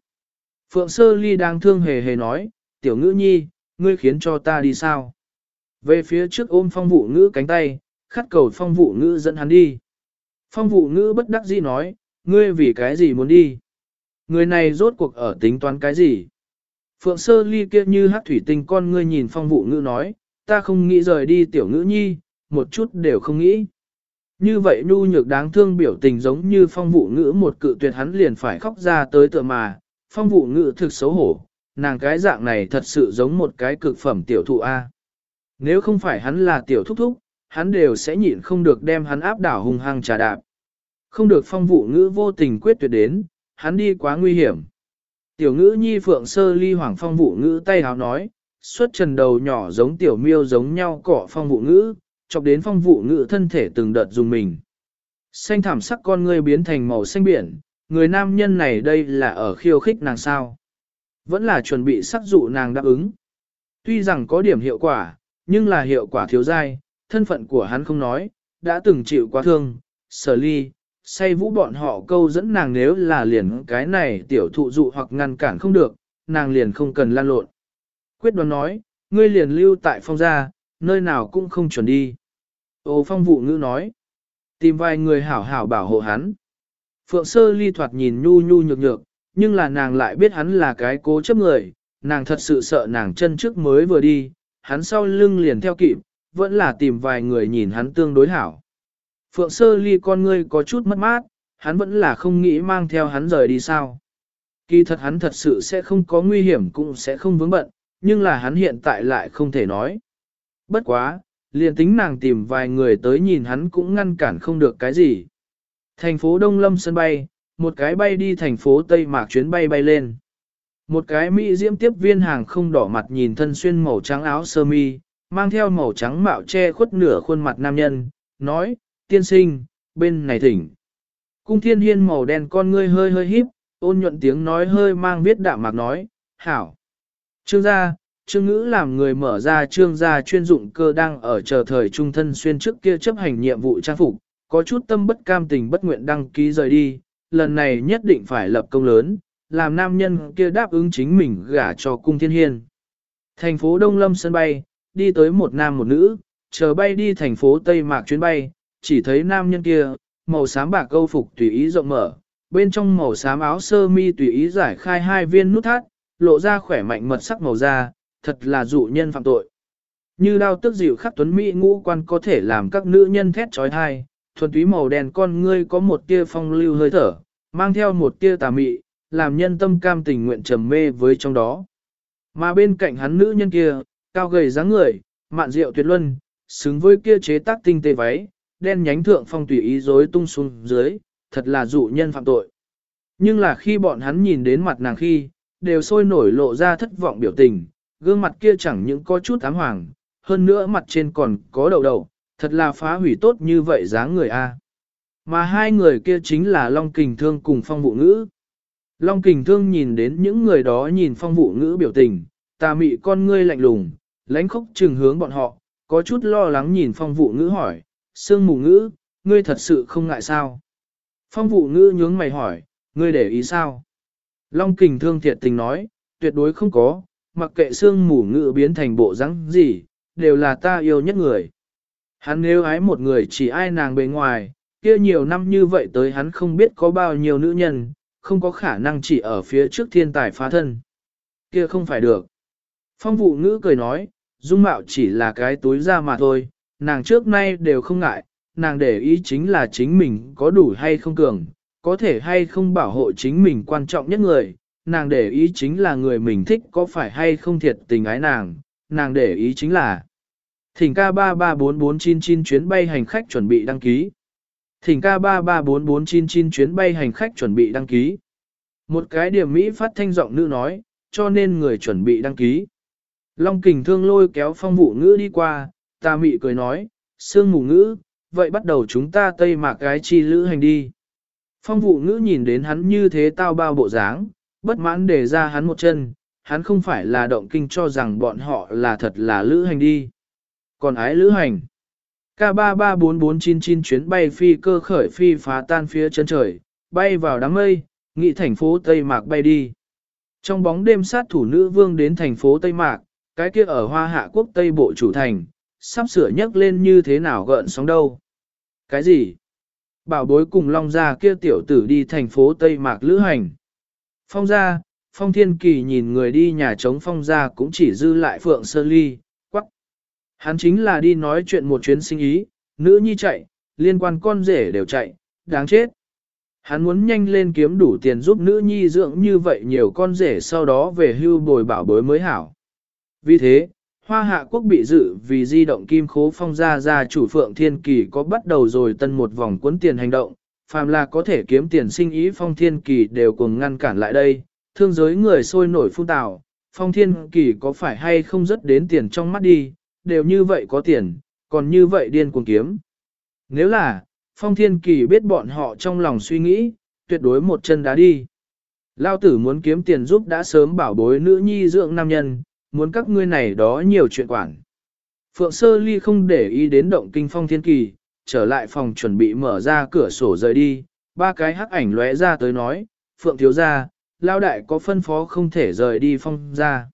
Phượng Sơ Ly đang thương hề hề nói, tiểu ngữ nhi, ngươi khiến cho ta đi sao? Về phía trước ôm phong vụ ngữ cánh tay, khát cầu phong vụ ngữ dẫn hắn đi. Phong vụ ngữ bất đắc dĩ nói, ngươi vì cái gì muốn đi? Người này rốt cuộc ở tính toán cái gì? Phượng sơ ly kia như hát thủy tinh con ngươi nhìn phong vụ ngữ nói, ta không nghĩ rời đi tiểu ngữ nhi, một chút đều không nghĩ. Như vậy nhu nhược đáng thương biểu tình giống như phong vụ ngữ một cự tuyệt hắn liền phải khóc ra tới tựa mà, phong vụ ngữ thực xấu hổ, nàng cái dạng này thật sự giống một cái cực phẩm tiểu thụ A. Nếu không phải hắn là tiểu thúc thúc, hắn đều sẽ nhịn không được đem hắn áp đảo hung hăng trà đạp. Không được phong vụ ngữ vô tình quyết tuyệt đến, hắn đi quá nguy hiểm. Tiểu ngữ nhi phượng sơ ly hoàng phong vụ ngữ tay háo nói, xuất trần đầu nhỏ giống tiểu miêu giống nhau cỏ phong vụ ngữ, chọc đến phong vụ ngữ thân thể từng đợt dùng mình. Xanh thảm sắc con ngươi biến thành màu xanh biển, người nam nhân này đây là ở khiêu khích nàng sao. Vẫn là chuẩn bị sắc dụ nàng đáp ứng. Tuy rằng có điểm hiệu quả, nhưng là hiệu quả thiếu dai, thân phận của hắn không nói, đã từng chịu quá thương, sở ly, say vũ bọn họ câu dẫn nàng nếu là liền cái này tiểu thụ dụ hoặc ngăn cản không được, nàng liền không cần lan lộn. Quyết đoán nói, ngươi liền lưu tại phong gia, nơi nào cũng không chuẩn đi. Ô phong vụ ngữ nói, tìm vài người hảo hảo bảo hộ hắn. Phượng sơ ly thoạt nhìn nhu nhu nhược nhược, nhưng là nàng lại biết hắn là cái cố chấp người, nàng thật sự sợ nàng chân trước mới vừa đi, hắn sau lưng liền theo kịp, vẫn là tìm vài người nhìn hắn tương đối hảo. Phượng sơ ly con ngươi có chút mất mát, hắn vẫn là không nghĩ mang theo hắn rời đi sao. Kỳ thật hắn thật sự sẽ không có nguy hiểm cũng sẽ không vướng bận, nhưng là hắn hiện tại lại không thể nói. Bất quá, liền tính nàng tìm vài người tới nhìn hắn cũng ngăn cản không được cái gì. Thành phố Đông Lâm sân bay, một cái bay đi thành phố Tây Mạc chuyến bay bay lên. Một cái Mỹ diễm tiếp viên hàng không đỏ mặt nhìn thân xuyên màu trắng áo sơ mi, mang theo màu trắng mạo che khuất nửa khuôn mặt nam nhân, nói, tiên sinh, bên này thỉnh. Cung thiên hiên màu đen con ngươi hơi hơi híp, ôn nhuận tiếng nói hơi mang viết đạm mạc nói, hảo. Trương gia, trương ngữ làm người mở ra trương gia chuyên dụng cơ đang ở chờ thời trung thân xuyên trước kia chấp hành nhiệm vụ trang phục, có chút tâm bất cam tình bất nguyện đăng ký rời đi, lần này nhất định phải lập công lớn, làm nam nhân kia đáp ứng chính mình gả cho cung thiên hiên. Thành phố Đông Lâm sân bay, đi tới một nam một nữ, chờ bay đi thành phố Tây Mạc chuyến bay, chỉ thấy nam nhân kia, màu xám bạc câu phục tùy ý rộng mở, bên trong màu xám áo sơ mi tùy ý giải khai hai viên nút thắt, lộ ra khỏe mạnh mật sắc màu da, thật là dụ nhân phạm tội. Như đao tức dịu khắc tuấn mỹ ngũ quan có thể làm các nữ nhân thét trói thai, thuần túy màu đen con ngươi có một tia phong lưu hơi thở, mang theo một tia tà mị, làm nhân tâm cam tình nguyện trầm mê với trong đó. Mà bên cạnh hắn nữ nhân kia, cao gầy dáng người, mạn rượu tuyệt luân, xứng với kia chế tác tinh tế váy, đen nhánh thượng phong tùy ý rối tung xuống dưới, thật là dụ nhân phạm tội. Nhưng là khi bọn hắn nhìn đến mặt nàng khi, đều sôi nổi lộ ra thất vọng biểu tình, gương mặt kia chẳng những có chút ám hoàng, hơn nữa mặt trên còn có đầu đầu, thật là phá hủy tốt như vậy dáng người a. Mà hai người kia chính là Long Kình Thương cùng Phong Vụ Ngữ. Long Kình Thương nhìn đến những người đó nhìn Phong Vụ Ngữ biểu tình, tà mị con ngươi lạnh lùng, lánh khóc trừng hướng bọn họ, có chút lo lắng nhìn Phong Vụ Ngữ hỏi, Sương Mù Ngữ, ngươi thật sự không ngại sao? Phong Vụ Ngữ nhướng mày hỏi, ngươi để ý sao? Long Kình Thương thiệt tình nói, tuyệt đối không có, mặc kệ Sương Mù Ngữ biến thành bộ rắn gì, đều là ta yêu nhất người. Hắn nếu ái một người chỉ ai nàng bề ngoài, kia nhiều năm như vậy tới hắn không biết có bao nhiêu nữ nhân, không có khả năng chỉ ở phía trước thiên tài phá thân. Kia không phải được. Phong vụ ngữ cười nói, dung mạo chỉ là cái túi ra mà thôi, nàng trước nay đều không ngại, nàng để ý chính là chính mình có đủ hay không cường, có thể hay không bảo hộ chính mình quan trọng nhất người, nàng để ý chính là người mình thích có phải hay không thiệt tình ái nàng, nàng để ý chính là Thỉnh ca 334499 chuyến bay hành khách chuẩn bị đăng ký. Thỉnh ca 334499 chuyến bay hành khách chuẩn bị đăng ký. Một cái điểm Mỹ phát thanh giọng nữ nói, cho nên người chuẩn bị đăng ký. Long kình thương lôi kéo phong vụ ngữ đi qua, ta mị cười nói, sương mù ngữ, vậy bắt đầu chúng ta tây mạc gái chi lữ hành đi. Phong vụ ngữ nhìn đến hắn như thế tao bao bộ dáng, bất mãn để ra hắn một chân, hắn không phải là động kinh cho rằng bọn họ là thật là lữ hành đi. Còn ái lữ hành. K334499 chuyến bay phi cơ khởi phi phá tan phía chân trời, bay vào đám mây, nghị thành phố Tây Mạc bay đi. Trong bóng đêm sát thủ nữ vương đến thành phố Tây Mạc, cái kia ở hoa hạ quốc Tây Bộ chủ thành, sắp sửa nhấc lên như thế nào gợn sóng đâu. Cái gì? Bảo bối cùng Long Gia kia tiểu tử đi thành phố Tây Mạc lữ hành. Phong gia, Phong Thiên Kỳ nhìn người đi nhà trống Phong gia cũng chỉ dư lại Phượng Sơ Ly, Hắn chính là đi nói chuyện một chuyến sinh ý, nữ nhi chạy, liên quan con rể đều chạy, đáng chết. Hắn muốn nhanh lên kiếm đủ tiền giúp nữ nhi dưỡng như vậy nhiều con rể sau đó về hưu bồi bảo bối mới hảo. Vì thế, Hoa Hạ Quốc bị dự vì di động kim khố phong gia gia chủ Phượng Thiên Kỳ có bắt đầu rồi tân một vòng cuốn tiền hành động, phàm là có thể kiếm tiền sinh ý phong Thiên Kỳ đều cùng ngăn cản lại đây, thương giới người sôi nổi phun tạo, phong Thiên Kỳ có phải hay không rất đến tiền trong mắt đi, đều như vậy có tiền, còn như vậy điên cuồng kiếm. Nếu là, Phong Thiên Kỳ biết bọn họ trong lòng suy nghĩ, tuyệt đối một chân đá đi. Lao tử muốn kiếm tiền giúp đã sớm bảo bối nữ nhi dưỡng nam nhân, muốn các ngươi này đó nhiều chuyện quản. Phượng Sơ Ly không để ý đến động kinh Phong Thiên Kỳ, trở lại phòng chuẩn bị mở ra cửa sổ rời đi, ba cái hắc ảnh lóe ra tới nói, Phượng thiếu gia, Lao đại có phân phó không thể rời đi phong ra.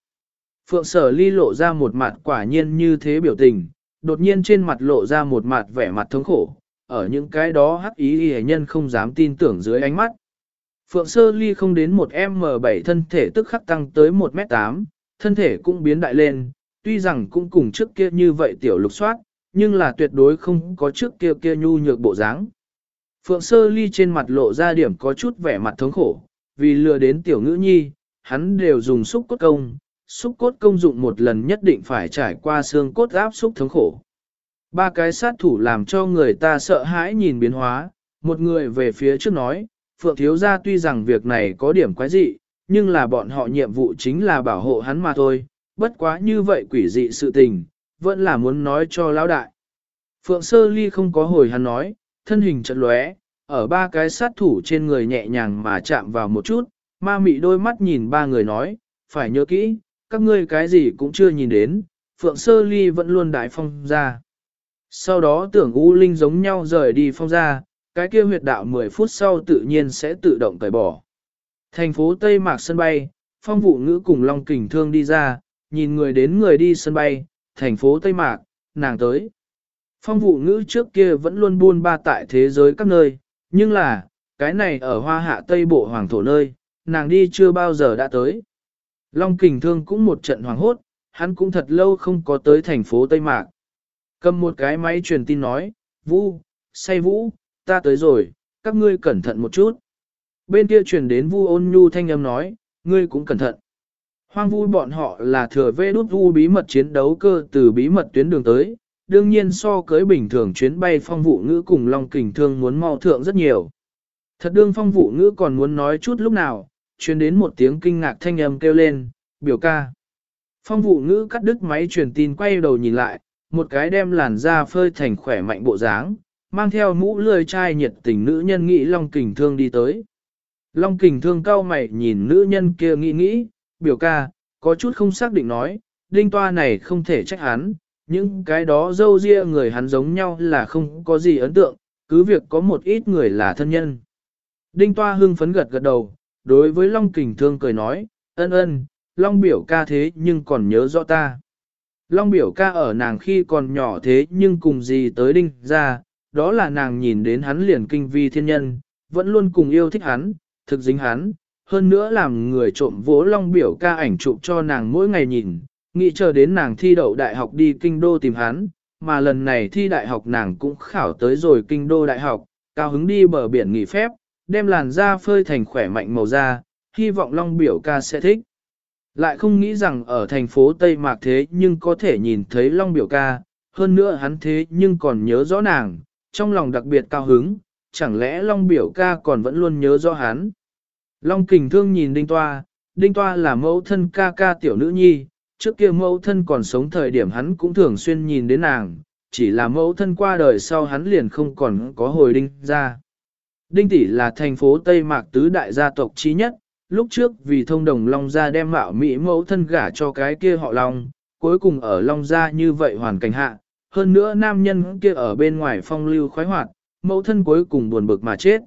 Phượng sở ly lộ ra một mặt quả nhiên như thế biểu tình, đột nhiên trên mặt lộ ra một mặt vẻ mặt thống khổ, ở những cái đó hắc ý hề nhân không dám tin tưởng dưới ánh mắt. Phượng sơ ly không đến một M7 thân thể tức khắc tăng tới 1m8, thân thể cũng biến đại lên, tuy rằng cũng cùng trước kia như vậy tiểu lục soát, nhưng là tuyệt đối không có trước kia kia nhu nhược bộ dáng. Phượng sơ ly trên mặt lộ ra điểm có chút vẻ mặt thống khổ, vì lừa đến tiểu ngữ nhi, hắn đều dùng xúc cốt công, xúc cốt công dụng một lần nhất định phải trải qua xương cốt áp xúc thống khổ. Ba cái sát thủ làm cho người ta sợ hãi nhìn biến hóa, một người về phía trước nói, Phượng Thiếu Gia tuy rằng việc này có điểm quái dị, nhưng là bọn họ nhiệm vụ chính là bảo hộ hắn mà thôi, bất quá như vậy quỷ dị sự tình, vẫn là muốn nói cho lão đại. Phượng Sơ Ly không có hồi hắn nói, thân hình chật lóe, ở ba cái sát thủ trên người nhẹ nhàng mà chạm vào một chút, ma mị đôi mắt nhìn ba người nói, phải nhớ kỹ, các ngươi cái gì cũng chưa nhìn đến, Phượng Sơ Ly vẫn luôn đại phong ra. Sau đó tưởng U Linh giống nhau rời đi phong ra, cái kia huyệt đạo 10 phút sau tự nhiên sẽ tự động cởi bỏ. Thành phố Tây Mạc sân bay, phong vụ ngữ cùng Long Kình Thương đi ra, nhìn người đến người đi sân bay, thành phố Tây Mạc, nàng tới. Phong vụ ngữ trước kia vẫn luôn buôn ba tại thế giới các nơi, nhưng là, cái này ở hoa hạ Tây Bộ Hoàng Thổ nơi, nàng đi chưa bao giờ đã tới. Long kình thương cũng một trận hoàng hốt, hắn cũng thật lâu không có tới thành phố Tây Mạc. Cầm một cái máy truyền tin nói, Vũ, say Vũ, ta tới rồi, các ngươi cẩn thận một chút. Bên kia truyền đến Vu ôn nhu thanh âm nói, ngươi cũng cẩn thận. Hoang vu bọn họ là thừa vê đút vu bí mật chiến đấu cơ từ bí mật tuyến đường tới, đương nhiên so cưới bình thường chuyến bay phong vụ ngữ cùng Long Kình Thương muốn mau thượng rất nhiều. Thật đương phong vụ ngữ còn muốn nói chút lúc nào, truyền đến một tiếng kinh ngạc thanh âm kêu lên, biểu ca. Phong vụ ngữ cắt đứt máy truyền tin quay đầu nhìn lại, một cái đem làn da phơi thành khỏe mạnh bộ dáng, mang theo mũ lười trai nhiệt tình nữ nhân nghĩ Long Kình Thương đi tới. Long Kình Thương cao mày nhìn nữ nhân kia nghĩ nghĩ, biểu ca, có chút không xác định nói, đinh toa này không thể trách hắn, những cái đó dâu ria người hắn giống nhau là không có gì ấn tượng, cứ việc có một ít người là thân nhân. Đinh toa hưng phấn gật gật đầu, đối với Long Kình Thương cười nói, ân ân, Long biểu ca thế nhưng còn nhớ rõ ta. Long biểu ca ở nàng khi còn nhỏ thế nhưng cùng gì tới đinh ra, đó là nàng nhìn đến hắn liền kinh vi thiên nhân, vẫn luôn cùng yêu thích hắn, thực dính hắn, hơn nữa làm người trộm vỗ Long biểu ca ảnh chụp cho nàng mỗi ngày nhìn, nghĩ chờ đến nàng thi đậu đại học đi kinh đô tìm hắn, mà lần này thi đại học nàng cũng khảo tới rồi kinh đô đại học, cao hứng đi bờ biển nghỉ phép, đem làn da phơi thành khỏe mạnh màu da, hy vọng Long biểu ca sẽ thích. Lại không nghĩ rằng ở thành phố Tây Mạc thế nhưng có thể nhìn thấy Long biểu ca, hơn nữa hắn thế nhưng còn nhớ rõ nàng, trong lòng đặc biệt cao hứng, chẳng lẽ Long biểu ca còn vẫn luôn nhớ rõ hắn. Long kình thương nhìn Đinh Toa, Đinh Toa là mẫu thân ca ca tiểu nữ nhi, trước kia mẫu thân còn sống thời điểm hắn cũng thường xuyên nhìn đến nàng, chỉ là mẫu thân qua đời sau hắn liền không còn có hồi đinh ra. Đinh tỷ là thành phố Tây Mạc tứ đại gia tộc trí nhất, lúc trước vì thông đồng Long Gia đem mạo Mỹ mẫu thân gả cho cái kia họ Long, cuối cùng ở Long Gia như vậy hoàn cảnh hạ, hơn nữa nam nhân kia ở bên ngoài phong lưu khoái hoạt, mẫu thân cuối cùng buồn bực mà chết.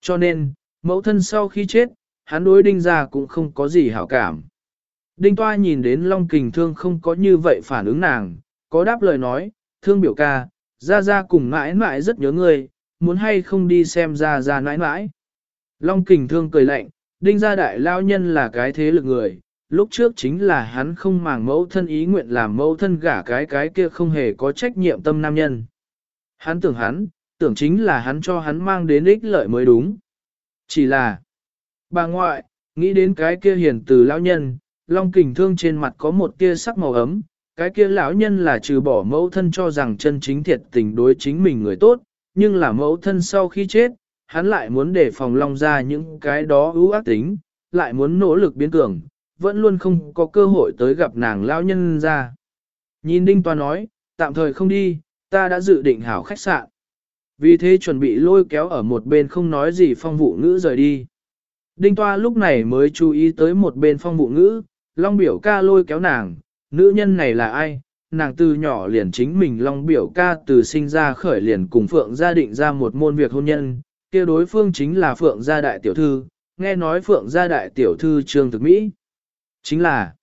Cho nên, mẫu thân sau khi chết, hắn đối đinh gia cũng không có gì hảo cảm. Đinh toa nhìn đến Long Kình Thương không có như vậy phản ứng nàng, có đáp lời nói, thương biểu ca, ra ra cùng mãi mãi rất nhớ ngươi, muốn hay không đi xem ra ra mãi mãi. Long Kình Thương cười lạnh, đinh gia đại lao nhân là cái thế lực người, lúc trước chính là hắn không màng mẫu thân ý nguyện làm mẫu thân gả cái cái kia không hề có trách nhiệm tâm nam nhân. Hắn tưởng hắn, tưởng chính là hắn cho hắn mang đến ích lợi mới đúng. Chỉ là, bà ngoại, nghĩ đến cái kia hiền từ lão nhân, long kình thương trên mặt có một tia sắc màu ấm, cái kia lão nhân là trừ bỏ mẫu thân cho rằng chân chính thiệt tình đối chính mình người tốt, nhưng là mẫu thân sau khi chết, hắn lại muốn để phòng long ra những cái đó ưu ác tính, lại muốn nỗ lực biến cường, vẫn luôn không có cơ hội tới gặp nàng lão nhân ra. Nhìn Đinh Toa nói, tạm thời không đi, ta đã dự định hảo khách sạn. Vì thế chuẩn bị lôi kéo ở một bên không nói gì phong vụ ngữ rời đi. Đinh Toa lúc này mới chú ý tới một bên phong vụ ngữ, Long biểu ca lôi kéo nàng, nữ nhân này là ai? Nàng từ nhỏ liền chính mình Long biểu ca từ sinh ra khởi liền cùng Phượng gia định ra một môn việc hôn nhân, kia đối phương chính là Phượng gia đại tiểu thư, nghe nói Phượng gia đại tiểu thư Trương Thực Mỹ. Chính là,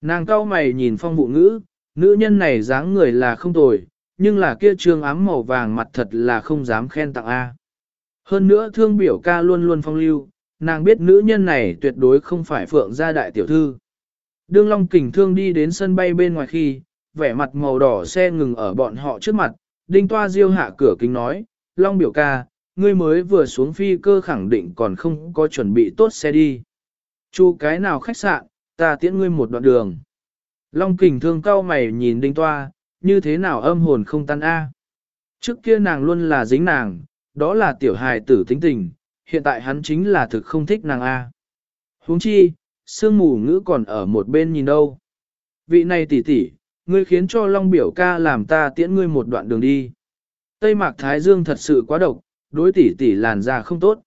nàng cao mày nhìn phong vụ ngữ, nữ nhân này dáng người là không tồi, nhưng là kia trương ám màu vàng mặt thật là không dám khen tặng A. Hơn nữa thương biểu ca luôn luôn phong lưu, nàng biết nữ nhân này tuyệt đối không phải Phượng gia đại tiểu thư. Đương Long Kình Thương đi đến sân bay bên ngoài khi, vẻ mặt màu đỏ xe ngừng ở bọn họ trước mặt, Đinh Toa Diêu hạ cửa kính nói, Long biểu ca, ngươi mới vừa xuống phi cơ khẳng định còn không có chuẩn bị tốt xe đi. Chu cái nào khách sạn, ta tiễn ngươi một đoạn đường. Long Kình Thương cao mày nhìn Đinh Toa, như thế nào âm hồn không tan a? Trước kia nàng luôn là dính nàng, đó là tiểu hài tử tính tình, hiện tại hắn chính là thực không thích nàng a. Huống chi, sương mù ngữ còn ở một bên nhìn đâu. Vị này tỷ tỷ, ngươi khiến cho Long biểu ca làm ta tiễn ngươi một đoạn đường đi. Tây Mạc Thái Dương thật sự quá độc, đối tỷ tỷ làn da không tốt.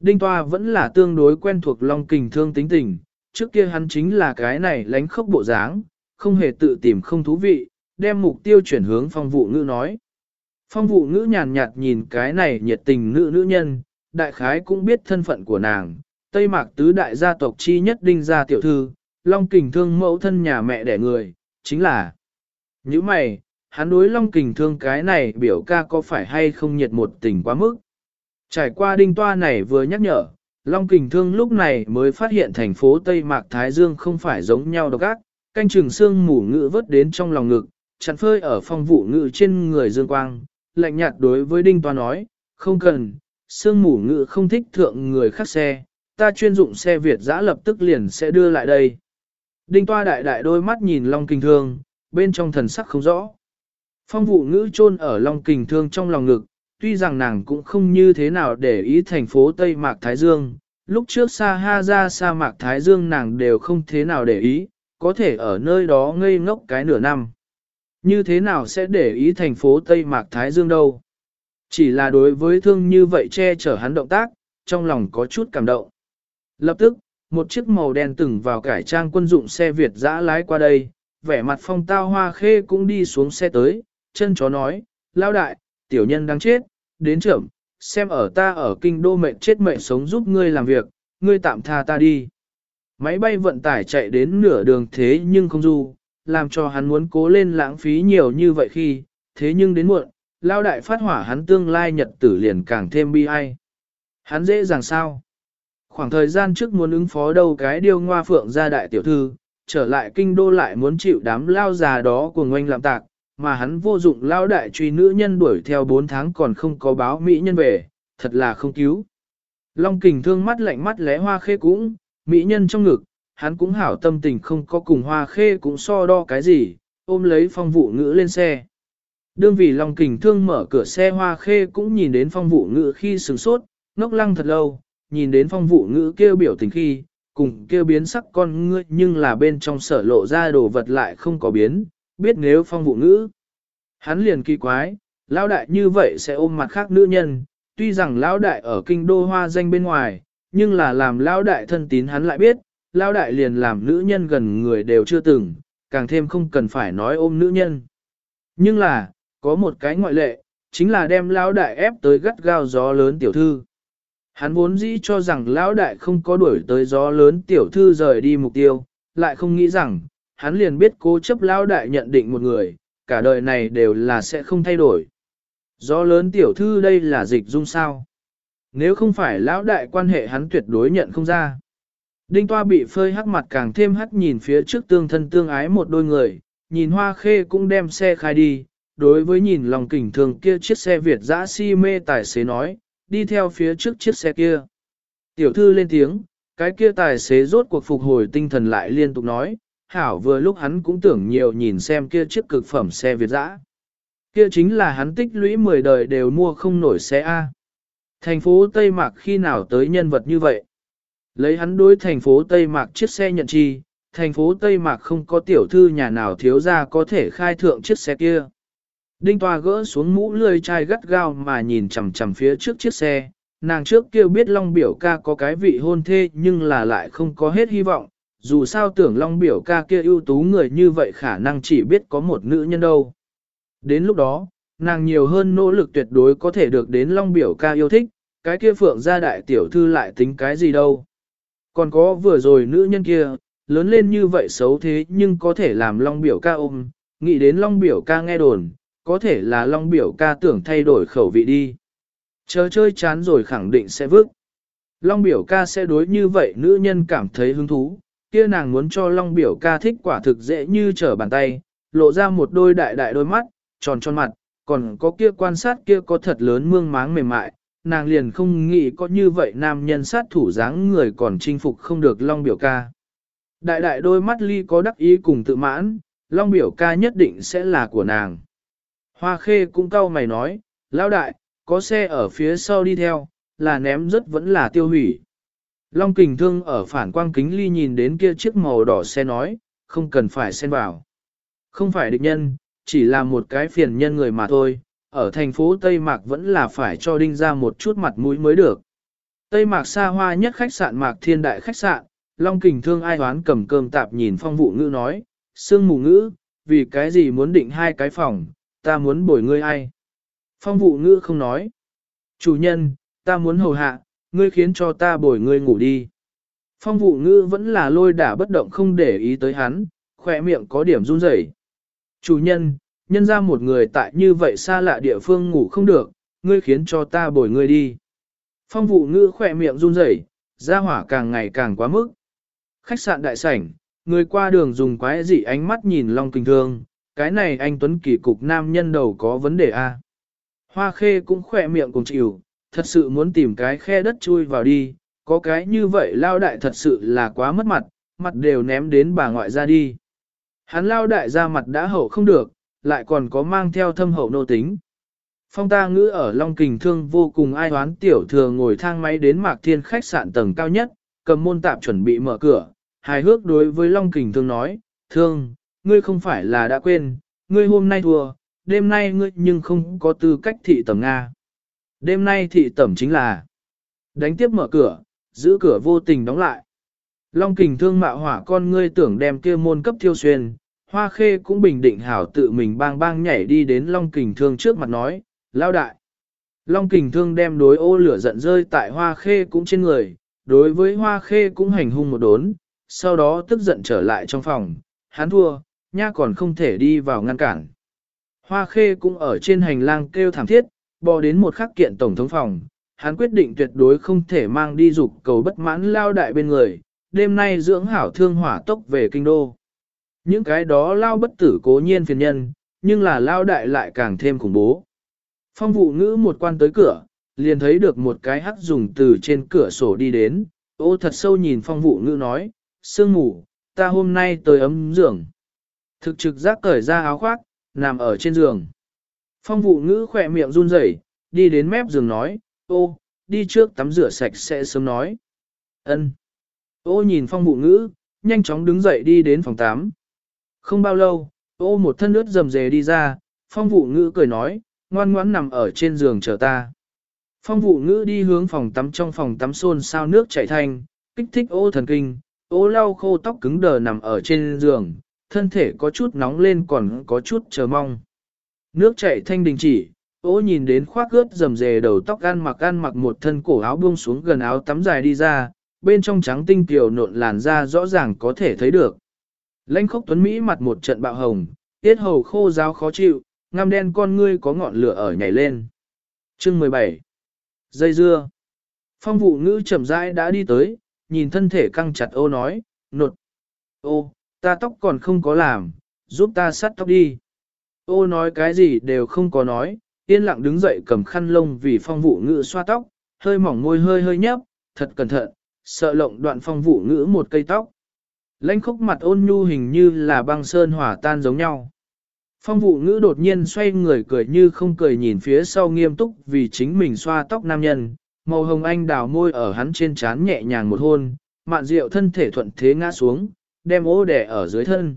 Đinh Toa vẫn là tương đối quen thuộc Long kình thương tính tình, trước kia hắn chính là cái này lánh khốc bộ dáng, không hề tự tìm không thú vị, đem mục tiêu chuyển hướng phong vụ ngữ nói. Phong vụ ngữ nhàn nhạt nhìn cái này nhiệt tình nữ nữ nhân, đại khái cũng biết thân phận của nàng, Tây Mạc tứ đại gia tộc chi nhất đinh gia tiểu thư, Long Kình Thương mẫu thân nhà mẹ đẻ người, chính là. Như mày, hắn đối Long Kình Thương cái này biểu ca có phải hay không nhiệt một tình quá mức. Trải qua đinh toa này vừa nhắc nhở, Long Kình Thương lúc này mới phát hiện thành phố Tây Mạc Thái Dương không phải giống nhau độc ác, canh trường xương mù ngữ vớt đến trong lòng ngực, chặn phơi ở phong vụ ngự trên người Dương Quang, lạnh nhạt đối với đinh toa nói, không cần, xương mù ngự không thích thượng người khác xe, ta chuyên dụng xe Việt giã lập tức liền sẽ đưa lại đây. Đinh toa đại đại đôi mắt nhìn Long Kinh Thương, bên trong thần sắc không rõ. Phong vụ ngữ chôn ở Long Kình Thương trong lòng ngực, tuy rằng nàng cũng không như thế nào để ý thành phố Tây Mạc Thái Dương, lúc trước xa ha ra sa mạc Thái Dương nàng đều không thế nào để ý, có thể ở nơi đó ngây ngốc cái nửa năm. Như thế nào sẽ để ý thành phố Tây Mạc Thái Dương đâu? Chỉ là đối với thương như vậy che chở hắn động tác, trong lòng có chút cảm động. Lập tức, một chiếc màu đen từng vào cải trang quân dụng xe Việt dã lái qua đây, vẻ mặt phong tao hoa khê cũng đi xuống xe tới, chân chó nói, lao đại, tiểu nhân đang chết, đến trưởng, xem ở ta ở kinh đô mệnh chết mệnh sống giúp ngươi làm việc, ngươi tạm tha ta đi. Máy bay vận tải chạy đến nửa đường thế nhưng không du, làm cho hắn muốn cố lên lãng phí nhiều như vậy khi, thế nhưng đến muộn, lao đại phát hỏa hắn tương lai nhật tử liền càng thêm bi ai. Hắn dễ dàng sao? Khoảng thời gian trước muốn ứng phó đâu cái điêu ngoa phượng ra đại tiểu thư, trở lại kinh đô lại muốn chịu đám lao già đó của ngoanh làm tạc, mà hắn vô dụng lao đại truy nữ nhân đuổi theo 4 tháng còn không có báo Mỹ nhân về, thật là không cứu. Long kình thương mắt lạnh mắt lé hoa khê cũng, Mỹ nhân trong ngực, hắn cũng hảo tâm tình không có cùng hoa khê cũng so đo cái gì, ôm lấy phong vụ ngữ lên xe. Đương vì Long kình thương mở cửa xe hoa khê cũng nhìn đến phong vụ ngữ khi sừng sốt, ngốc lăng thật lâu, nhìn đến phong vụ ngữ kêu biểu tình khi, cùng kêu biến sắc con ngươi nhưng là bên trong sở lộ ra đồ vật lại không có biến, biết nếu phong vụ ngữ. Hắn liền kỳ quái, lão đại như vậy sẽ ôm mặt khác nữ nhân, tuy rằng lão đại ở kinh đô hoa danh bên ngoài, nhưng là làm lão đại thân tín hắn lại biết, lão đại liền làm nữ nhân gần người đều chưa từng, càng thêm không cần phải nói ôm nữ nhân. Nhưng là, có một cái ngoại lệ, chính là đem lão đại ép tới gắt gao gió lớn tiểu thư. Hắn vốn dĩ cho rằng lão đại không có đuổi tới gió lớn tiểu thư rời đi mục tiêu, lại không nghĩ rằng, hắn liền biết cố chấp lão đại nhận định một người, cả đời này đều là sẽ không thay đổi. Gió lớn tiểu thư đây là dịch dung sao. Nếu không phải lão đại quan hệ hắn tuyệt đối nhận không ra. Đinh toa bị phơi hắc mặt càng thêm hắc nhìn phía trước tương thân tương ái một đôi người, nhìn hoa khê cũng đem xe khai đi, đối với nhìn lòng kỉnh thường kia chiếc xe Việt dã si mê tài xế nói, đi theo phía trước chiếc xe kia. Tiểu thư lên tiếng, cái kia tài xế rốt cuộc phục hồi tinh thần lại liên tục nói, hảo vừa lúc hắn cũng tưởng nhiều nhìn xem kia chiếc cực phẩm xe Việt dã. Kia chính là hắn tích lũy 10 đời đều mua không nổi xe A. Thành phố Tây Mạc khi nào tới nhân vật như vậy? Lấy hắn đối thành phố Tây Mạc chiếc xe nhận chi, thành phố Tây Mạc không có tiểu thư nhà nào thiếu ra có thể khai thượng chiếc xe kia. Đinh Toa gỡ xuống mũ lươi chai gắt gao mà nhìn chằm chằm phía trước chiếc xe, nàng trước kia biết Long biểu ca có cái vị hôn thê nhưng là lại không có hết hy vọng, dù sao tưởng Long biểu ca kia ưu tú người như vậy khả năng chỉ biết có một nữ nhân đâu. Đến lúc đó, nàng nhiều hơn nỗ lực tuyệt đối có thể được đến Long biểu ca yêu thích, cái kia phượng gia đại tiểu thư lại tính cái gì đâu. Còn có vừa rồi nữ nhân kia, lớn lên như vậy xấu thế nhưng có thể làm Long biểu ca ôm, nghĩ đến Long biểu ca nghe đồn, có thể là Long biểu ca tưởng thay đổi khẩu vị đi. Chờ chơi chán rồi khẳng định sẽ vứt. Long biểu ca sẽ đối như vậy nữ nhân cảm thấy hứng thú, kia nàng muốn cho Long biểu ca thích quả thực dễ như trở bàn tay, lộ ra một đôi đại đại đôi mắt, tròn tròn mặt, còn có kia quan sát kia có thật lớn mương máng mềm mại, nàng liền không nghĩ có như vậy nam nhân sát thủ dáng người còn chinh phục không được Long biểu ca. Đại đại đôi mắt ly có đắc ý cùng tự mãn, Long biểu ca nhất định sẽ là của nàng. Hoa khê cũng cau mày nói, lão đại, có xe ở phía sau đi theo, là ném rất vẫn là tiêu hủy. Long kình thương ở phản quang kính ly nhìn đến kia chiếc màu đỏ xe nói, không cần phải xen vào. Không phải địch nhân, chỉ là một cái phiền nhân người mà thôi, ở thành phố Tây Mạc vẫn là phải cho đinh ra một chút mặt mũi mới được. Tây Mạc xa hoa nhất khách sạn Mạc Thiên Đại khách sạn, Long Kình Thương ai hoán cầm cơm tạp nhìn phong vụ ngữ nói, sương mù ngữ, vì cái gì muốn định hai cái phòng, ta muốn bồi ngươi ai. Phong vụ ngữ không nói. Chủ nhân, ta muốn hầu hạ, ngươi khiến cho ta bồi ngươi ngủ đi. Phong vụ ngữ vẫn là lôi đả bất động không để ý tới hắn, khỏe miệng có điểm run rẩy. Chủ nhân, nhân ra một người tại như vậy xa lạ địa phương ngủ không được, ngươi khiến cho ta bồi ngươi đi. Phong vụ ngữ khỏe miệng run rẩy, ra hỏa càng ngày càng quá mức. Khách sạn đại sảnh, người qua đường dùng quái dị ánh mắt nhìn Long Kình Thương, cái này anh Tuấn Kỳ cục nam nhân đầu có vấn đề a. À? Hoa khê cũng khỏe miệng cùng chịu, thật sự muốn tìm cái khe đất chui vào đi, có cái như vậy lao đại thật sự là quá mất mặt, mặt đều ném đến bà ngoại ra đi. Hắn lao đại ra mặt đã hậu không được, lại còn có mang theo thâm hậu nô tính. Phong ta ngữ ở Long Kình Thương vô cùng ai hoán tiểu thừa ngồi thang máy đến Mạc Thiên khách sạn tầng cao nhất, cầm môn tạp chuẩn bị mở cửa, hài hước đối với Long Kình Thương nói, Thương, ngươi không phải là đã quên, ngươi hôm nay thua, đêm nay ngươi nhưng không có tư cách thị tẩm Nga. Đêm nay thị tẩm chính là đánh tiếp mở cửa, giữ cửa vô tình đóng lại. Long kình thương mạo hỏa con ngươi tưởng đem kia môn cấp thiêu xuyên, hoa khê cũng bình định hảo tự mình bang bang nhảy đi đến long kình thương trước mặt nói, lao đại. Long kình thương đem đối ô lửa giận rơi tại hoa khê cũng trên người, đối với hoa khê cũng hành hung một đốn, sau đó tức giận trở lại trong phòng, hắn thua, nha còn không thể đi vào ngăn cản. Hoa khê cũng ở trên hành lang kêu thảm thiết, bò đến một khắc kiện tổng thống phòng, hắn quyết định tuyệt đối không thể mang đi dục cầu bất mãn lao đại bên người, đêm nay dưỡng hảo thương hỏa tốc về kinh đô. Những cái đó lao bất tử cố nhiên phiền nhân, nhưng là lao đại lại càng thêm khủng bố. Phong vụ ngữ một quan tới cửa, liền thấy được một cái hắc dùng từ trên cửa sổ đi đến, ô thật sâu nhìn phong vụ ngữ nói, sương ngủ, ta hôm nay tới ấm giường. Thực trực giác cởi ra áo khoác, nằm ở trên giường. Phong vụ ngữ khỏe miệng run rẩy, đi đến mép giường nói, ô, đi trước tắm rửa sạch sẽ sớm nói. ân Ô nhìn phong vụ ngữ, nhanh chóng đứng dậy đi đến phòng 8. Không bao lâu, ô một thân ướt rầm rề đi ra, phong vụ ngữ cười nói, ngoan ngoãn nằm ở trên giường chờ ta. Phong vụ ngữ đi hướng phòng tắm trong phòng tắm xôn sao nước chảy thanh, kích thích ô thần kinh, ô lau khô tóc cứng đờ nằm ở trên giường, thân thể có chút nóng lên còn có chút chờ mong. Nước chảy thanh đình chỉ, ô nhìn đến khoác ướt rầm rề đầu tóc ăn mặc ăn mặc một thân cổ áo buông xuống gần áo tắm dài đi ra, bên trong trắng tinh tiểu nộn làn da rõ ràng có thể thấy được. Lãnh khốc tuấn Mỹ mặt một trận bạo hồng, tiết hầu khô ráo khó chịu, ngăm đen con ngươi có ngọn lửa ở nhảy lên. Chương 17 Dây dưa Phong vụ ngữ chậm rãi đã đi tới, nhìn thân thể căng chặt ô nói, nột. Ô, ta tóc còn không có làm, giúp ta sắt tóc đi. Ô nói cái gì đều không có nói, yên lặng đứng dậy cầm khăn lông vì phong vụ ngữ xoa tóc, hơi mỏng môi hơi hơi nhấp, thật cẩn thận, sợ lộng đoạn phong vụ ngữ một cây tóc. Lãnh khốc mặt ôn nhu hình như là băng sơn hỏa tan giống nhau. Phong vụ ngữ đột nhiên xoay người cười như không cười nhìn phía sau nghiêm túc vì chính mình xoa tóc nam nhân, màu hồng anh đào môi ở hắn trên trán nhẹ nhàng một hôn, mạn rượu thân thể thuận thế ngã xuống, đem ô đẻ ở dưới thân.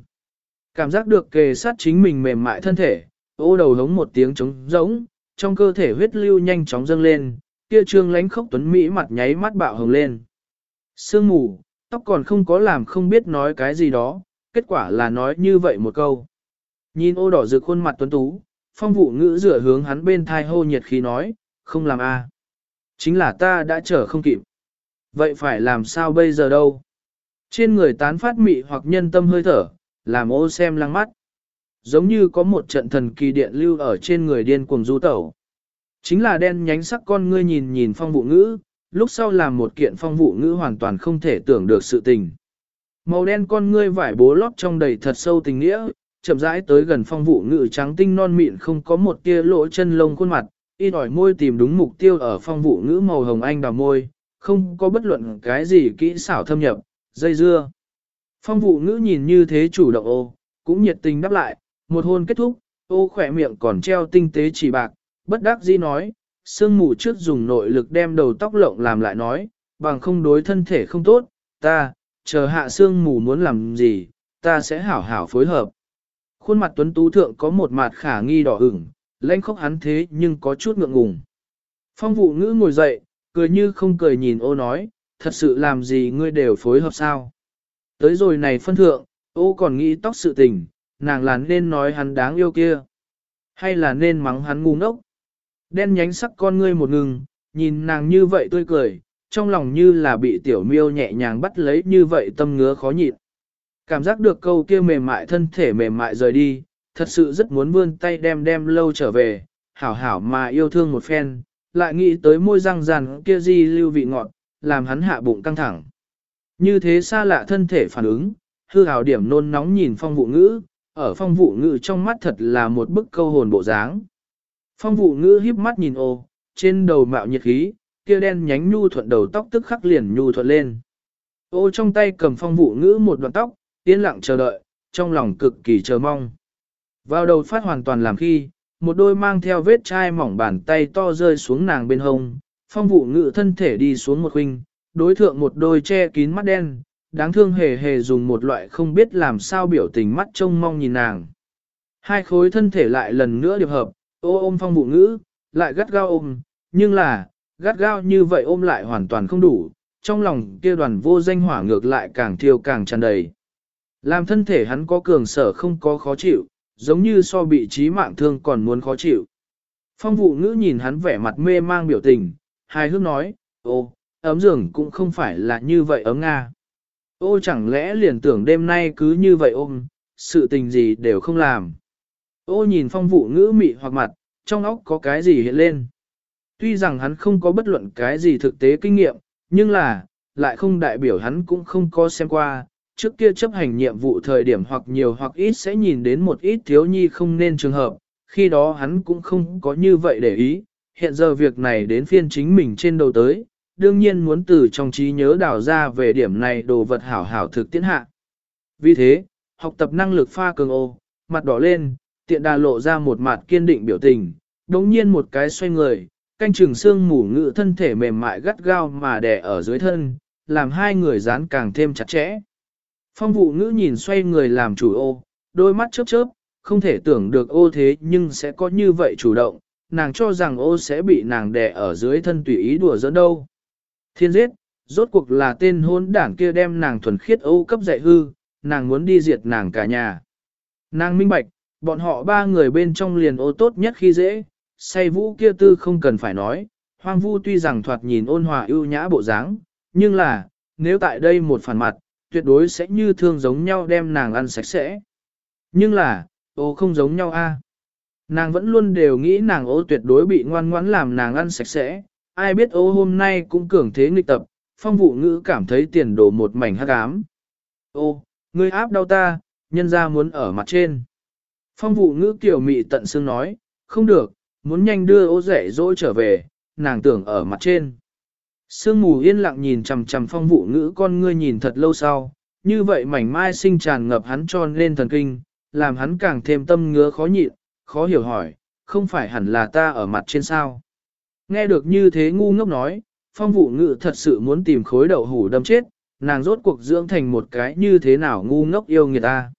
Cảm giác được kề sát chính mình mềm mại thân thể, ô đầu hống một tiếng trống rỗng, trong cơ thể huyết lưu nhanh chóng dâng lên, kia trương lánh khốc tuấn Mỹ mặt nháy mắt bạo hồng lên. Sương mù, tóc còn không có làm không biết nói cái gì đó, kết quả là nói như vậy một câu. Nhìn ô đỏ rực khuôn mặt tuấn tú, phong vụ ngữ rửa hướng hắn bên thai hô nhiệt khí nói, không làm a Chính là ta đã chờ không kịp. Vậy phải làm sao bây giờ đâu? Trên người tán phát mị hoặc nhân tâm hơi thở, làm ô xem lăng mắt. Giống như có một trận thần kỳ điện lưu ở trên người điên cuồng du tẩu. Chính là đen nhánh sắc con ngươi nhìn nhìn phong vụ ngữ, lúc sau làm một kiện phong vụ ngữ hoàn toàn không thể tưởng được sự tình. Màu đen con ngươi vải bố lót trong đầy thật sâu tình nghĩa, chậm rãi tới gần phong vụ ngữ trắng tinh non mịn không có một tia lỗ chân lông khuôn mặt, y đòi môi tìm đúng mục tiêu ở phong vụ ngữ màu hồng anh đào môi, không có bất luận cái gì kỹ xảo thâm nhập, dây dưa. Phong vụ ngữ nhìn như thế chủ động ô, cũng nhiệt tình đáp lại, một hôn kết thúc, ô khỏe miệng còn treo tinh tế chỉ bạc, bất đắc dĩ nói, sương mù trước dùng nội lực đem đầu tóc lộng làm lại nói, bằng không đối thân thể không tốt, ta, chờ hạ sương mù muốn làm gì, ta sẽ hảo hảo phối hợp. Khuôn mặt tuấn tú thượng có một mặt khả nghi đỏ ửng, lãnh khóc hắn thế nhưng có chút ngượng ngùng. Phong vụ ngữ ngồi dậy, cười như không cười nhìn ô nói, thật sự làm gì ngươi đều phối hợp sao. Tới rồi này phân thượng, ô còn nghĩ tóc sự tình, nàng là nên nói hắn đáng yêu kia. Hay là nên mắng hắn ngu ngốc. Đen nhánh sắc con ngươi một ngừng, nhìn nàng như vậy tươi cười, trong lòng như là bị tiểu miêu nhẹ nhàng bắt lấy như vậy tâm ngứa khó nhịn. Cảm giác được câu kia mềm mại thân thể mềm mại rời đi, thật sự rất muốn vươn tay đem đem lâu trở về, hảo hảo mà yêu thương một phen, lại nghĩ tới môi răng rằn kia di lưu vị ngọt, làm hắn hạ bụng căng thẳng. Như thế xa lạ thân thể phản ứng, hư hào điểm nôn nóng nhìn phong vụ ngữ, ở phong vụ ngữ trong mắt thật là một bức câu hồn bộ dáng. Phong vụ ngữ híp mắt nhìn ô, trên đầu mạo nhiệt khí, kia đen nhánh nhu thuận đầu tóc tức khắc liền nhu thuận lên. Ô trong tay cầm phong vụ ngữ một đoạn tóc, yên lặng chờ đợi, trong lòng cực kỳ chờ mong. Vào đầu phát hoàn toàn làm khi, một đôi mang theo vết chai mỏng bàn tay to rơi xuống nàng bên hông, phong vụ ngự thân thể đi xuống một huynh, đối thượng một đôi che kín mắt đen, đáng thương hề hề dùng một loại không biết làm sao biểu tình mắt trông mong nhìn nàng. Hai khối thân thể lại lần nữa điệp hợp, ô ôm phong vụ ngữ, lại gắt gao ôm, nhưng là, gắt gao như vậy ôm lại hoàn toàn không đủ, trong lòng kia đoàn vô danh hỏa ngược lại càng thiêu càng tràn đầy. Làm thân thể hắn có cường sở không có khó chịu, giống như so bị trí mạng thương còn muốn khó chịu. Phong vụ ngữ nhìn hắn vẻ mặt mê mang biểu tình, hài hước nói, ô, ấm giường cũng không phải là như vậy ấm Nga. Ô chẳng lẽ liền tưởng đêm nay cứ như vậy ôm, sự tình gì đều không làm. Ô nhìn phong vụ ngữ mị hoặc mặt, trong óc có cái gì hiện lên. Tuy rằng hắn không có bất luận cái gì thực tế kinh nghiệm, nhưng là, lại không đại biểu hắn cũng không có xem qua, trước kia chấp hành nhiệm vụ thời điểm hoặc nhiều hoặc ít sẽ nhìn đến một ít thiếu nhi không nên trường hợp, khi đó hắn cũng không có như vậy để ý, hiện giờ việc này đến phiên chính mình trên đầu tới, đương nhiên muốn từ trong trí nhớ đào ra về điểm này đồ vật hảo hảo thực tiễn hạ. Vì thế, học tập năng lực pha cường ô, mặt đỏ lên, tiện đà lộ ra một mặt kiên định biểu tình, đống nhiên một cái xoay người, canh trường xương mủ ngự thân thể mềm mại gắt gao mà đè ở dưới thân, làm hai người dán càng thêm chặt chẽ. Phong vụ ngữ nhìn xoay người làm chủ ô, đôi mắt chớp chớp, không thể tưởng được ô thế nhưng sẽ có như vậy chủ động, nàng cho rằng ô sẽ bị nàng đè ở dưới thân tùy ý đùa dẫn đâu. Thiên giết, rốt cuộc là tên hôn đảng kia đem nàng thuần khiết ô cấp dạy hư, nàng muốn đi diệt nàng cả nhà. Nàng minh bạch, bọn họ ba người bên trong liền ô tốt nhất khi dễ, say vũ kia tư không cần phải nói, hoang vu tuy rằng thoạt nhìn ôn hòa ưu nhã bộ dáng, nhưng là, nếu tại đây một phản mặt, tuyệt đối sẽ như thương giống nhau đem nàng ăn sạch sẽ. Nhưng là, ô không giống nhau a. Nàng vẫn luôn đều nghĩ nàng ô tuyệt đối bị ngoan ngoãn làm nàng ăn sạch sẽ, ai biết ô hôm nay cũng cường thế nghịch tập, phong vụ ngữ cảm thấy tiền đổ một mảnh hắc ám. Ô, ngươi áp đau ta, nhân ra muốn ở mặt trên. Phong vụ ngữ kiểu mị tận xương nói, không được, muốn nhanh đưa ô rẻ dỗi trở về, nàng tưởng ở mặt trên. Sương mù yên lặng nhìn chằm chằm phong vụ ngữ con ngươi nhìn thật lâu sau, như vậy mảnh mai sinh tràn ngập hắn cho nên thần kinh, làm hắn càng thêm tâm ngứa khó nhịn, khó hiểu hỏi, không phải hẳn là ta ở mặt trên sao. Nghe được như thế ngu ngốc nói, phong vụ ngữ thật sự muốn tìm khối đậu hủ đâm chết, nàng rốt cuộc dưỡng thành một cái như thế nào ngu ngốc yêu người ta.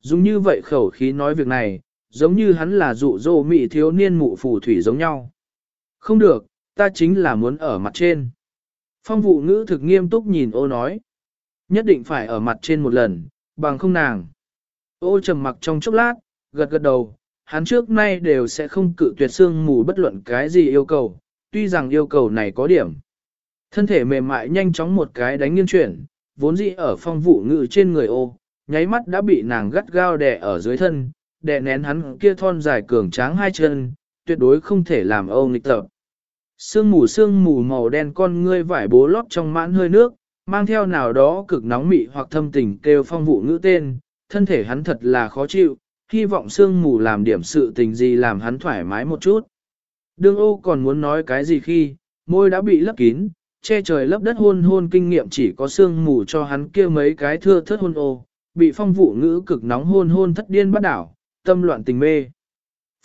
Dùng như vậy khẩu khí nói việc này, giống như hắn là dụ dỗ mị thiếu niên mụ phù thủy giống nhau. Không được, ta chính là muốn ở mặt trên. Phong vụ ngữ thực nghiêm túc nhìn ô nói. Nhất định phải ở mặt trên một lần, bằng không nàng. Ô trầm mặc trong chốc lát, gật gật đầu, hắn trước nay đều sẽ không cự tuyệt xương mù bất luận cái gì yêu cầu, tuy rằng yêu cầu này có điểm. Thân thể mềm mại nhanh chóng một cái đánh nghiêng chuyển, vốn dĩ ở phong vụ ngự trên người ô, nháy mắt đã bị nàng gắt gao đè ở dưới thân, đè nén hắn kia thon dài cường tráng hai chân, tuyệt đối không thể làm Âu nghịch tập. Sương mù sương mù màu đen con ngươi vải bố lót trong mãn hơi nước, mang theo nào đó cực nóng mị hoặc thâm tình kêu phong vụ ngữ tên, thân thể hắn thật là khó chịu, hy vọng sương mù làm điểm sự tình gì làm hắn thoải mái một chút. Đương ô còn muốn nói cái gì khi, môi đã bị lấp kín, che trời lấp đất hôn hôn kinh nghiệm chỉ có sương mù cho hắn kia mấy cái thưa thớt hôn ô, bị phong vụ ngữ cực nóng hôn hôn thất điên bắt đảo, tâm loạn tình mê.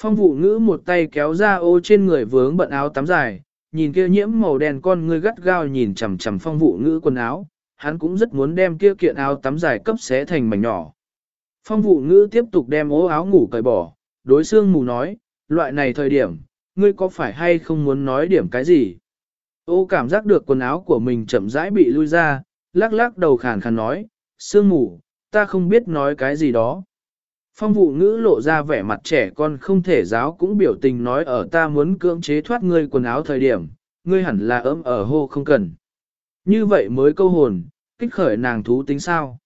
Phong vụ ngữ một tay kéo ra ô trên người vướng bận áo tắm dài, nhìn kia nhiễm màu đen con ngươi gắt gao nhìn chằm chằm phong vụ ngữ quần áo, hắn cũng rất muốn đem kia kiện áo tắm dài cấp xé thành mảnh nhỏ. Phong vụ ngữ tiếp tục đem ố áo ngủ cởi bỏ, đối xương mù nói, loại này thời điểm, ngươi có phải hay không muốn nói điểm cái gì? Ô cảm giác được quần áo của mình chậm rãi bị lui ra, lắc lắc đầu khàn khàn nói, sương mù, ta không biết nói cái gì đó. Phong vụ ngữ lộ ra vẻ mặt trẻ con không thể giáo cũng biểu tình nói ở ta muốn cưỡng chế thoát ngươi quần áo thời điểm, ngươi hẳn là ấm ở hô không cần. Như vậy mới câu hồn, kích khởi nàng thú tính sao.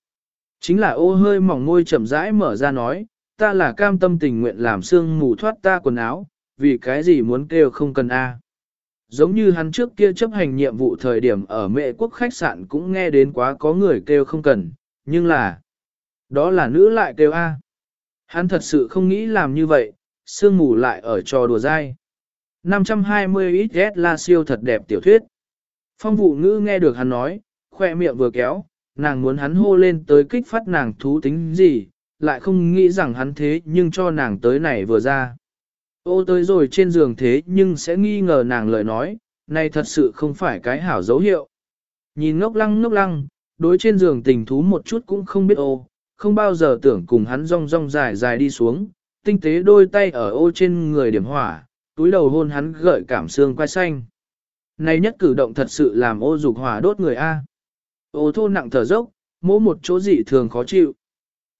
Chính là ô hơi mỏng ngôi chậm rãi mở ra nói, ta là cam tâm tình nguyện làm xương mù thoát ta quần áo, vì cái gì muốn kêu không cần a. Giống như hắn trước kia chấp hành nhiệm vụ thời điểm ở mệ quốc khách sạn cũng nghe đến quá có người kêu không cần, nhưng là, đó là nữ lại kêu a. Hắn thật sự không nghĩ làm như vậy, sương mù lại ở trò đùa dai. 520 ít là siêu thật đẹp tiểu thuyết. Phong vụ ngữ nghe được hắn nói, khoe miệng vừa kéo, nàng muốn hắn hô lên tới kích phát nàng thú tính gì, lại không nghĩ rằng hắn thế nhưng cho nàng tới này vừa ra. Ô tới rồi trên giường thế nhưng sẽ nghi ngờ nàng lời nói, này thật sự không phải cái hảo dấu hiệu. Nhìn ngốc lăng ngốc lăng, đối trên giường tình thú một chút cũng không biết ô, không bao giờ tưởng cùng hắn rong rong dài dài đi xuống, tinh tế đôi tay ở ô trên người điểm hỏa, túi đầu hôn hắn gợi cảm xương quai xanh. Này nhất cử động thật sự làm ô dục hỏa đốt người A. Ô thô nặng thở dốc, mỗi một chỗ dị thường khó chịu.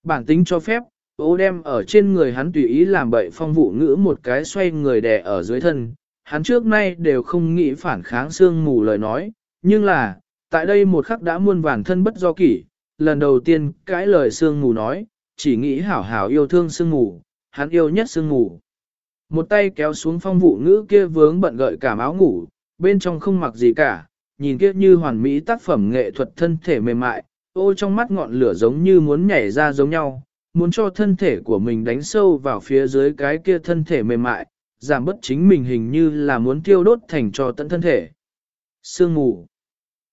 Bản tính cho phép, ô đem ở trên người hắn tùy ý làm bậy phong vụ ngữ một cái xoay người đè ở dưới thân. Hắn trước nay đều không nghĩ phản kháng xương mù lời nói, nhưng là, tại đây một khắc đã muôn vàn thân bất do kỷ, lần đầu tiên cãi lời sương mù nói, chỉ nghĩ hảo hảo yêu thương sương mù, hắn yêu nhất sương mù. Một tay kéo xuống phong vụ ngữ kia vướng bận gợi cả áo ngủ, bên trong không mặc gì cả, nhìn kia như hoàn mỹ tác phẩm nghệ thuật thân thể mềm mại, ô trong mắt ngọn lửa giống như muốn nhảy ra giống nhau, muốn cho thân thể của mình đánh sâu vào phía dưới cái kia thân thể mềm mại, giảm bất chính mình hình như là muốn tiêu đốt thành cho tận thân thể. Sương mù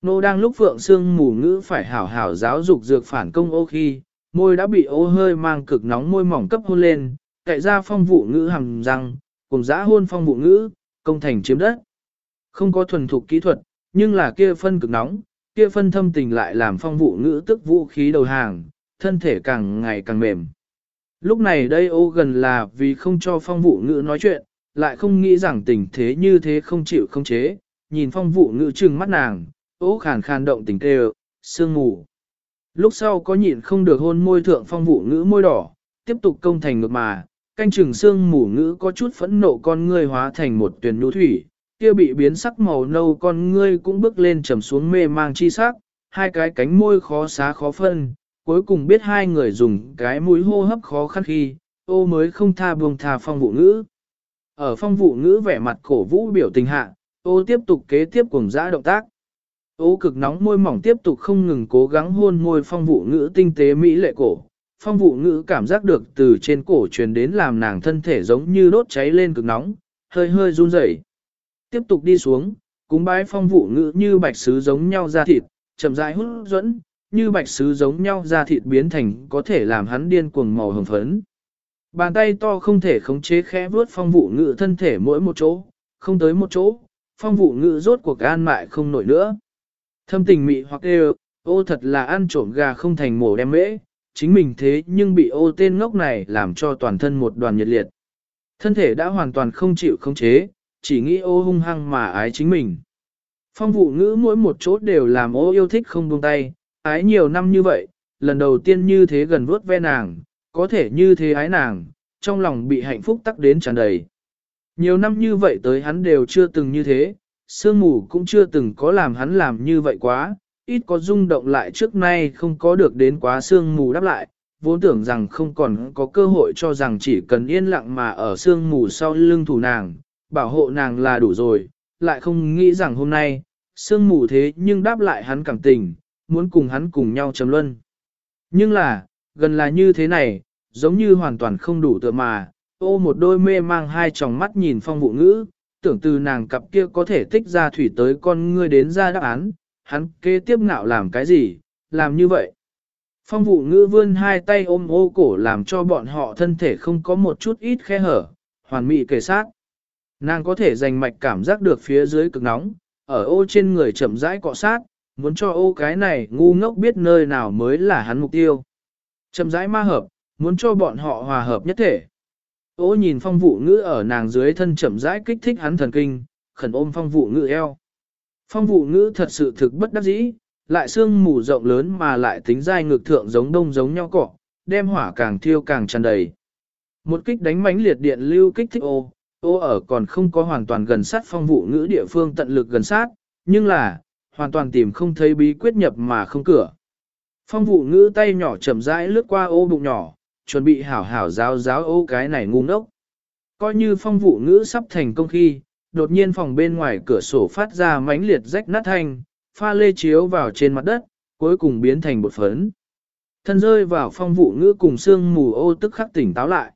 Nô đang lúc phượng sương mù ngữ phải hảo hảo giáo dục dược phản công ô khi, môi đã bị ô hơi mang cực nóng môi mỏng cấp hôn lên, cậy ra phong vụ ngữ hằng răng, cùng giã hôn phong vụ ngữ, công thành chiếm đất. Không có thuần thục kỹ thuật, nhưng là kia phân cực nóng, kia phân thâm tình lại làm phong vụ ngữ tức vũ khí đầu hàng, thân thể càng ngày càng mềm. Lúc này đây ô gần là vì không cho phong vụ ngữ nói chuyện, lại không nghĩ rằng tình thế như thế không chịu không chế, nhìn phong vụ ngữ trừng mắt nàng, ô khàn khàn động tình tê sương mù. Lúc sau có nhịn không được hôn môi thượng phong vụ ngữ môi đỏ, tiếp tục công thành ngược mà, canh chừng sương mù ngữ có chút phẫn nộ con ngươi hóa thành một tuyển nụ thủy, kia bị biến sắc màu nâu con ngươi cũng bước lên trầm xuống mê mang chi sắc, hai cái cánh môi khó xá khó phân, cuối cùng biết hai người dùng cái mũi hô hấp khó khăn khi, ô mới không tha buông tha phong vụ ngữ. Ở phong vụ ngữ vẻ mặt cổ vũ biểu tình hạ, ô tiếp tục kế tiếp cùng dã động tác. Ô cực nóng môi mỏng tiếp tục không ngừng cố gắng hôn môi phong vụ ngữ tinh tế mỹ lệ cổ. Phong vụ ngữ cảm giác được từ trên cổ truyền đến làm nàng thân thể giống như đốt cháy lên cực nóng, hơi hơi run rẩy. Tiếp tục đi xuống, cúng bái phong vụ ngữ như bạch sứ giống nhau ra thịt, chậm rãi hút dẫn, như bạch sứ giống nhau ra thịt biến thành có thể làm hắn điên cuồng màu hồng phấn. Bàn tay to không thể khống chế khẽ vuốt phong vụ ngữ thân thể mỗi một chỗ, không tới một chỗ, phong vụ ngữ rốt cuộc an mại không nổi nữa. Thâm tình mị hoặc đều, ô thật là ăn trộm gà không thành mổ đem mễ, chính mình thế nhưng bị ô tên ngốc này làm cho toàn thân một đoàn nhiệt liệt. Thân thể đã hoàn toàn không chịu khống chế, chỉ nghĩ ô hung hăng mà ái chính mình. Phong vụ ngữ mỗi một chỗ đều làm ô yêu thích không buông tay, ái nhiều năm như vậy, lần đầu tiên như thế gần vuốt ve nàng, có thể như thế ái nàng, trong lòng bị hạnh phúc tắc đến tràn đầy. Nhiều năm như vậy tới hắn đều chưa từng như thế, sương mù cũng chưa từng có làm hắn làm như vậy quá, ít có rung động lại trước nay không có được đến quá sương mù đáp lại, vốn tưởng rằng không còn có cơ hội cho rằng chỉ cần yên lặng mà ở sương mù sau lưng thủ nàng, bảo hộ nàng là đủ rồi, lại không nghĩ rằng hôm nay, sương mù thế nhưng đáp lại hắn cảm tình, muốn cùng hắn cùng nhau chấm luân. Nhưng là, gần là như thế này, giống như hoàn toàn không đủ tựa mà, ô một đôi mê mang hai tròng mắt nhìn phong vụ ngữ, tưởng từ nàng cặp kia có thể tích ra thủy tới con ngươi đến ra đáp án, hắn kế tiếp ngạo làm cái gì, làm như vậy. Phong vụ ngữ vươn hai tay ôm ô cổ làm cho bọn họ thân thể không có một chút ít khe hở, hoàn mỹ kề sát. Nàng có thể dành mạch cảm giác được phía dưới cực nóng, ở ô trên người chậm rãi cọ sát, muốn cho ô cái này ngu ngốc biết nơi nào mới là hắn mục tiêu. Chậm rãi ma hợp, muốn cho bọn họ hòa hợp nhất thể. Ô nhìn phong vụ ngữ ở nàng dưới thân chậm rãi kích thích hắn thần kinh, khẩn ôm phong vụ ngữ eo. Phong vụ ngữ thật sự thực bất đắc dĩ, lại xương mù rộng lớn mà lại tính dai ngược thượng giống đông giống nhau cỏ, đem hỏa càng thiêu càng tràn đầy. Một kích đánh mánh liệt điện lưu kích thích ô, ô ở còn không có hoàn toàn gần sát phong vụ ngữ địa phương tận lực gần sát, nhưng là, hoàn toàn tìm không thấy bí quyết nhập mà không cửa. Phong vụ ngữ tay nhỏ chậm rãi lướt qua ô bụng nhỏ, chuẩn bị hảo hảo giáo giáo ô cái này ngu ngốc. Coi như phong vụ ngữ sắp thành công khi, đột nhiên phòng bên ngoài cửa sổ phát ra mãnh liệt rách nát thanh, pha lê chiếu vào trên mặt đất, cuối cùng biến thành bột phấn. Thân rơi vào phong vụ ngữ cùng xương mù ô tức khắc tỉnh táo lại.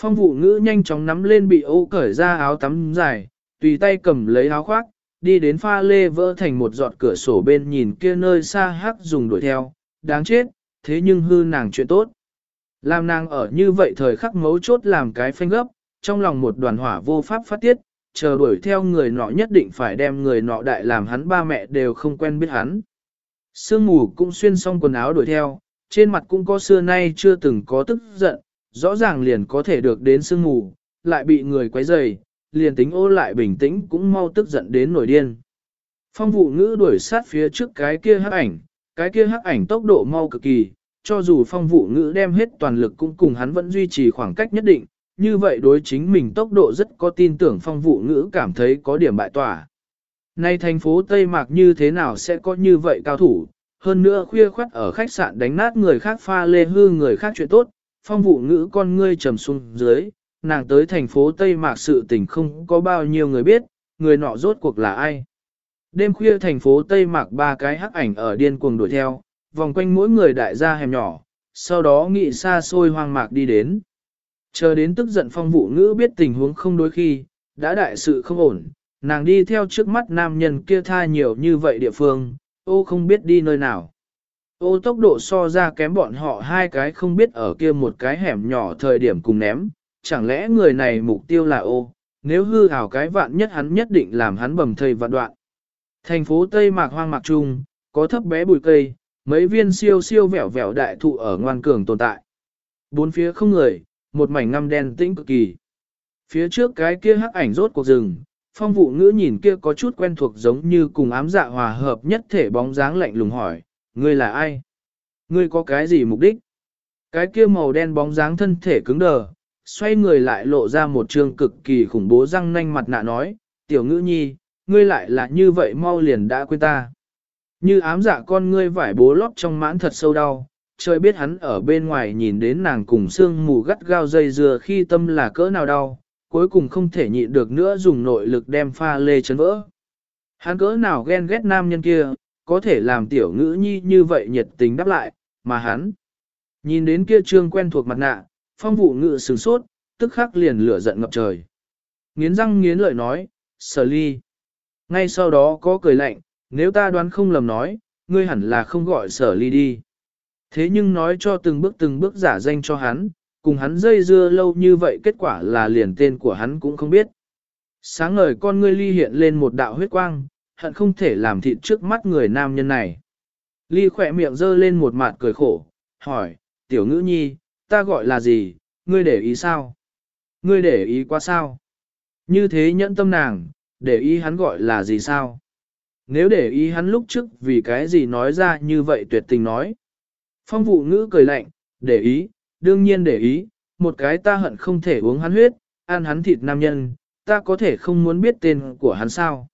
Phong vụ ngữ nhanh chóng nắm lên bị ô cởi ra áo tắm dài, tùy tay cầm lấy áo khoác, đi đến pha lê vỡ thành một giọt cửa sổ bên nhìn kia nơi xa hắc dùng đuổi theo, đáng chết, thế nhưng hư nàng chuyện tốt. Làm nàng ở như vậy thời khắc mấu chốt làm cái phanh gấp, trong lòng một đoàn hỏa vô pháp phát tiết, chờ đuổi theo người nọ nhất định phải đem người nọ đại làm hắn ba mẹ đều không quen biết hắn. Sương mù cũng xuyên xong quần áo đuổi theo, trên mặt cũng có xưa nay chưa từng có tức giận, rõ ràng liền có thể được đến sương mù, lại bị người quấy rầy, liền tính ô lại bình tĩnh cũng mau tức giận đến nổi điên. Phong vụ ngữ đuổi sát phía trước cái kia hắc ảnh, cái kia hắc ảnh tốc độ mau cực kỳ, cho dù phong vụ ngữ đem hết toàn lực cũng cùng hắn vẫn duy trì khoảng cách nhất định, như vậy đối chính mình tốc độ rất có tin tưởng phong vụ ngữ cảm thấy có điểm bại tỏa. Nay thành phố Tây Mạc như thế nào sẽ có như vậy cao thủ, hơn nữa khuya khoắt ở khách sạn đánh nát người khác pha lê hư người khác chuyện tốt, phong vụ ngữ con ngươi trầm xuống dưới, nàng tới thành phố Tây Mạc sự tình không có bao nhiêu người biết, người nọ rốt cuộc là ai. Đêm khuya thành phố Tây Mạc ba cái hắc ảnh ở điên cuồng đuổi theo, vòng quanh mỗi người đại gia hẻm nhỏ, sau đó nghị xa xôi hoang mạc đi đến. Chờ đến tức giận phong vụ ngữ biết tình huống không đối khi, đã đại sự không ổn, nàng đi theo trước mắt nam nhân kia tha nhiều như vậy địa phương, ô không biết đi nơi nào. Ô tốc độ so ra kém bọn họ hai cái không biết ở kia một cái hẻm nhỏ thời điểm cùng ném, chẳng lẽ người này mục tiêu là ô, nếu hư hảo cái vạn nhất hắn nhất định làm hắn bầm thầy vạn đoạn. Thành phố Tây Mạc Hoang Mạc Trung, có thấp bé bụi cây, mấy viên siêu siêu vẻo vẻo đại thụ ở ngoan cường tồn tại. Bốn phía không người, một mảnh ngăm đen tĩnh cực kỳ. Phía trước cái kia hắc ảnh rốt cuộc rừng, phong vụ ngữ nhìn kia có chút quen thuộc giống như cùng ám dạ hòa hợp nhất thể bóng dáng lạnh lùng hỏi, ngươi là ai? Ngươi có cái gì mục đích? Cái kia màu đen bóng dáng thân thể cứng đờ, xoay người lại lộ ra một trường cực kỳ khủng bố răng nanh mặt nạ nói, tiểu ngữ nhi, ngươi lại là như vậy mau liền đã quên ta. Như ám dạ con ngươi vải bố lót trong mãn thật sâu đau, trời biết hắn ở bên ngoài nhìn đến nàng cùng xương mù gắt gao dây dừa khi tâm là cỡ nào đau, cuối cùng không thể nhịn được nữa dùng nội lực đem pha lê chấn vỡ. Hắn cỡ nào ghen ghét nam nhân kia, có thể làm tiểu ngữ nhi như vậy nhiệt tình đáp lại, mà hắn. Nhìn đến kia trương quen thuộc mặt nạ, phong vụ ngự sửng sốt, tức khắc liền lửa giận ngập trời. Nghiến răng nghiến lợi nói, sở ly. Ngay sau đó có cười lạnh, nếu ta đoán không lầm nói, ngươi hẳn là không gọi sở ly đi. Thế nhưng nói cho từng bước từng bước giả danh cho hắn, cùng hắn dây dưa lâu như vậy kết quả là liền tên của hắn cũng không biết. Sáng ngời con ngươi ly hiện lên một đạo huyết quang, hận không thể làm thịt trước mắt người nam nhân này. Ly khỏe miệng dơ lên một mặt cười khổ, hỏi, tiểu ngữ nhi, ta gọi là gì, ngươi để ý sao? Ngươi để ý quá sao? Như thế nhẫn tâm nàng, để ý hắn gọi là gì sao? Nếu để ý hắn lúc trước vì cái gì nói ra như vậy tuyệt tình nói. Phong vụ ngữ cười lạnh, để ý, đương nhiên để ý, một cái ta hận không thể uống hắn huyết, ăn hắn thịt nam nhân, ta có thể không muốn biết tên của hắn sao.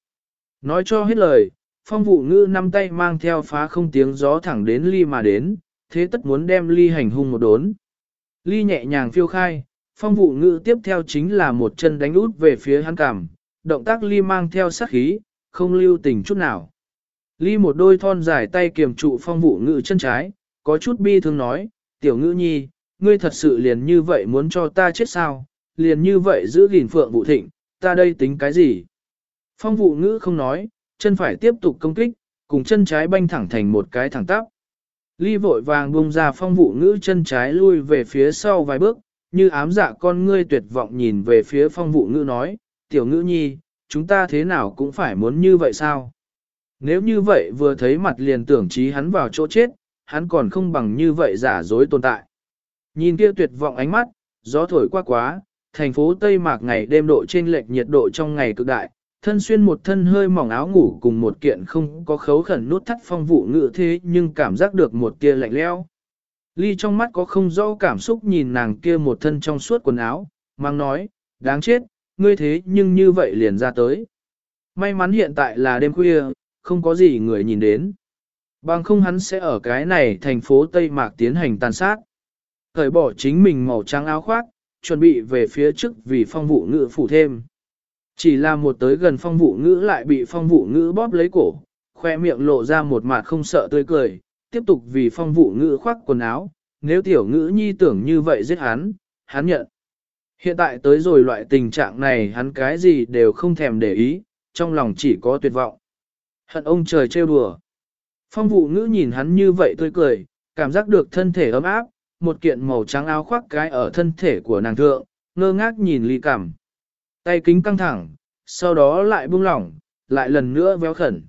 Nói cho hết lời, phong vụ ngữ năm tay mang theo phá không tiếng gió thẳng đến ly mà đến, thế tất muốn đem ly hành hung một đốn. Ly nhẹ nhàng phiêu khai, phong vụ ngữ tiếp theo chính là một chân đánh út về phía hắn cảm, động tác ly mang theo sát khí, không lưu tình chút nào. Ly một đôi thon dài tay kiềm trụ phong vụ ngữ chân trái, có chút bi thương nói, tiểu ngữ nhi, ngươi thật sự liền như vậy muốn cho ta chết sao, liền như vậy giữ gìn phượng vụ thịnh, ta đây tính cái gì? Phong vụ ngữ không nói, chân phải tiếp tục công kích, cùng chân trái banh thẳng thành một cái thẳng tắp. Ly vội vàng bung ra phong vụ ngữ chân trái lui về phía sau vài bước, như ám dạ con ngươi tuyệt vọng nhìn về phía phong vụ ngữ nói, tiểu ngữ nhi, chúng ta thế nào cũng phải muốn như vậy sao? Nếu như vậy vừa thấy mặt liền tưởng trí hắn vào chỗ chết, hắn còn không bằng như vậy giả dối tồn tại. Nhìn kia tuyệt vọng ánh mắt, gió thổi qua quá, thành phố Tây Mạc ngày đêm độ trên lệch nhiệt độ trong ngày cực đại, thân xuyên một thân hơi mỏng áo ngủ cùng một kiện không có khấu khẩn nút thắt phong vụ ngự thế nhưng cảm giác được một tia lạnh leo. Ly trong mắt có không rõ cảm xúc nhìn nàng kia một thân trong suốt quần áo, mang nói, đáng chết, ngươi thế nhưng như vậy liền ra tới. May mắn hiện tại là đêm khuya, không có gì người nhìn đến. Bằng không hắn sẽ ở cái này thành phố Tây Mạc tiến hành tàn sát. Thời bỏ chính mình màu trắng áo khoác, chuẩn bị về phía trước vì phong vụ ngữ phủ thêm. Chỉ là một tới gần phong vụ ngữ lại bị phong vụ ngữ bóp lấy cổ, khoe miệng lộ ra một mặt không sợ tươi cười, tiếp tục vì phong vụ ngữ khoác quần áo, nếu tiểu ngữ nhi tưởng như vậy giết hắn, hắn nhận. Hiện tại tới rồi loại tình trạng này hắn cái gì đều không thèm để ý, trong lòng chỉ có tuyệt vọng. Hận ông trời trêu đùa. Phong vụ ngữ nhìn hắn như vậy tươi cười, cảm giác được thân thể ấm áp, một kiện màu trắng áo khoác cái ở thân thể của nàng thượng, ngơ ngác nhìn ly cảm. Tay kính căng thẳng, sau đó lại buông lỏng, lại lần nữa véo khẩn.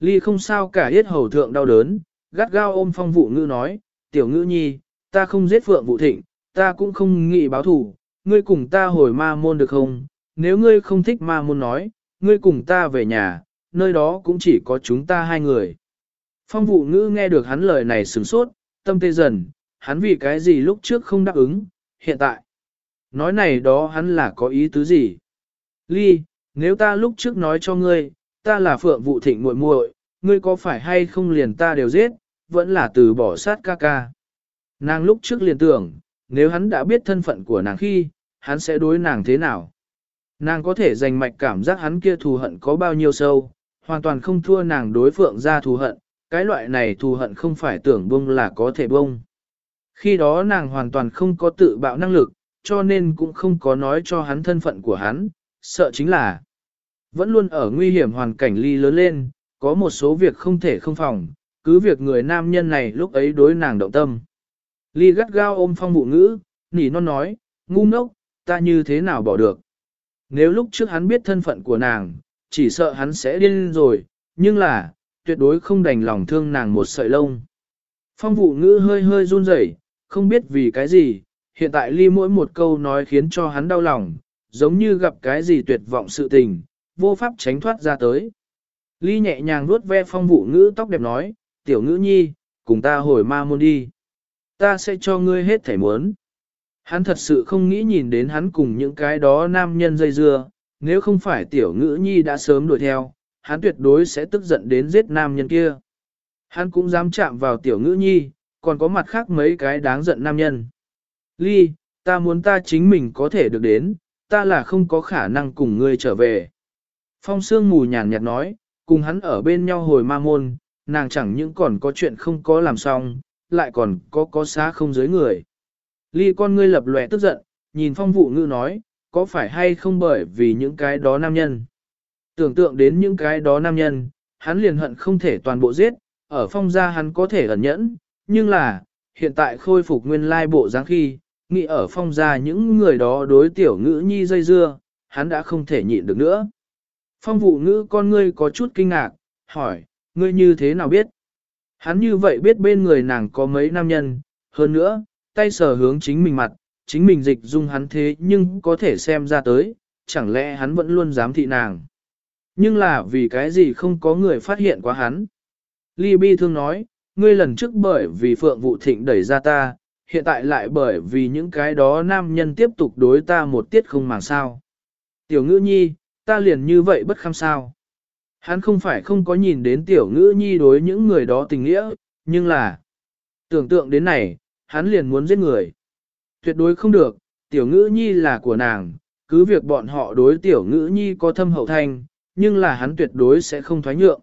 Ly không sao cả hết hầu thượng đau đớn, gắt gao ôm phong vụ ngữ nói, tiểu ngữ nhi, ta không giết phượng vụ thịnh, ta cũng không nghĩ báo thủ, ngươi cùng ta hồi ma môn được không? Nếu ngươi không thích ma môn nói, ngươi cùng ta về nhà, nơi đó cũng chỉ có chúng ta hai người. Phong vụ ngữ nghe được hắn lời này sửng sốt, tâm tê dần, hắn vì cái gì lúc trước không đáp ứng, hiện tại. Nói này đó hắn là có ý tứ gì? Ly, nếu ta lúc trước nói cho ngươi, ta là phượng vụ thịnh muội muội, ngươi có phải hay không liền ta đều giết, vẫn là từ bỏ sát ca ca. Nàng lúc trước liền tưởng, nếu hắn đã biết thân phận của nàng khi, hắn sẽ đối nàng thế nào? Nàng có thể dành mạch cảm giác hắn kia thù hận có bao nhiêu sâu, hoàn toàn không thua nàng đối phượng ra thù hận, cái loại này thù hận không phải tưởng bông là có thể bông. Khi đó nàng hoàn toàn không có tự bạo năng lực, cho nên cũng không có nói cho hắn thân phận của hắn, sợ chính là vẫn luôn ở nguy hiểm hoàn cảnh ly lớn lên, có một số việc không thể không phòng, cứ việc người nam nhân này lúc ấy đối nàng động tâm. Ly gắt gao ôm phong bụ ngữ, nỉ non nói, ngu ngốc, ta như thế nào bỏ được. Nếu lúc trước hắn biết thân phận của nàng, chỉ sợ hắn sẽ điên rồi, nhưng là, tuyệt đối không đành lòng thương nàng một sợi lông. Phong vụ ngữ hơi hơi run rẩy, không biết vì cái gì, hiện tại ly mỗi một câu nói khiến cho hắn đau lòng, giống như gặp cái gì tuyệt vọng sự tình, vô pháp tránh thoát ra tới. Ly nhẹ nhàng vuốt ve phong vụ ngữ tóc đẹp nói, tiểu ngữ nhi, cùng ta hồi ma môn đi. Ta sẽ cho ngươi hết thể muốn. Hắn thật sự không nghĩ nhìn đến hắn cùng những cái đó nam nhân dây dưa, nếu không phải tiểu ngữ nhi đã sớm đuổi theo, hắn tuyệt đối sẽ tức giận đến giết nam nhân kia. Hắn cũng dám chạm vào tiểu ngữ nhi, còn có mặt khác mấy cái đáng giận nam nhân. Ly, ta muốn ta chính mình có thể được đến, ta là không có khả năng cùng ngươi trở về. Phong sương mù nhàn nhạt nói, cùng hắn ở bên nhau hồi ma môn, nàng chẳng những còn có chuyện không có làm xong, lại còn có có xá không dưới người. Ly con ngươi lập lòe tức giận, nhìn phong vụ ngữ nói, có phải hay không bởi vì những cái đó nam nhân. Tưởng tượng đến những cái đó nam nhân, hắn liền hận không thể toàn bộ giết, ở phong gia hắn có thể ẩn nhẫn, nhưng là, hiện tại khôi phục nguyên lai bộ dáng khi, nghĩ ở phong gia những người đó đối tiểu ngữ nhi dây dưa, hắn đã không thể nhịn được nữa. Phong vụ ngữ con ngươi có chút kinh ngạc, hỏi, ngươi như thế nào biết? Hắn như vậy biết bên người nàng có mấy nam nhân, hơn nữa, tay sờ hướng chính mình mặt, chính mình dịch dung hắn thế nhưng có thể xem ra tới, chẳng lẽ hắn vẫn luôn dám thị nàng. Nhưng là vì cái gì không có người phát hiện quá hắn. Ly Bi thương nói, ngươi lần trước bởi vì phượng vụ thịnh đẩy ra ta, hiện tại lại bởi vì những cái đó nam nhân tiếp tục đối ta một tiết không màng sao. Tiểu ngữ nhi, ta liền như vậy bất kham sao. Hắn không phải không có nhìn đến tiểu ngữ nhi đối những người đó tình nghĩa, nhưng là, tưởng tượng đến này, hắn liền muốn giết người. Tuyệt đối không được, tiểu ngữ nhi là của nàng, cứ việc bọn họ đối tiểu ngữ nhi có thâm hậu thanh, nhưng là hắn tuyệt đối sẽ không thoái nhượng.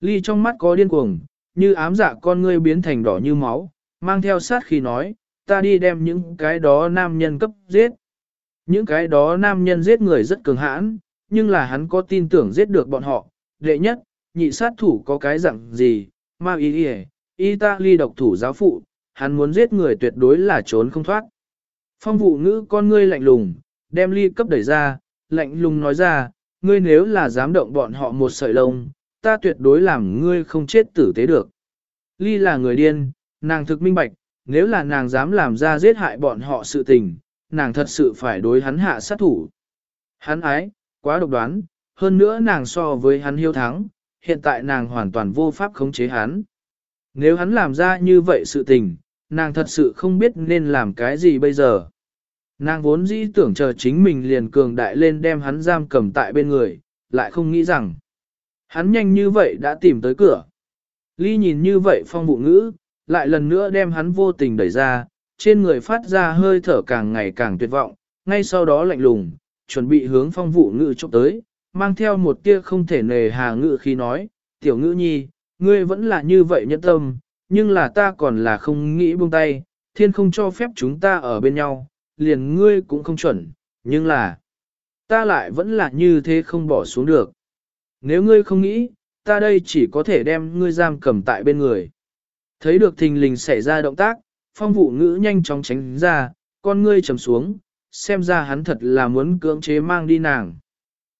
Ly trong mắt có điên cuồng, như ám dạ con ngươi biến thành đỏ như máu, mang theo sát khi nói, ta đi đem những cái đó nam nhân cấp giết. Những cái đó nam nhân giết người rất cường hãn, nhưng là hắn có tin tưởng giết được bọn họ. Đệ nhất, nhị sát thủ có cái dạng gì, ma ý y Italy độc thủ giáo phụ, hắn muốn giết người tuyệt đối là trốn không thoát. Phong vụ ngữ con ngươi lạnh lùng, đem ly cấp đẩy ra, lạnh lùng nói ra, ngươi nếu là dám động bọn họ một sợi lông, ta tuyệt đối làm ngươi không chết tử tế được. Ly là người điên, nàng thực minh bạch, nếu là nàng dám làm ra giết hại bọn họ sự tình, nàng thật sự phải đối hắn hạ sát thủ. Hắn ái, quá độc đoán, hơn nữa nàng so với hắn hiếu thắng, hiện tại nàng hoàn toàn vô pháp khống chế hắn. Nếu hắn làm ra như vậy sự tình, nàng thật sự không biết nên làm cái gì bây giờ. Nàng vốn dĩ tưởng chờ chính mình liền cường đại lên đem hắn giam cầm tại bên người, lại không nghĩ rằng hắn nhanh như vậy đã tìm tới cửa. Ly nhìn như vậy phong vụ ngữ, lại lần nữa đem hắn vô tình đẩy ra, trên người phát ra hơi thở càng ngày càng tuyệt vọng, ngay sau đó lạnh lùng, chuẩn bị hướng phong vụ ngữ chụp tới, mang theo một tia không thể nề hà ngữ khi nói, tiểu ngữ nhi, ngươi vẫn là như vậy nhẫn tâm, nhưng là ta còn là không nghĩ buông tay, thiên không cho phép chúng ta ở bên nhau, liền ngươi cũng không chuẩn, nhưng là, ta lại vẫn là như thế không bỏ xuống được. Nếu ngươi không nghĩ, ta đây chỉ có thể đem ngươi giam cầm tại bên người. Thấy được thình lình xảy ra động tác, phong vụ ngữ nhanh chóng tránh ra, con ngươi trầm xuống, xem ra hắn thật là muốn cưỡng chế mang đi nàng.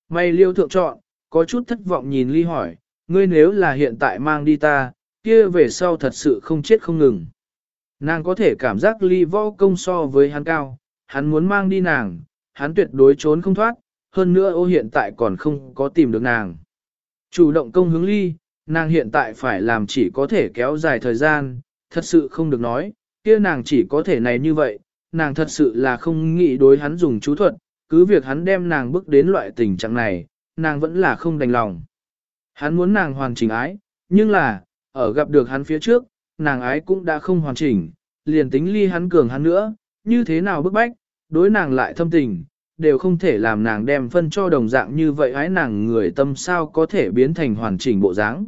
May liêu thượng chọn, có chút thất vọng nhìn ly hỏi, ngươi nếu là hiện tại mang đi ta, kia về sau thật sự không chết không ngừng. Nàng có thể cảm giác ly võ công so với hắn cao, hắn muốn mang đi nàng, hắn tuyệt đối trốn không thoát, hơn nữa ô hiện tại còn không có tìm được nàng. Chủ động công hướng ly, nàng hiện tại phải làm chỉ có thể kéo dài thời gian, thật sự không được nói, kia nàng chỉ có thể này như vậy, nàng thật sự là không nghĩ đối hắn dùng chú thuật, cứ việc hắn đem nàng bước đến loại tình trạng này, nàng vẫn là không đành lòng. Hắn muốn nàng hoàn chỉnh ái, nhưng là, ở gặp được hắn phía trước, nàng ái cũng đã không hoàn chỉnh, liền tính ly hắn cường hắn nữa, như thế nào bức bách, đối nàng lại thâm tình, đều không thể làm nàng đem phân cho đồng dạng như vậy ái nàng người tâm sao có thể biến thành hoàn chỉnh bộ dáng.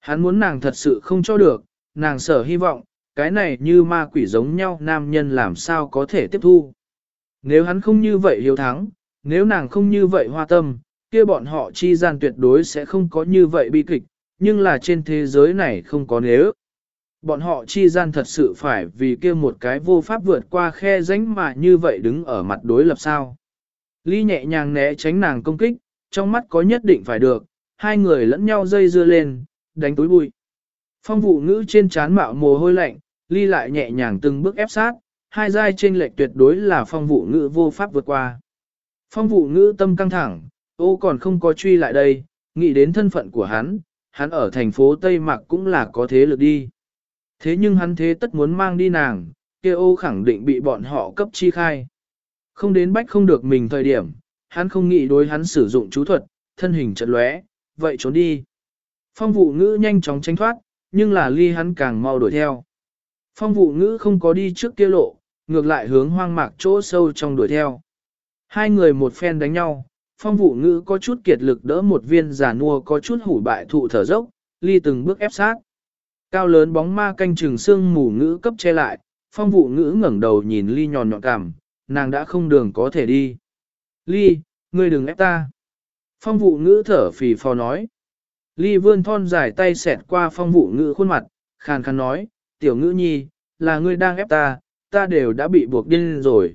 Hắn muốn nàng thật sự không cho được, nàng sở hy vọng, cái này như ma quỷ giống nhau nam nhân làm sao có thể tiếp thu. Nếu hắn không như vậy hiếu thắng, nếu nàng không như vậy hoa tâm, kia bọn họ chi gian tuyệt đối sẽ không có như vậy bi kịch, nhưng là trên thế giới này không có nếu. Bọn họ chi gian thật sự phải vì kia một cái vô pháp vượt qua khe rãnh mà như vậy đứng ở mặt đối lập sao. Ly nhẹ nhàng né tránh nàng công kích, trong mắt có nhất định phải được, hai người lẫn nhau dây dưa lên, đánh túi bụi. Phong vụ ngữ trên chán mạo mồ hôi lạnh, ly lại nhẹ nhàng từng bước ép sát, hai giai trên lệch tuyệt đối là phong vụ ngữ vô pháp vượt qua. Phong vụ ngữ tâm căng thẳng, ô còn không có truy lại đây, nghĩ đến thân phận của hắn, hắn ở thành phố Tây Mạc cũng là có thế lực đi. Thế nhưng hắn thế tất muốn mang đi nàng, kia ô khẳng định bị bọn họ cấp chi khai. Không đến bách không được mình thời điểm, hắn không nghĩ đối hắn sử dụng chú thuật, thân hình chật lóe, vậy trốn đi. Phong vụ ngữ nhanh chóng tránh thoát, nhưng là ly hắn càng mau đuổi theo. Phong vụ ngữ không có đi trước kia lộ, ngược lại hướng hoang mạc chỗ sâu trong đuổi theo. Hai người một phen đánh nhau, phong vụ ngữ có chút kiệt lực đỡ một viên giả nua có chút hủ bại thụ thở dốc, ly từng bước ép sát. Cao lớn bóng ma canh chừng xương mù ngữ cấp che lại, phong vụ ngữ ngẩng đầu nhìn ly nhòn nhọn cảm, nàng đã không đường có thể đi. Ly, ngươi đừng ép ta. Phong vụ ngữ thở phì phò nói. Ly vươn thon dài tay xẹt qua phong vụ ngữ khuôn mặt, khàn khàn nói, tiểu ngữ nhi, là ngươi đang ép ta, ta đều đã bị buộc điên rồi.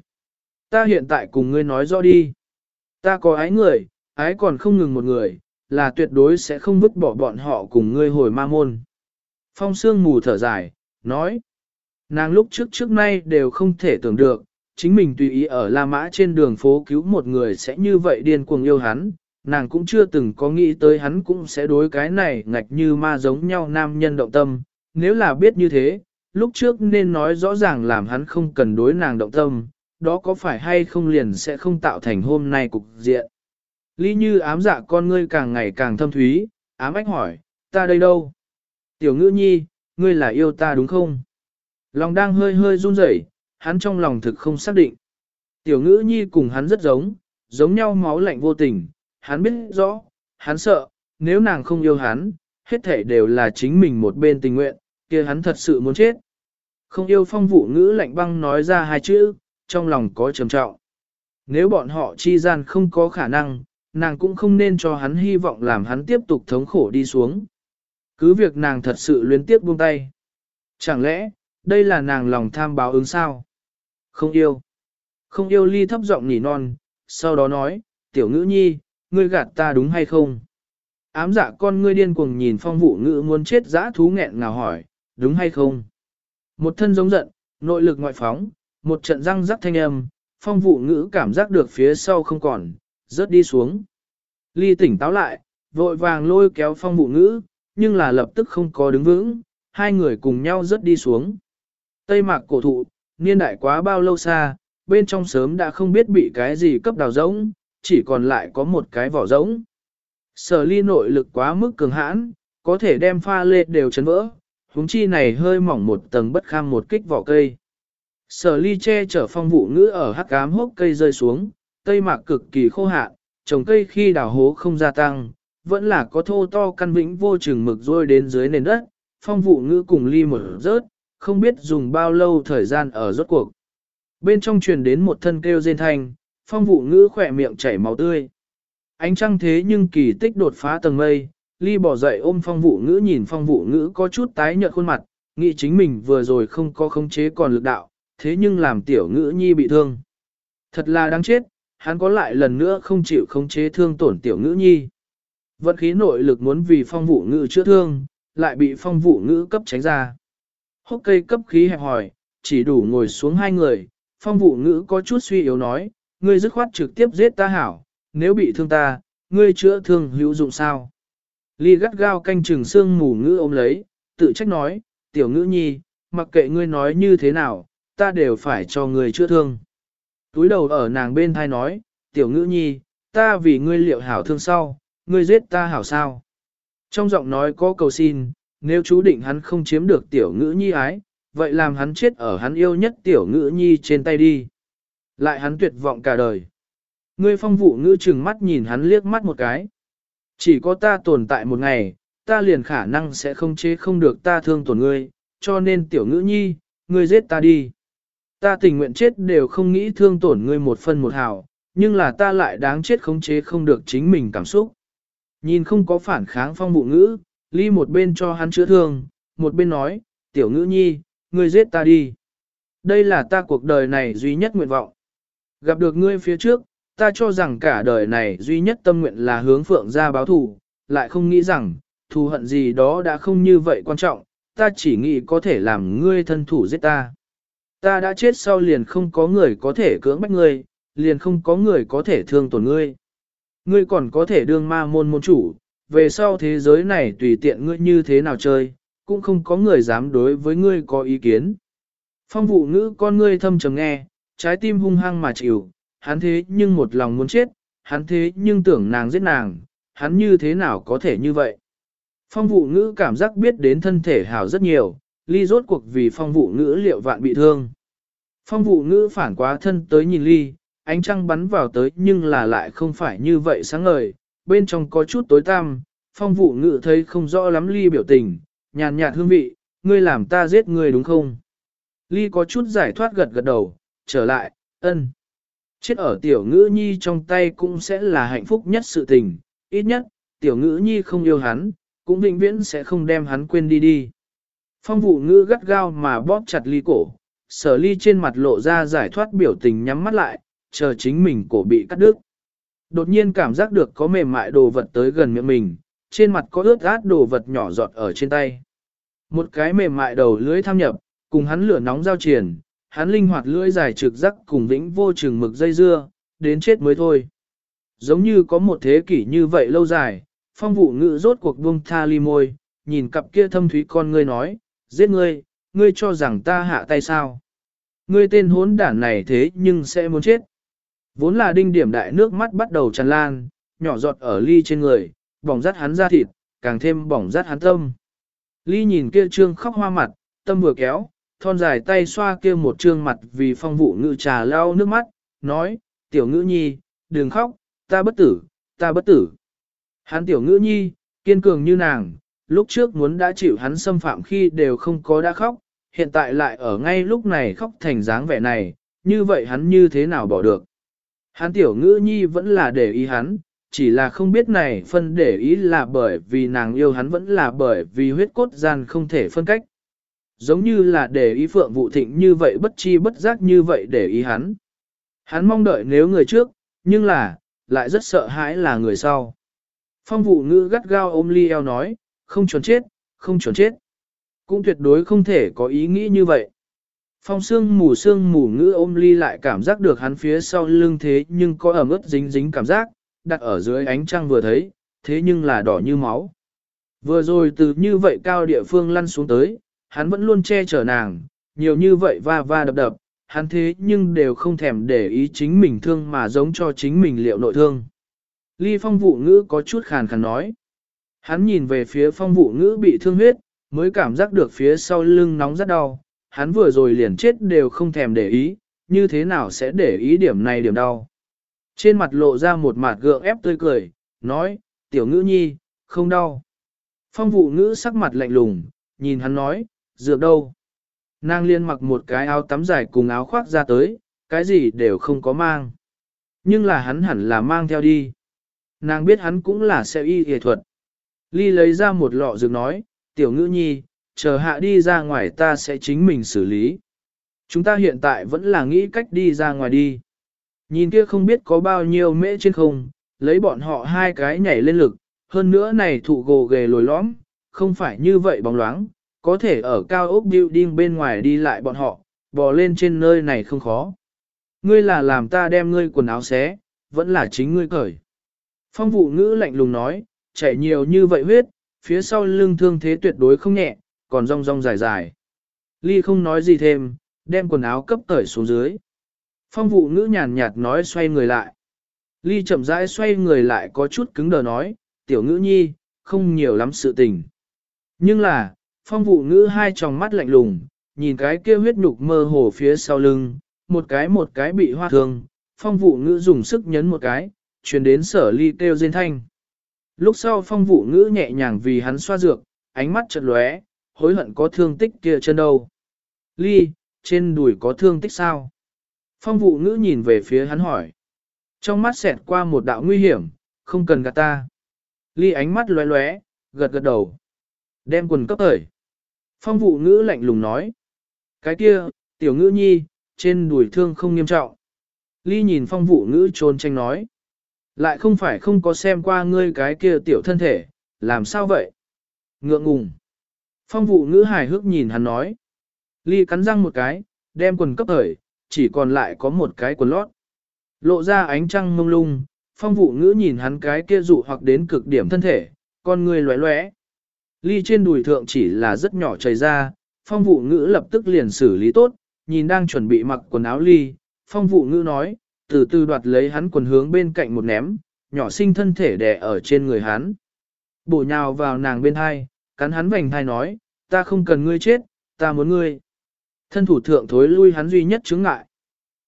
Ta hiện tại cùng ngươi nói rõ đi. Ta có ái người, ái còn không ngừng một người, là tuyệt đối sẽ không vứt bỏ bọn họ cùng ngươi hồi ma môn. Phong sương mù thở dài, nói. Nàng lúc trước trước nay đều không thể tưởng được, chính mình tùy ý ở La Mã trên đường phố cứu một người sẽ như vậy điên cuồng yêu hắn, nàng cũng chưa từng có nghĩ tới hắn cũng sẽ đối cái này ngạch như ma giống nhau nam nhân động tâm, nếu là biết như thế, lúc trước nên nói rõ ràng làm hắn không cần đối nàng động tâm, đó có phải hay không liền sẽ không tạo thành hôm nay cục diện. Lý như ám dạ con ngươi càng ngày càng thâm thúy, ám ách hỏi, ta đây đâu? Tiểu ngữ nhi, ngươi là yêu ta đúng không? Lòng đang hơi hơi run rẩy, hắn trong lòng thực không xác định. Tiểu ngữ nhi cùng hắn rất giống, giống nhau máu lạnh vô tình, hắn biết rõ, hắn sợ, nếu nàng không yêu hắn, hết thể đều là chính mình một bên tình nguyện, kia hắn thật sự muốn chết. Không yêu phong vụ ngữ lạnh băng nói ra hai chữ, trong lòng có trầm trọng. Nếu bọn họ chi gian không có khả năng, nàng cũng không nên cho hắn hy vọng làm hắn tiếp tục thống khổ đi xuống. Cứ việc nàng thật sự luyến tiếp buông tay. Chẳng lẽ, đây là nàng lòng tham báo ứng sao? Không yêu. Không yêu ly thấp giọng nỉ non, sau đó nói, tiểu ngữ nhi, ngươi gạt ta đúng hay không? Ám dạ con ngươi điên cuồng nhìn phong vụ ngữ muốn chết dã thú nghẹn ngào hỏi, đúng hay không? Một thân giống giận, nội lực ngoại phóng, một trận răng rắc thanh âm, phong vụ ngữ cảm giác được phía sau không còn, rớt đi xuống. Ly tỉnh táo lại, vội vàng lôi kéo phong vụ ngữ, nhưng là lập tức không có đứng vững, hai người cùng nhau rớt đi xuống. Tây mạc cổ thụ, niên đại quá bao lâu xa, bên trong sớm đã không biết bị cái gì cấp đào rỗng, chỉ còn lại có một cái vỏ rỗng. Sở ly nội lực quá mức cường hãn, có thể đem pha lê đều chấn vỡ, huống chi này hơi mỏng một tầng bất kham một kích vỏ cây. Sở ly che chở phong vụ ngữ ở hắc cám hốc cây rơi xuống, cây mạc cực kỳ khô hạn, trồng cây khi đào hố không gia tăng, vẫn là có thô to căn vĩnh vô chừng mực rôi đến dưới nền đất, phong vụ ngữ cùng ly mở rớt, không biết dùng bao lâu thời gian ở rốt cuộc. Bên trong truyền đến một thân kêu rên thanh, phong vụ ngữ khỏe miệng chảy máu tươi. Ánh trăng thế nhưng kỳ tích đột phá tầng mây, ly bỏ dậy ôm phong vụ ngữ nhìn phong vụ ngữ có chút tái nhợt khuôn mặt, nghĩ chính mình vừa rồi không có khống chế còn lực đạo, thế nhưng làm tiểu ngữ nhi bị thương. Thật là đáng chết, hắn có lại lần nữa không chịu khống chế thương tổn tiểu ngữ nhi. Vận khí nội lực muốn vì phong vụ ngữ chữa thương, lại bị phong vụ ngữ cấp tránh ra. Hốc cây cấp khí hẹp hỏi, chỉ đủ ngồi xuống hai người, phong vụ ngữ có chút suy yếu nói, ngươi dứt khoát trực tiếp giết ta hảo, nếu bị thương ta, ngươi chữa thương hữu dụng sao? Ly gắt gao canh chừng xương mù ngữ ôm lấy, tự trách nói, tiểu ngữ nhi, mặc kệ ngươi nói như thế nào, ta đều phải cho ngươi chữa thương. Túi đầu ở nàng bên thai nói, tiểu ngữ nhi, ta vì ngươi liệu hảo thương sau, ngươi giết ta hảo sao? Trong giọng nói có cầu xin, nếu chú định hắn không chiếm được tiểu ngữ nhi ái, vậy làm hắn chết ở hắn yêu nhất tiểu ngữ nhi trên tay đi. Lại hắn tuyệt vọng cả đời. Ngươi phong vụ ngữ chừng mắt nhìn hắn liếc mắt một cái. Chỉ có ta tồn tại một ngày, ta liền khả năng sẽ không chế không được ta thương tổn ngươi, cho nên tiểu ngữ nhi, ngươi giết ta đi. Ta tình nguyện chết đều không nghĩ thương tổn ngươi một phân một hào, nhưng là ta lại đáng chết không chế không được chính mình cảm xúc. Nhìn không có phản kháng phong bụ ngữ, ly một bên cho hắn chữa thương, một bên nói, tiểu ngữ nhi, ngươi giết ta đi. Đây là ta cuộc đời này duy nhất nguyện vọng. Gặp được ngươi phía trước, ta cho rằng cả đời này duy nhất tâm nguyện là hướng phượng ra báo thù, lại không nghĩ rằng, thù hận gì đó đã không như vậy quan trọng, ta chỉ nghĩ có thể làm ngươi thân thủ giết ta. Ta đã chết sau liền không có người có thể cưỡng bách ngươi, liền không có người có thể thương tổn ngươi. Ngươi còn có thể đương ma môn môn chủ, về sau thế giới này tùy tiện ngươi như thế nào chơi, cũng không có người dám đối với ngươi có ý kiến. Phong vụ ngữ con ngươi thâm trầm nghe, trái tim hung hăng mà chịu, hắn thế nhưng một lòng muốn chết, hắn thế nhưng tưởng nàng giết nàng, hắn như thế nào có thể như vậy. Phong vụ ngữ cảm giác biết đến thân thể hảo rất nhiều, ly rốt cuộc vì phong vụ ngữ liệu vạn bị thương. Phong vụ ngữ phản quá thân tới nhìn ly, ánh trăng bắn vào tới nhưng là lại không phải như vậy sáng ngời, bên trong có chút tối tăm, phong vụ ngữ thấy không rõ lắm ly biểu tình, nhàn nhạt hương vị, ngươi làm ta giết ngươi đúng không? Ly có chút giải thoát gật gật đầu, trở lại, ân. Chết ở tiểu ngữ nhi trong tay cũng sẽ là hạnh phúc nhất sự tình, ít nhất, tiểu ngữ nhi không yêu hắn, cũng vĩnh viễn sẽ không đem hắn quên đi đi. Phong vụ ngữ gắt gao mà bóp chặt ly cổ, sở ly trên mặt lộ ra giải thoát biểu tình nhắm mắt lại, chờ chính mình cổ bị cắt đứt. Đột nhiên cảm giác được có mềm mại đồ vật tới gần miệng mình, trên mặt có ướt át đồ vật nhỏ giọt ở trên tay. Một cái mềm mại đầu lưới tham nhập, cùng hắn lửa nóng giao triển, hắn linh hoạt lưỡi dài trực rắc cùng vĩnh vô chừng mực dây dưa, đến chết mới thôi. Giống như có một thế kỷ như vậy lâu dài, phong vụ ngữ rốt cuộc buông tha ly môi, nhìn cặp kia thâm thúy con ngươi nói, giết ngươi, ngươi cho rằng ta hạ tay sao. Ngươi tên hốn đản này thế nhưng sẽ muốn chết. Vốn là đinh điểm đại nước mắt bắt đầu tràn lan, nhỏ giọt ở ly trên người, bỏng rát hắn ra thịt, càng thêm bỏng rát hắn tâm. Ly nhìn kia trương khóc hoa mặt, tâm vừa kéo, thon dài tay xoa kia một trương mặt vì phong vụ ngự trà lau nước mắt, nói, tiểu ngữ nhi, đừng khóc, ta bất tử, ta bất tử. Hắn tiểu ngữ nhi, kiên cường như nàng, lúc trước muốn đã chịu hắn xâm phạm khi đều không có đã khóc, hiện tại lại ở ngay lúc này khóc thành dáng vẻ này, như vậy hắn như thế nào bỏ được. Hắn tiểu ngữ nhi vẫn là để ý hắn, chỉ là không biết này phân để ý là bởi vì nàng yêu hắn vẫn là bởi vì huyết cốt gian không thể phân cách. Giống như là để ý phượng vụ thịnh như vậy bất chi bất giác như vậy để ý hắn. Hắn mong đợi nếu người trước, nhưng là, lại rất sợ hãi là người sau. Phong vụ ngữ gắt gao ôm ly eo nói, không chuẩn chết, không chuẩn chết. Cũng tuyệt đối không thể có ý nghĩ như vậy. Phong sương mù sương mù ngữ ôm ly lại cảm giác được hắn phía sau lưng thế nhưng có ẩm ướt dính dính cảm giác, đặt ở dưới ánh trăng vừa thấy, thế nhưng là đỏ như máu. Vừa rồi từ như vậy cao địa phương lăn xuống tới, hắn vẫn luôn che chở nàng, nhiều như vậy va va đập đập, hắn thế nhưng đều không thèm để ý chính mình thương mà giống cho chính mình liệu nội thương. Ly phong vụ ngữ có chút khàn khàn nói. Hắn nhìn về phía phong vụ ngữ bị thương huyết, mới cảm giác được phía sau lưng nóng rất đau, hắn vừa rồi liền chết đều không thèm để ý, như thế nào sẽ để ý điểm này điểm đau. Trên mặt lộ ra một mặt gượng ép tươi cười, nói, tiểu ngữ nhi, không đau. Phong vụ ngữ sắc mặt lạnh lùng, nhìn hắn nói, dược đâu. Nàng liên mặc một cái áo tắm dài cùng áo khoác ra tới, cái gì đều không có mang. Nhưng là hắn hẳn là mang theo đi. Nàng biết hắn cũng là xe y y thuật. Ly lấy ra một lọ dược nói, tiểu ngữ nhi, chờ hạ đi ra ngoài ta sẽ chính mình xử lý. Chúng ta hiện tại vẫn là nghĩ cách đi ra ngoài đi. Nhìn kia không biết có bao nhiêu mễ trên không, lấy bọn họ hai cái nhảy lên lực, hơn nữa này thụ gồ ghề lồi lõm, không phải như vậy bóng loáng, có thể ở cao ốc building bên ngoài đi lại bọn họ, bò lên trên nơi này không khó. Ngươi là làm ta đem ngươi quần áo xé, vẫn là chính ngươi cởi. Phong vụ ngữ lạnh lùng nói, chảy nhiều như vậy huyết, phía sau lưng thương thế tuyệt đối không nhẹ, còn rong rong dài dài. Ly không nói gì thêm, đem quần áo cấp cởi xuống dưới. Phong vụ ngữ nhàn nhạt nói xoay người lại. Ly chậm rãi xoay người lại có chút cứng đờ nói, tiểu ngữ nhi, không nhiều lắm sự tình. Nhưng là, phong vụ ngữ hai tròng mắt lạnh lùng, nhìn cái kia huyết nhục mơ hồ phía sau lưng, một cái một cái bị hoa thương, phong vụ ngữ dùng sức nhấn một cái, truyền đến sở ly kêu rên thanh. Lúc sau phong vụ ngữ nhẹ nhàng vì hắn xoa dược, ánh mắt chợt lóe, hối hận có thương tích kia chân đâu. Ly, trên đùi có thương tích sao? Phong vụ ngữ nhìn về phía hắn hỏi. Trong mắt xẹt qua một đạo nguy hiểm, không cần gạt ta. Ly ánh mắt lóe lóe, gật gật đầu. Đem quần cấp thời. Phong vụ ngữ lạnh lùng nói. Cái kia, tiểu ngữ nhi, trên đùi thương không nghiêm trọng. Ly nhìn phong vụ ngữ trôn tranh nói. Lại không phải không có xem qua ngươi cái kia tiểu thân thể, làm sao vậy? Ngượng ngùng. Phong vụ ngữ hài hước nhìn hắn nói. Ly cắn răng một cái, đem quần cấp hởi, chỉ còn lại có một cái quần lót. Lộ ra ánh trăng mông lung, phong vụ ngữ nhìn hắn cái kia dụ hoặc đến cực điểm thân thể, con người lóe lóe. Ly trên đùi thượng chỉ là rất nhỏ chảy ra, phong vụ ngữ lập tức liền xử lý tốt, nhìn đang chuẩn bị mặc quần áo ly, phong vụ ngữ nói, từ từ đoạt lấy hắn quần hướng bên cạnh một ném, nhỏ sinh thân thể đè ở trên người hắn. Bổ nhào vào nàng bên hai, cắn hắn vành thai nói, ta không cần ngươi chết, ta muốn ngươi. Thân thủ thượng thối lui hắn duy nhất chứng ngại.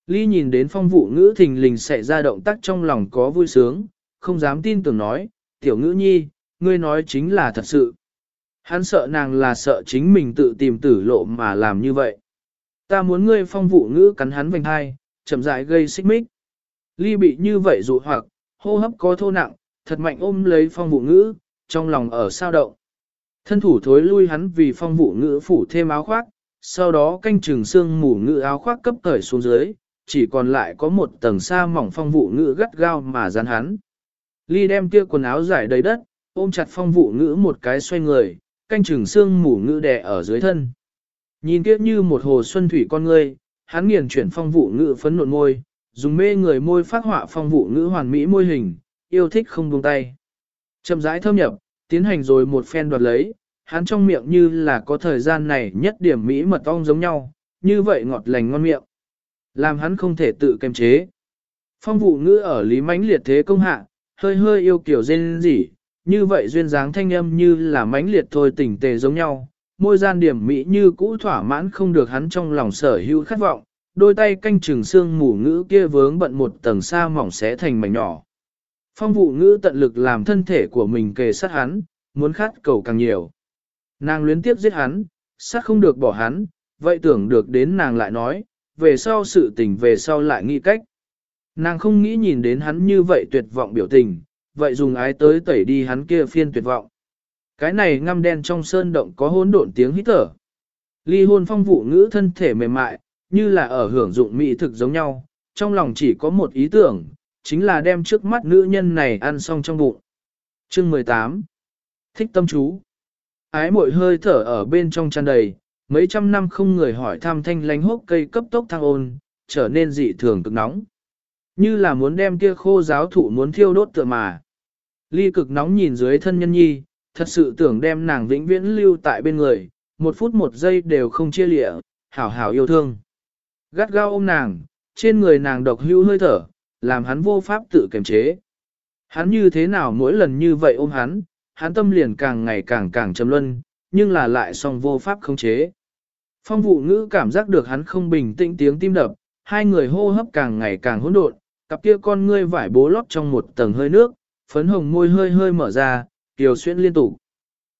Ly nhìn đến phong vụ ngữ thình lình xảy ra động tác trong lòng có vui sướng, không dám tin tưởng nói, tiểu ngữ nhi, ngươi nói chính là thật sự. Hắn sợ nàng là sợ chính mình tự tìm tử lộ mà làm như vậy. Ta muốn ngươi phong vụ ngữ cắn hắn vành hai, chậm rãi gây xích mích. Ly bị như vậy dụ hoặc, hô hấp có thô nặng, thật mạnh ôm lấy phong vụ ngữ, trong lòng ở sao động. Thân thủ thối lui hắn vì phong vụ ngữ phủ thêm áo khoác, sau đó canh chừng xương mù ngữ áo khoác cấp cởi xuống dưới, chỉ còn lại có một tầng sa mỏng phong vụ ngữ gắt gao mà dán hắn. Ly đem kia quần áo giải đầy đất, ôm chặt phong vụ ngữ một cái xoay người, canh chừng xương mù ngữ đè ở dưới thân. Nhìn kia như một hồ xuân thủy con ngươi, hắn nghiền chuyển phong vụ ngữ phấn nộn môi, dùng mê người môi phát họa phong vụ ngữ hoàn mỹ môi hình, yêu thích không buông tay. Chậm rãi thâm nhập, tiến hành rồi một phen đoạt lấy, hắn trong miệng như là có thời gian này nhất điểm mỹ mật ong giống nhau, như vậy ngọt lành ngon miệng. Làm hắn không thể tự kiềm chế. Phong vụ ngữ ở lý mãnh liệt thế công hạ, hơi hơi yêu kiểu dên dỉ, như vậy duyên dáng thanh âm như là mãnh liệt thôi tỉnh tề giống nhau, môi gian điểm mỹ như cũ thỏa mãn không được hắn trong lòng sở hữu khát vọng, đôi tay canh chừng xương mù ngữ kia vướng bận một tầng sa mỏng xé thành mảnh nhỏ. Phong vụ ngữ tận lực làm thân thể của mình kề sát hắn, muốn khát cầu càng nhiều. Nàng luyến tiếp giết hắn, sát không được bỏ hắn, vậy tưởng được đến nàng lại nói, về sau sự tình về sau lại nghĩ cách. Nàng không nghĩ nhìn đến hắn như vậy tuyệt vọng biểu tình, vậy dùng ái tới tẩy đi hắn kia phiên tuyệt vọng. Cái này ngăm đen trong sơn động có hỗn độn tiếng hít thở. Ly hôn phong vụ ngữ thân thể mềm mại, như là ở hưởng dụng mỹ thực giống nhau, trong lòng chỉ có một ý tưởng, chính là đem trước mắt nữ nhân này ăn xong trong bụng. Chương 18 Thích tâm chú Ái mội hơi thở ở bên trong tràn đầy, mấy trăm năm không người hỏi thăm thanh lánh hốc cây cấp tốc thăng ôn, trở nên dị thường cực nóng. Như là muốn đem kia khô giáo thụ muốn thiêu đốt tựa mà. Ly cực nóng nhìn dưới thân nhân nhi, thật sự tưởng đem nàng vĩnh viễn lưu tại bên người, một phút một giây đều không chia lịa, hảo hảo yêu thương. Gắt gao ôm nàng, trên người nàng độc hưu hơi thở, làm hắn vô pháp tự kiềm chế. Hắn như thế nào mỗi lần như vậy ôm hắn, hắn tâm liền càng ngày càng càng trầm luân, nhưng là lại song vô pháp khống chế. Phong vụ ngữ cảm giác được hắn không bình tĩnh tiếng tim đập, hai người hô hấp càng ngày càng hỗn độn, cặp kia con ngươi vải bố lót trong một tầng hơi nước, phấn hồng môi hơi hơi mở ra, kiều xuyên liên tục.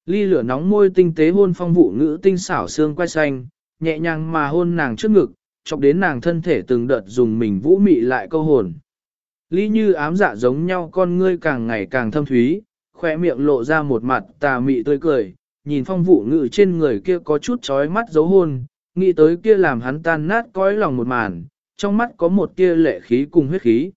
Ly lửa nóng môi tinh tế hôn phong vụ ngữ tinh xảo xương quay xanh, nhẹ nhàng mà hôn nàng trước ngực, chọc đến nàng thân thể từng đợt dùng mình vũ mị lại câu hồn. Ly như ám dạ giống nhau con ngươi càng ngày càng thâm thúy, khỏe miệng lộ ra một mặt tà mị tươi cười, nhìn phong vụ ngự trên người kia có chút chói mắt dấu hôn, nghĩ tới kia làm hắn tan nát cõi lòng một màn, trong mắt có một tia lệ khí cùng huyết khí.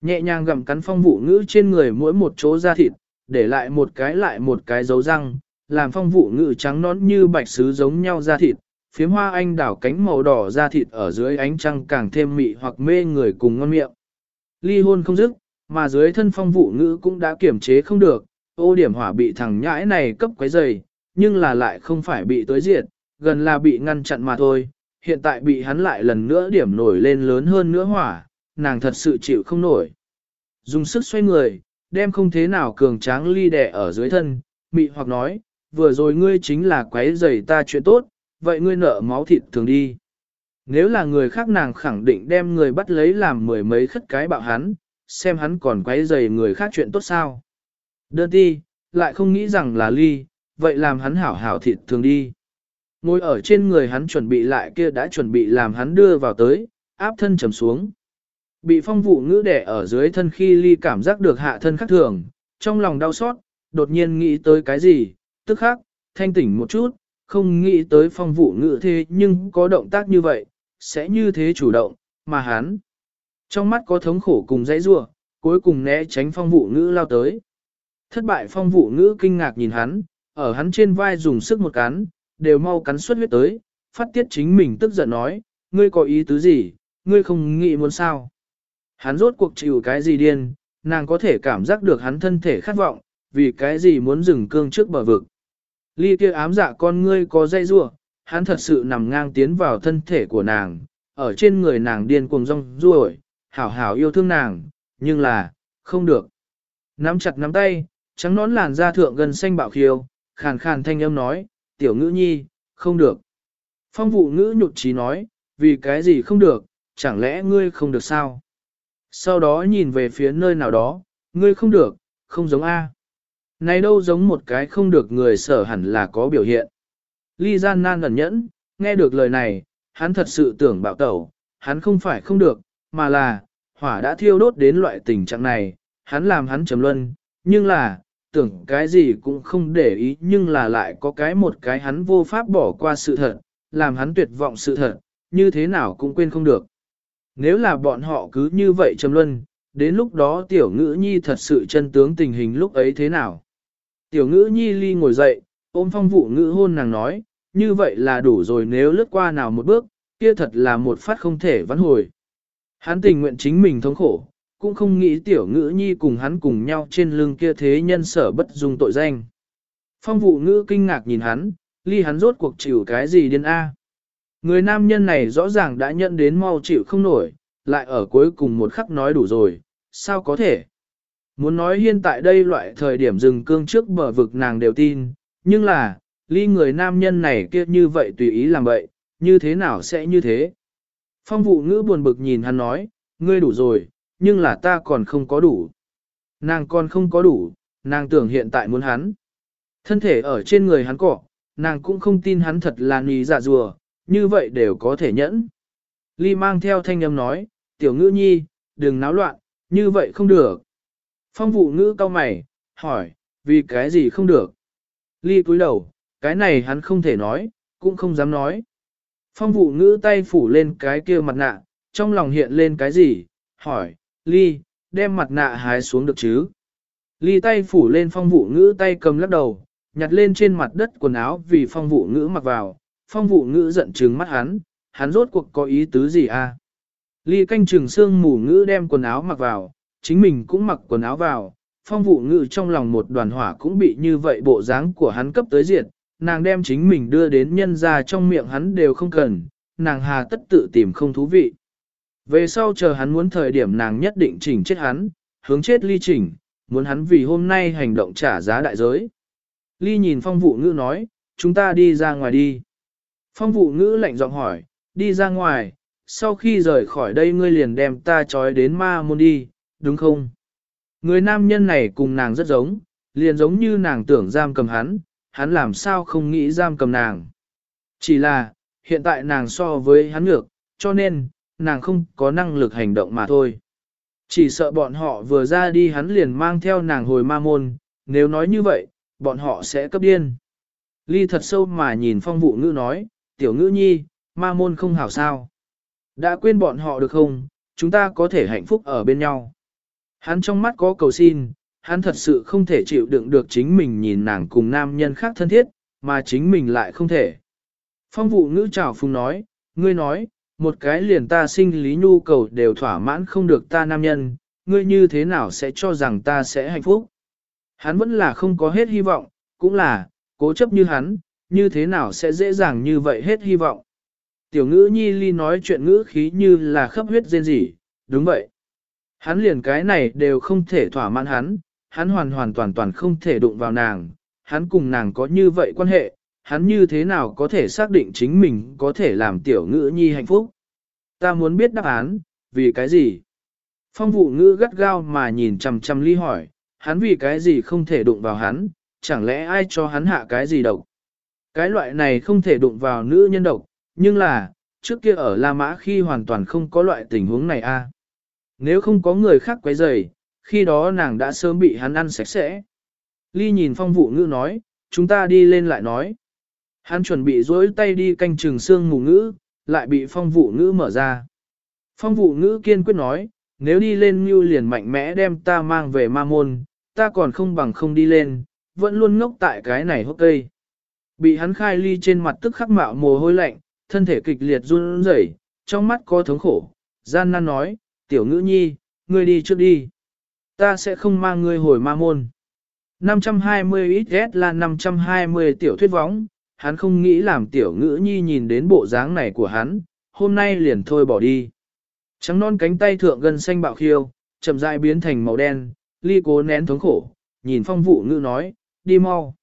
Nhẹ nhàng gặm cắn phong vụ ngữ trên người mỗi một chỗ da thịt, để lại một cái lại một cái dấu răng, làm phong vụ ngự trắng nón như bạch sứ giống nhau da thịt, phiếm hoa anh đảo cánh màu đỏ da thịt ở dưới ánh trăng càng thêm mị hoặc mê người cùng ngon miệng. Ly hôn không dứt, mà dưới thân phong vụ ngữ cũng đã kiểm chế không được, ô điểm hỏa bị thằng nhãi này cấp quấy dày, nhưng là lại không phải bị tối diệt, gần là bị ngăn chặn mà thôi, hiện tại bị hắn lại lần nữa điểm nổi lên lớn hơn nữa hỏa, nàng thật sự chịu không nổi. Dùng sức xoay người, đem không thế nào cường tráng ly đẻ ở dưới thân, mị hoặc nói, vừa rồi ngươi chính là quấy rầy ta chuyện tốt, vậy ngươi nợ máu thịt thường đi. Nếu là người khác nàng khẳng định đem người bắt lấy làm mười mấy khất cái bạo hắn, xem hắn còn quấy rầy người khác chuyện tốt sao. Đơn ti, lại không nghĩ rằng là ly, vậy làm hắn hảo hảo thịt thường đi. Ngồi ở trên người hắn chuẩn bị lại kia đã chuẩn bị làm hắn đưa vào tới, áp thân trầm xuống. Bị phong vụ ngữ đẻ ở dưới thân khi ly cảm giác được hạ thân khắc thường, trong lòng đau xót, đột nhiên nghĩ tới cái gì, tức khắc, thanh tỉnh một chút, không nghĩ tới phong vụ ngữ thế nhưng có động tác như vậy, sẽ như thế chủ động, mà hắn. Trong mắt có thống khổ cùng dãy rua, cuối cùng né tránh phong vụ ngữ lao tới. Thất bại phong vụ ngữ kinh ngạc nhìn hắn, ở hắn trên vai dùng sức một cắn, đều mau cắn xuất huyết tới, phát tiết chính mình tức giận nói, ngươi có ý tứ gì, ngươi không nghĩ muốn sao. Hắn rốt cuộc chịu cái gì điên, nàng có thể cảm giác được hắn thân thể khát vọng, vì cái gì muốn dừng cương trước bờ vực. Ly kia ám dạ con ngươi có dây rua, hắn thật sự nằm ngang tiến vào thân thể của nàng, ở trên người nàng điên cuồng rong ruổi, hảo hảo yêu thương nàng, nhưng là, không được. Nắm chặt nắm tay, trắng nón làn da thượng gần xanh bạo khiêu, khàn khàn thanh âm nói, tiểu ngữ nhi, không được. Phong vụ ngữ nhụt chí nói, vì cái gì không được, chẳng lẽ ngươi không được sao? Sau đó nhìn về phía nơi nào đó, ngươi không được, không giống A. Này đâu giống một cái không được người sở hẳn là có biểu hiện. Ly gian nan ẩn nhẫn, nghe được lời này, hắn thật sự tưởng bạo tẩu, hắn không phải không được, mà là, hỏa đã thiêu đốt đến loại tình trạng này, hắn làm hắn trầm luân, nhưng là, tưởng cái gì cũng không để ý nhưng là lại có cái một cái hắn vô pháp bỏ qua sự thật, làm hắn tuyệt vọng sự thật, như thế nào cũng quên không được. Nếu là bọn họ cứ như vậy trầm luân, đến lúc đó tiểu ngữ nhi thật sự chân tướng tình hình lúc ấy thế nào. Tiểu ngữ nhi ly ngồi dậy, ôm phong vụ ngữ hôn nàng nói, như vậy là đủ rồi nếu lướt qua nào một bước, kia thật là một phát không thể vãn hồi. Hắn tình nguyện chính mình thống khổ, cũng không nghĩ tiểu ngữ nhi cùng hắn cùng nhau trên lưng kia thế nhân sở bất dung tội danh. Phong vụ ngữ kinh ngạc nhìn hắn, ly hắn rốt cuộc chịu cái gì điên a? Người nam nhân này rõ ràng đã nhận đến mau chịu không nổi, lại ở cuối cùng một khắc nói đủ rồi, sao có thể? Muốn nói hiện tại đây loại thời điểm dừng cương trước bờ vực nàng đều tin, nhưng là, ly người nam nhân này kia như vậy tùy ý làm vậy, như thế nào sẽ như thế? Phong vụ ngữ buồn bực nhìn hắn nói, ngươi đủ rồi, nhưng là ta còn không có đủ. Nàng còn không có đủ, nàng tưởng hiện tại muốn hắn. Thân thể ở trên người hắn cọ, nàng cũng không tin hắn thật là nì dạ rùa, như vậy đều có thể nhẫn. Ly mang theo thanh âm nói, tiểu ngữ nhi, đừng náo loạn, như vậy không được. Phong vụ ngữ cao mày, hỏi, vì cái gì không được? Ly cúi đầu, cái này hắn không thể nói, cũng không dám nói. Phong vụ ngữ tay phủ lên cái kia mặt nạ, trong lòng hiện lên cái gì, hỏi, Ly, đem mặt nạ hái xuống được chứ? Ly tay phủ lên phong vụ ngữ tay cầm lắc đầu, nhặt lên trên mặt đất quần áo vì phong vụ ngữ mặc vào, phong vụ ngữ giận trừng mắt hắn, hắn rốt cuộc có ý tứ gì à? Ly canh trường xương mù ngữ đem quần áo mặc vào, chính mình cũng mặc quần áo vào, phong vụ ngữ trong lòng một đoàn hỏa cũng bị như vậy bộ dáng của hắn cấp tới diệt, nàng đem chính mình đưa đến nhân ra trong miệng hắn đều không cần, nàng hà tất tự tìm không thú vị. Về sau chờ hắn muốn thời điểm nàng nhất định chỉnh chết hắn, hướng chết ly chỉnh, muốn hắn vì hôm nay hành động trả giá đại giới. Ly nhìn phong vụ ngữ nói, chúng ta đi ra ngoài đi. Phong vụ ngữ lạnh giọng hỏi, đi ra ngoài, sau khi rời khỏi đây ngươi liền đem ta trói đến ma môn đi, đúng không? Người nam nhân này cùng nàng rất giống, liền giống như nàng tưởng giam cầm hắn, hắn làm sao không nghĩ giam cầm nàng. Chỉ là, hiện tại nàng so với hắn ngược, cho nên, nàng không có năng lực hành động mà thôi. Chỉ sợ bọn họ vừa ra đi hắn liền mang theo nàng hồi ma môn, nếu nói như vậy, bọn họ sẽ cấp điên. Ly thật sâu mà nhìn phong vụ ngữ nói, tiểu ngữ nhi, ma môn không hảo sao. Đã quên bọn họ được không, chúng ta có thể hạnh phúc ở bên nhau. Hắn trong mắt có cầu xin, hắn thật sự không thể chịu đựng được chính mình nhìn nàng cùng nam nhân khác thân thiết, mà chính mình lại không thể. Phong vụ ngữ trào phung nói, ngươi nói, một cái liền ta sinh lý nhu cầu đều thỏa mãn không được ta nam nhân, ngươi như thế nào sẽ cho rằng ta sẽ hạnh phúc. Hắn vẫn là không có hết hy vọng, cũng là, cố chấp như hắn, như thế nào sẽ dễ dàng như vậy hết hy vọng. Tiểu ngữ nhi ly nói chuyện ngữ khí như là khắp huyết rên rỉ, đúng vậy. Hắn liền cái này đều không thể thỏa mãn hắn, hắn hoàn hoàn toàn toàn không thể đụng vào nàng, hắn cùng nàng có như vậy quan hệ, hắn như thế nào có thể xác định chính mình có thể làm tiểu ngữ nhi hạnh phúc. Ta muốn biết đáp án, vì cái gì? Phong vụ ngữ gắt gao mà nhìn chằm chằm ly hỏi, hắn vì cái gì không thể đụng vào hắn, chẳng lẽ ai cho hắn hạ cái gì độc? Cái loại này không thể đụng vào nữ nhân độc, nhưng là, trước kia ở La Mã khi hoàn toàn không có loại tình huống này a. Nếu không có người khác quấy rầy, khi đó nàng đã sớm bị hắn ăn sạch sẽ. Ly nhìn phong vụ ngữ nói, chúng ta đi lên lại nói. Hắn chuẩn bị dối tay đi canh trường xương mù ngữ, lại bị phong vụ ngữ mở ra. Phong vụ ngữ kiên quyết nói, nếu đi lên như liền mạnh mẽ đem ta mang về ma môn, ta còn không bằng không đi lên, vẫn luôn ngốc tại cái này hốc cây. Bị hắn khai ly trên mặt tức khắc mạo mồ hôi lạnh, thân thể kịch liệt run rẩy, trong mắt có thống khổ, gian nan nói, tiểu ngữ nhi, ngươi đi trước đi. Ta sẽ không mang ngươi hồi ma môn. 520 XS là 520 tiểu thuyết võng, hắn không nghĩ làm tiểu ngữ nhi nhìn đến bộ dáng này của hắn, hôm nay liền thôi bỏ đi. Trắng non cánh tay thượng gần xanh bạo khiêu, chậm rãi biến thành màu đen, ly cố nén thống khổ, nhìn phong vụ ngữ nói, đi mau.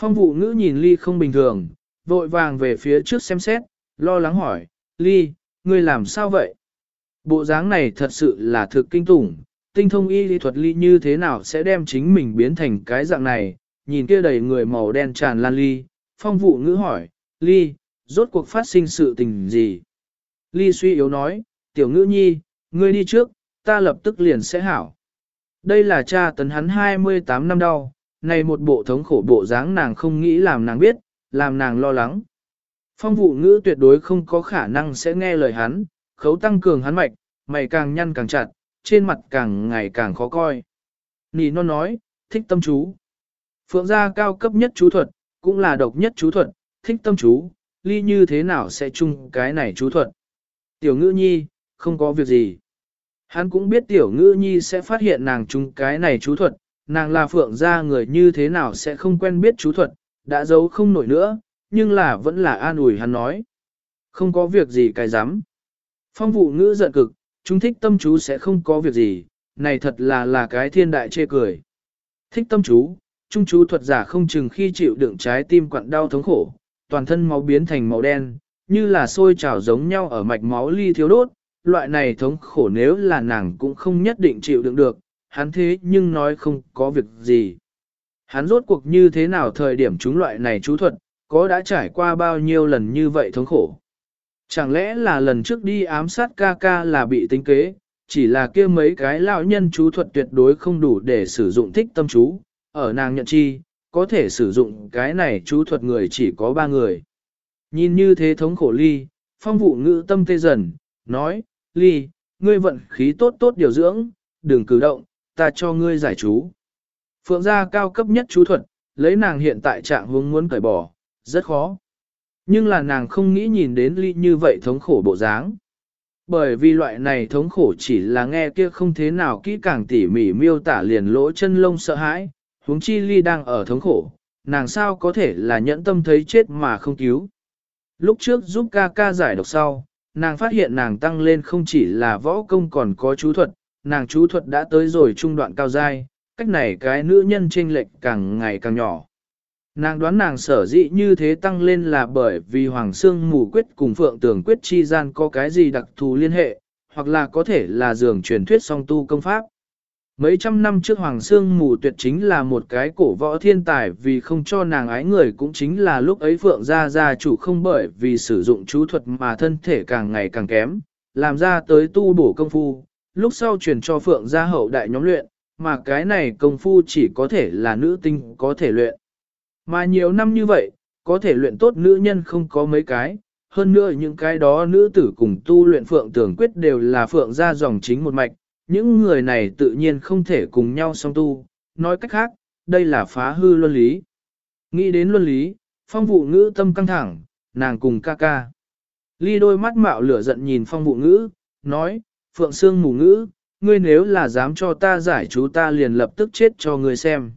Phong vụ ngữ nhìn ly không bình thường, vội vàng về phía trước xem xét, lo lắng hỏi, ly, ngươi làm sao vậy? Bộ dáng này thật sự là thực kinh tủng, tinh thông y lý thuật ly như thế nào sẽ đem chính mình biến thành cái dạng này, nhìn kia đầy người màu đen tràn lan ly, phong vụ ngữ hỏi, ly, rốt cuộc phát sinh sự tình gì? Ly suy yếu nói, tiểu ngữ nhi, ngươi đi trước, ta lập tức liền sẽ hảo. Đây là cha tấn hắn 28 năm đau, này một bộ thống khổ bộ dáng nàng không nghĩ làm nàng biết, làm nàng lo lắng. Phong vụ ngữ tuyệt đối không có khả năng sẽ nghe lời hắn, khấu tăng cường hắn mạch, mày càng nhăn càng chặt, trên mặt càng ngày càng khó coi. Nì non nói, thích tâm chú. Phượng gia cao cấp nhất chú thuật, cũng là độc nhất chú thuật, thích tâm chú, ly như thế nào sẽ chung cái này chú thuật. Tiểu ngữ nhi, không có việc gì. Hắn cũng biết tiểu ngữ nhi sẽ phát hiện nàng chung cái này chú thuật, nàng là phượng gia người như thế nào sẽ không quen biết chú thuật, đã giấu không nổi nữa, nhưng là vẫn là an ủi hắn nói. Không có việc gì cái dám. Phong vụ ngữ giận cực, chúng thích tâm chú sẽ không có việc gì, này thật là là cái thiên đại chê cười. Thích tâm chú, trung chú thuật giả không chừng khi chịu đựng trái tim quặn đau thống khổ, toàn thân máu biến thành màu đen, như là sôi trào giống nhau ở mạch máu ly thiếu đốt, loại này thống khổ nếu là nàng cũng không nhất định chịu đựng được, hắn thế nhưng nói không có việc gì. Hắn rốt cuộc như thế nào thời điểm chúng loại này chú thuật, có đã trải qua bao nhiêu lần như vậy thống khổ. Chẳng lẽ là lần trước đi ám sát ca ca là bị tính kế, chỉ là kia mấy cái lão nhân chú thuật tuyệt đối không đủ để sử dụng thích tâm chú, ở nàng nhận chi, có thể sử dụng cái này chú thuật người chỉ có ba người. Nhìn như thế thống khổ ly, phong vụ ngữ tâm tê dần, nói, ly, ngươi vận khí tốt tốt điều dưỡng, đừng cử động, ta cho ngươi giải chú. Phượng gia cao cấp nhất chú thuật, lấy nàng hiện tại trạng hướng muốn cởi bỏ, rất khó. Nhưng là nàng không nghĩ nhìn đến ly như vậy thống khổ bộ dáng. Bởi vì loại này thống khổ chỉ là nghe kia không thế nào kỹ càng tỉ mỉ miêu tả liền lỗ chân lông sợ hãi, huống chi ly đang ở thống khổ, nàng sao có thể là nhẫn tâm thấy chết mà không cứu. Lúc trước giúp ca ca giải độc sau, nàng phát hiện nàng tăng lên không chỉ là võ công còn có chú thuật, nàng chú thuật đã tới rồi trung đoạn cao dai, cách này cái nữ nhân chênh lệch càng ngày càng nhỏ. Nàng đoán nàng sở dĩ như thế tăng lên là bởi vì Hoàng Sương Mù Quyết cùng Phượng Tường Quyết chi gian có cái gì đặc thù liên hệ, hoặc là có thể là dường truyền thuyết song tu công pháp. Mấy trăm năm trước Hoàng Sương Mù Tuyệt chính là một cái cổ võ thiên tài vì không cho nàng ái người cũng chính là lúc ấy Phượng gia gia chủ không bởi vì sử dụng chú thuật mà thân thể càng ngày càng kém, làm ra tới tu bổ công phu, lúc sau truyền cho Phượng gia hậu đại nhóm luyện, mà cái này công phu chỉ có thể là nữ tinh có thể luyện. Mà nhiều năm như vậy, có thể luyện tốt nữ nhân không có mấy cái, hơn nữa những cái đó nữ tử cùng tu luyện phượng tưởng quyết đều là phượng gia dòng chính một mạch, những người này tự nhiên không thể cùng nhau song tu, nói cách khác, đây là phá hư luân lý. Nghĩ đến luân lý, phong vụ ngữ tâm căng thẳng, nàng cùng ca ca. Ly đôi mắt mạo lửa giận nhìn phong vụ ngữ, nói, phượng sương mù ngữ, ngươi nếu là dám cho ta giải chú ta liền lập tức chết cho ngươi xem.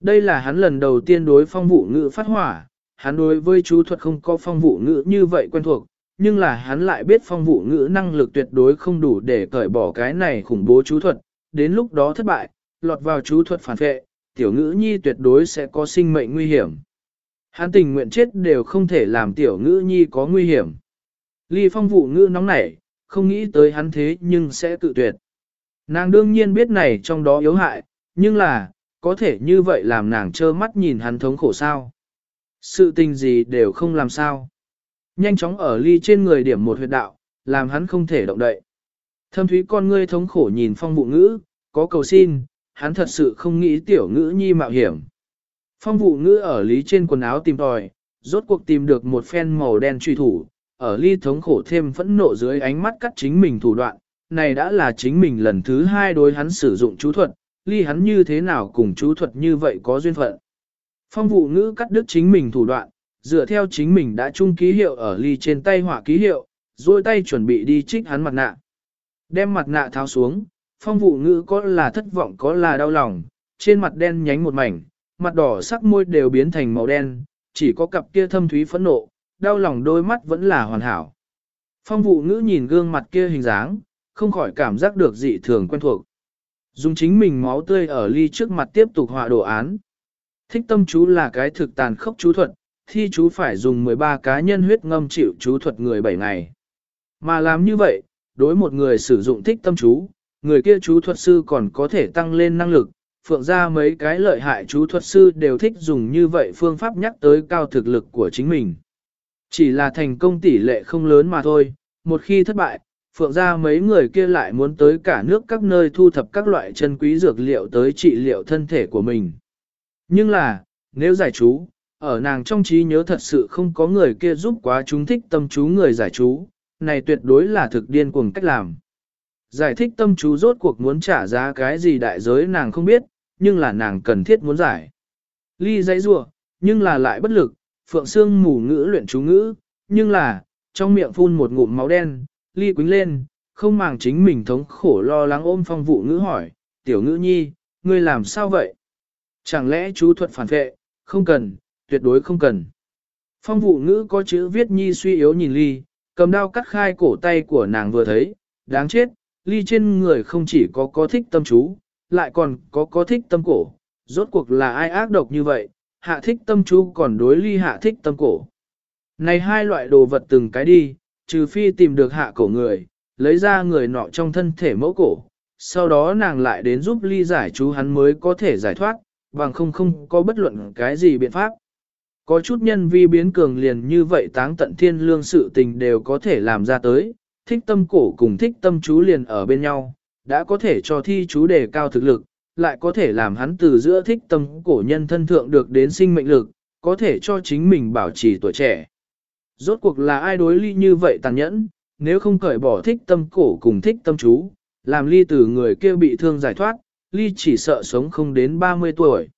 Đây là hắn lần đầu tiên đối phong vụ ngữ phát hỏa, hắn đối với chú thuật không có phong vụ ngữ như vậy quen thuộc, nhưng là hắn lại biết phong vụ ngữ năng lực tuyệt đối không đủ để cởi bỏ cái này khủng bố chú thuật, đến lúc đó thất bại, lọt vào chú thuật phản vệ, tiểu ngữ nhi tuyệt đối sẽ có sinh mệnh nguy hiểm. Hắn tình nguyện chết đều không thể làm tiểu ngữ nhi có nguy hiểm. Ly phong vụ ngữ nóng nảy, không nghĩ tới hắn thế nhưng sẽ tự tuyệt. Nàng đương nhiên biết này trong đó yếu hại, nhưng là, có thể như vậy làm nàng trơ mắt nhìn hắn thống khổ sao. Sự tình gì đều không làm sao. Nhanh chóng ở ly trên người điểm một huyệt đạo, làm hắn không thể động đậy. Thâm thúy con ngươi thống khổ nhìn phong vụ ngữ, có cầu xin, hắn thật sự không nghĩ tiểu ngữ nhi mạo hiểm. Phong vụ ngữ ở lý trên quần áo tìm tòi, rốt cuộc tìm được một phen màu đen truy thủ, ở ly thống khổ thêm phẫn nộ dưới ánh mắt cắt chính mình thủ đoạn, này đã là chính mình lần thứ hai đối hắn sử dụng chú thuật, ly hắn như thế nào cùng chú thuật như vậy có duyên phận. Phong vụ ngữ cắt đứt chính mình thủ đoạn, dựa theo chính mình đã chung ký hiệu ở ly trên tay họa ký hiệu, rồi tay chuẩn bị đi trích hắn mặt nạ. Đem mặt nạ tháo xuống, phong vụ ngữ có là thất vọng có là đau lòng, trên mặt đen nhánh một mảnh, mặt đỏ sắc môi đều biến thành màu đen, chỉ có cặp kia thâm thúy phẫn nộ, đau lòng đôi mắt vẫn là hoàn hảo. Phong vụ ngữ nhìn gương mặt kia hình dáng, không khỏi cảm giác được dị thường quen thuộc. Dùng chính mình máu tươi ở ly trước mặt tiếp tục họa đồ án. Thích tâm chú là cái thực tàn khốc chú thuật, thi chú phải dùng 13 cá nhân huyết ngâm chịu chú thuật người 7 ngày. Mà làm như vậy, đối một người sử dụng thích tâm chú, người kia chú thuật sư còn có thể tăng lên năng lực, phượng ra mấy cái lợi hại chú thuật sư đều thích dùng như vậy phương pháp nhắc tới cao thực lực của chính mình. Chỉ là thành công tỷ lệ không lớn mà thôi, một khi thất bại, phượng ra mấy người kia lại muốn tới cả nước các nơi thu thập các loại chân quý dược liệu tới trị liệu thân thể của mình. Nhưng là, nếu giải chú, ở nàng trong trí nhớ thật sự không có người kia giúp quá chúng thích tâm chú người giải chú, này tuyệt đối là thực điên cuồng cách làm. Giải thích tâm chú rốt cuộc muốn trả giá cái gì đại giới nàng không biết, nhưng là nàng cần thiết muốn giải. Ly dãy rủa nhưng là lại bất lực, phượng Sương mù ngữ luyện chú ngữ, nhưng là, trong miệng phun một ngụm máu đen, ly quính lên, không màng chính mình thống khổ lo lắng ôm phong vụ ngữ hỏi, tiểu ngữ nhi, ngươi làm sao vậy? Chẳng lẽ chú thuật phản vệ, không cần, tuyệt đối không cần. Phong vụ ngữ có chữ viết nhi suy yếu nhìn ly, cầm đao cắt khai cổ tay của nàng vừa thấy, đáng chết, ly trên người không chỉ có có thích tâm chú, lại còn có có thích tâm cổ, rốt cuộc là ai ác độc như vậy, hạ thích tâm chú còn đối ly hạ thích tâm cổ. Này hai loại đồ vật từng cái đi, trừ phi tìm được hạ cổ người, lấy ra người nọ trong thân thể mẫu cổ, sau đó nàng lại đến giúp ly giải chú hắn mới có thể giải thoát, bằng không không có bất luận cái gì biện pháp. Có chút nhân vi biến cường liền như vậy táng tận thiên lương sự tình đều có thể làm ra tới, thích tâm cổ cùng thích tâm chú liền ở bên nhau, đã có thể cho thi chú đề cao thực lực, lại có thể làm hắn từ giữa thích tâm cổ nhân thân thượng được đến sinh mệnh lực, có thể cho chính mình bảo trì tuổi trẻ. Rốt cuộc là ai đối ly như vậy tàn nhẫn, nếu không cởi bỏ thích tâm cổ cùng thích tâm chú, làm ly từ người kia bị thương giải thoát, ly chỉ sợ sống không đến 30 tuổi.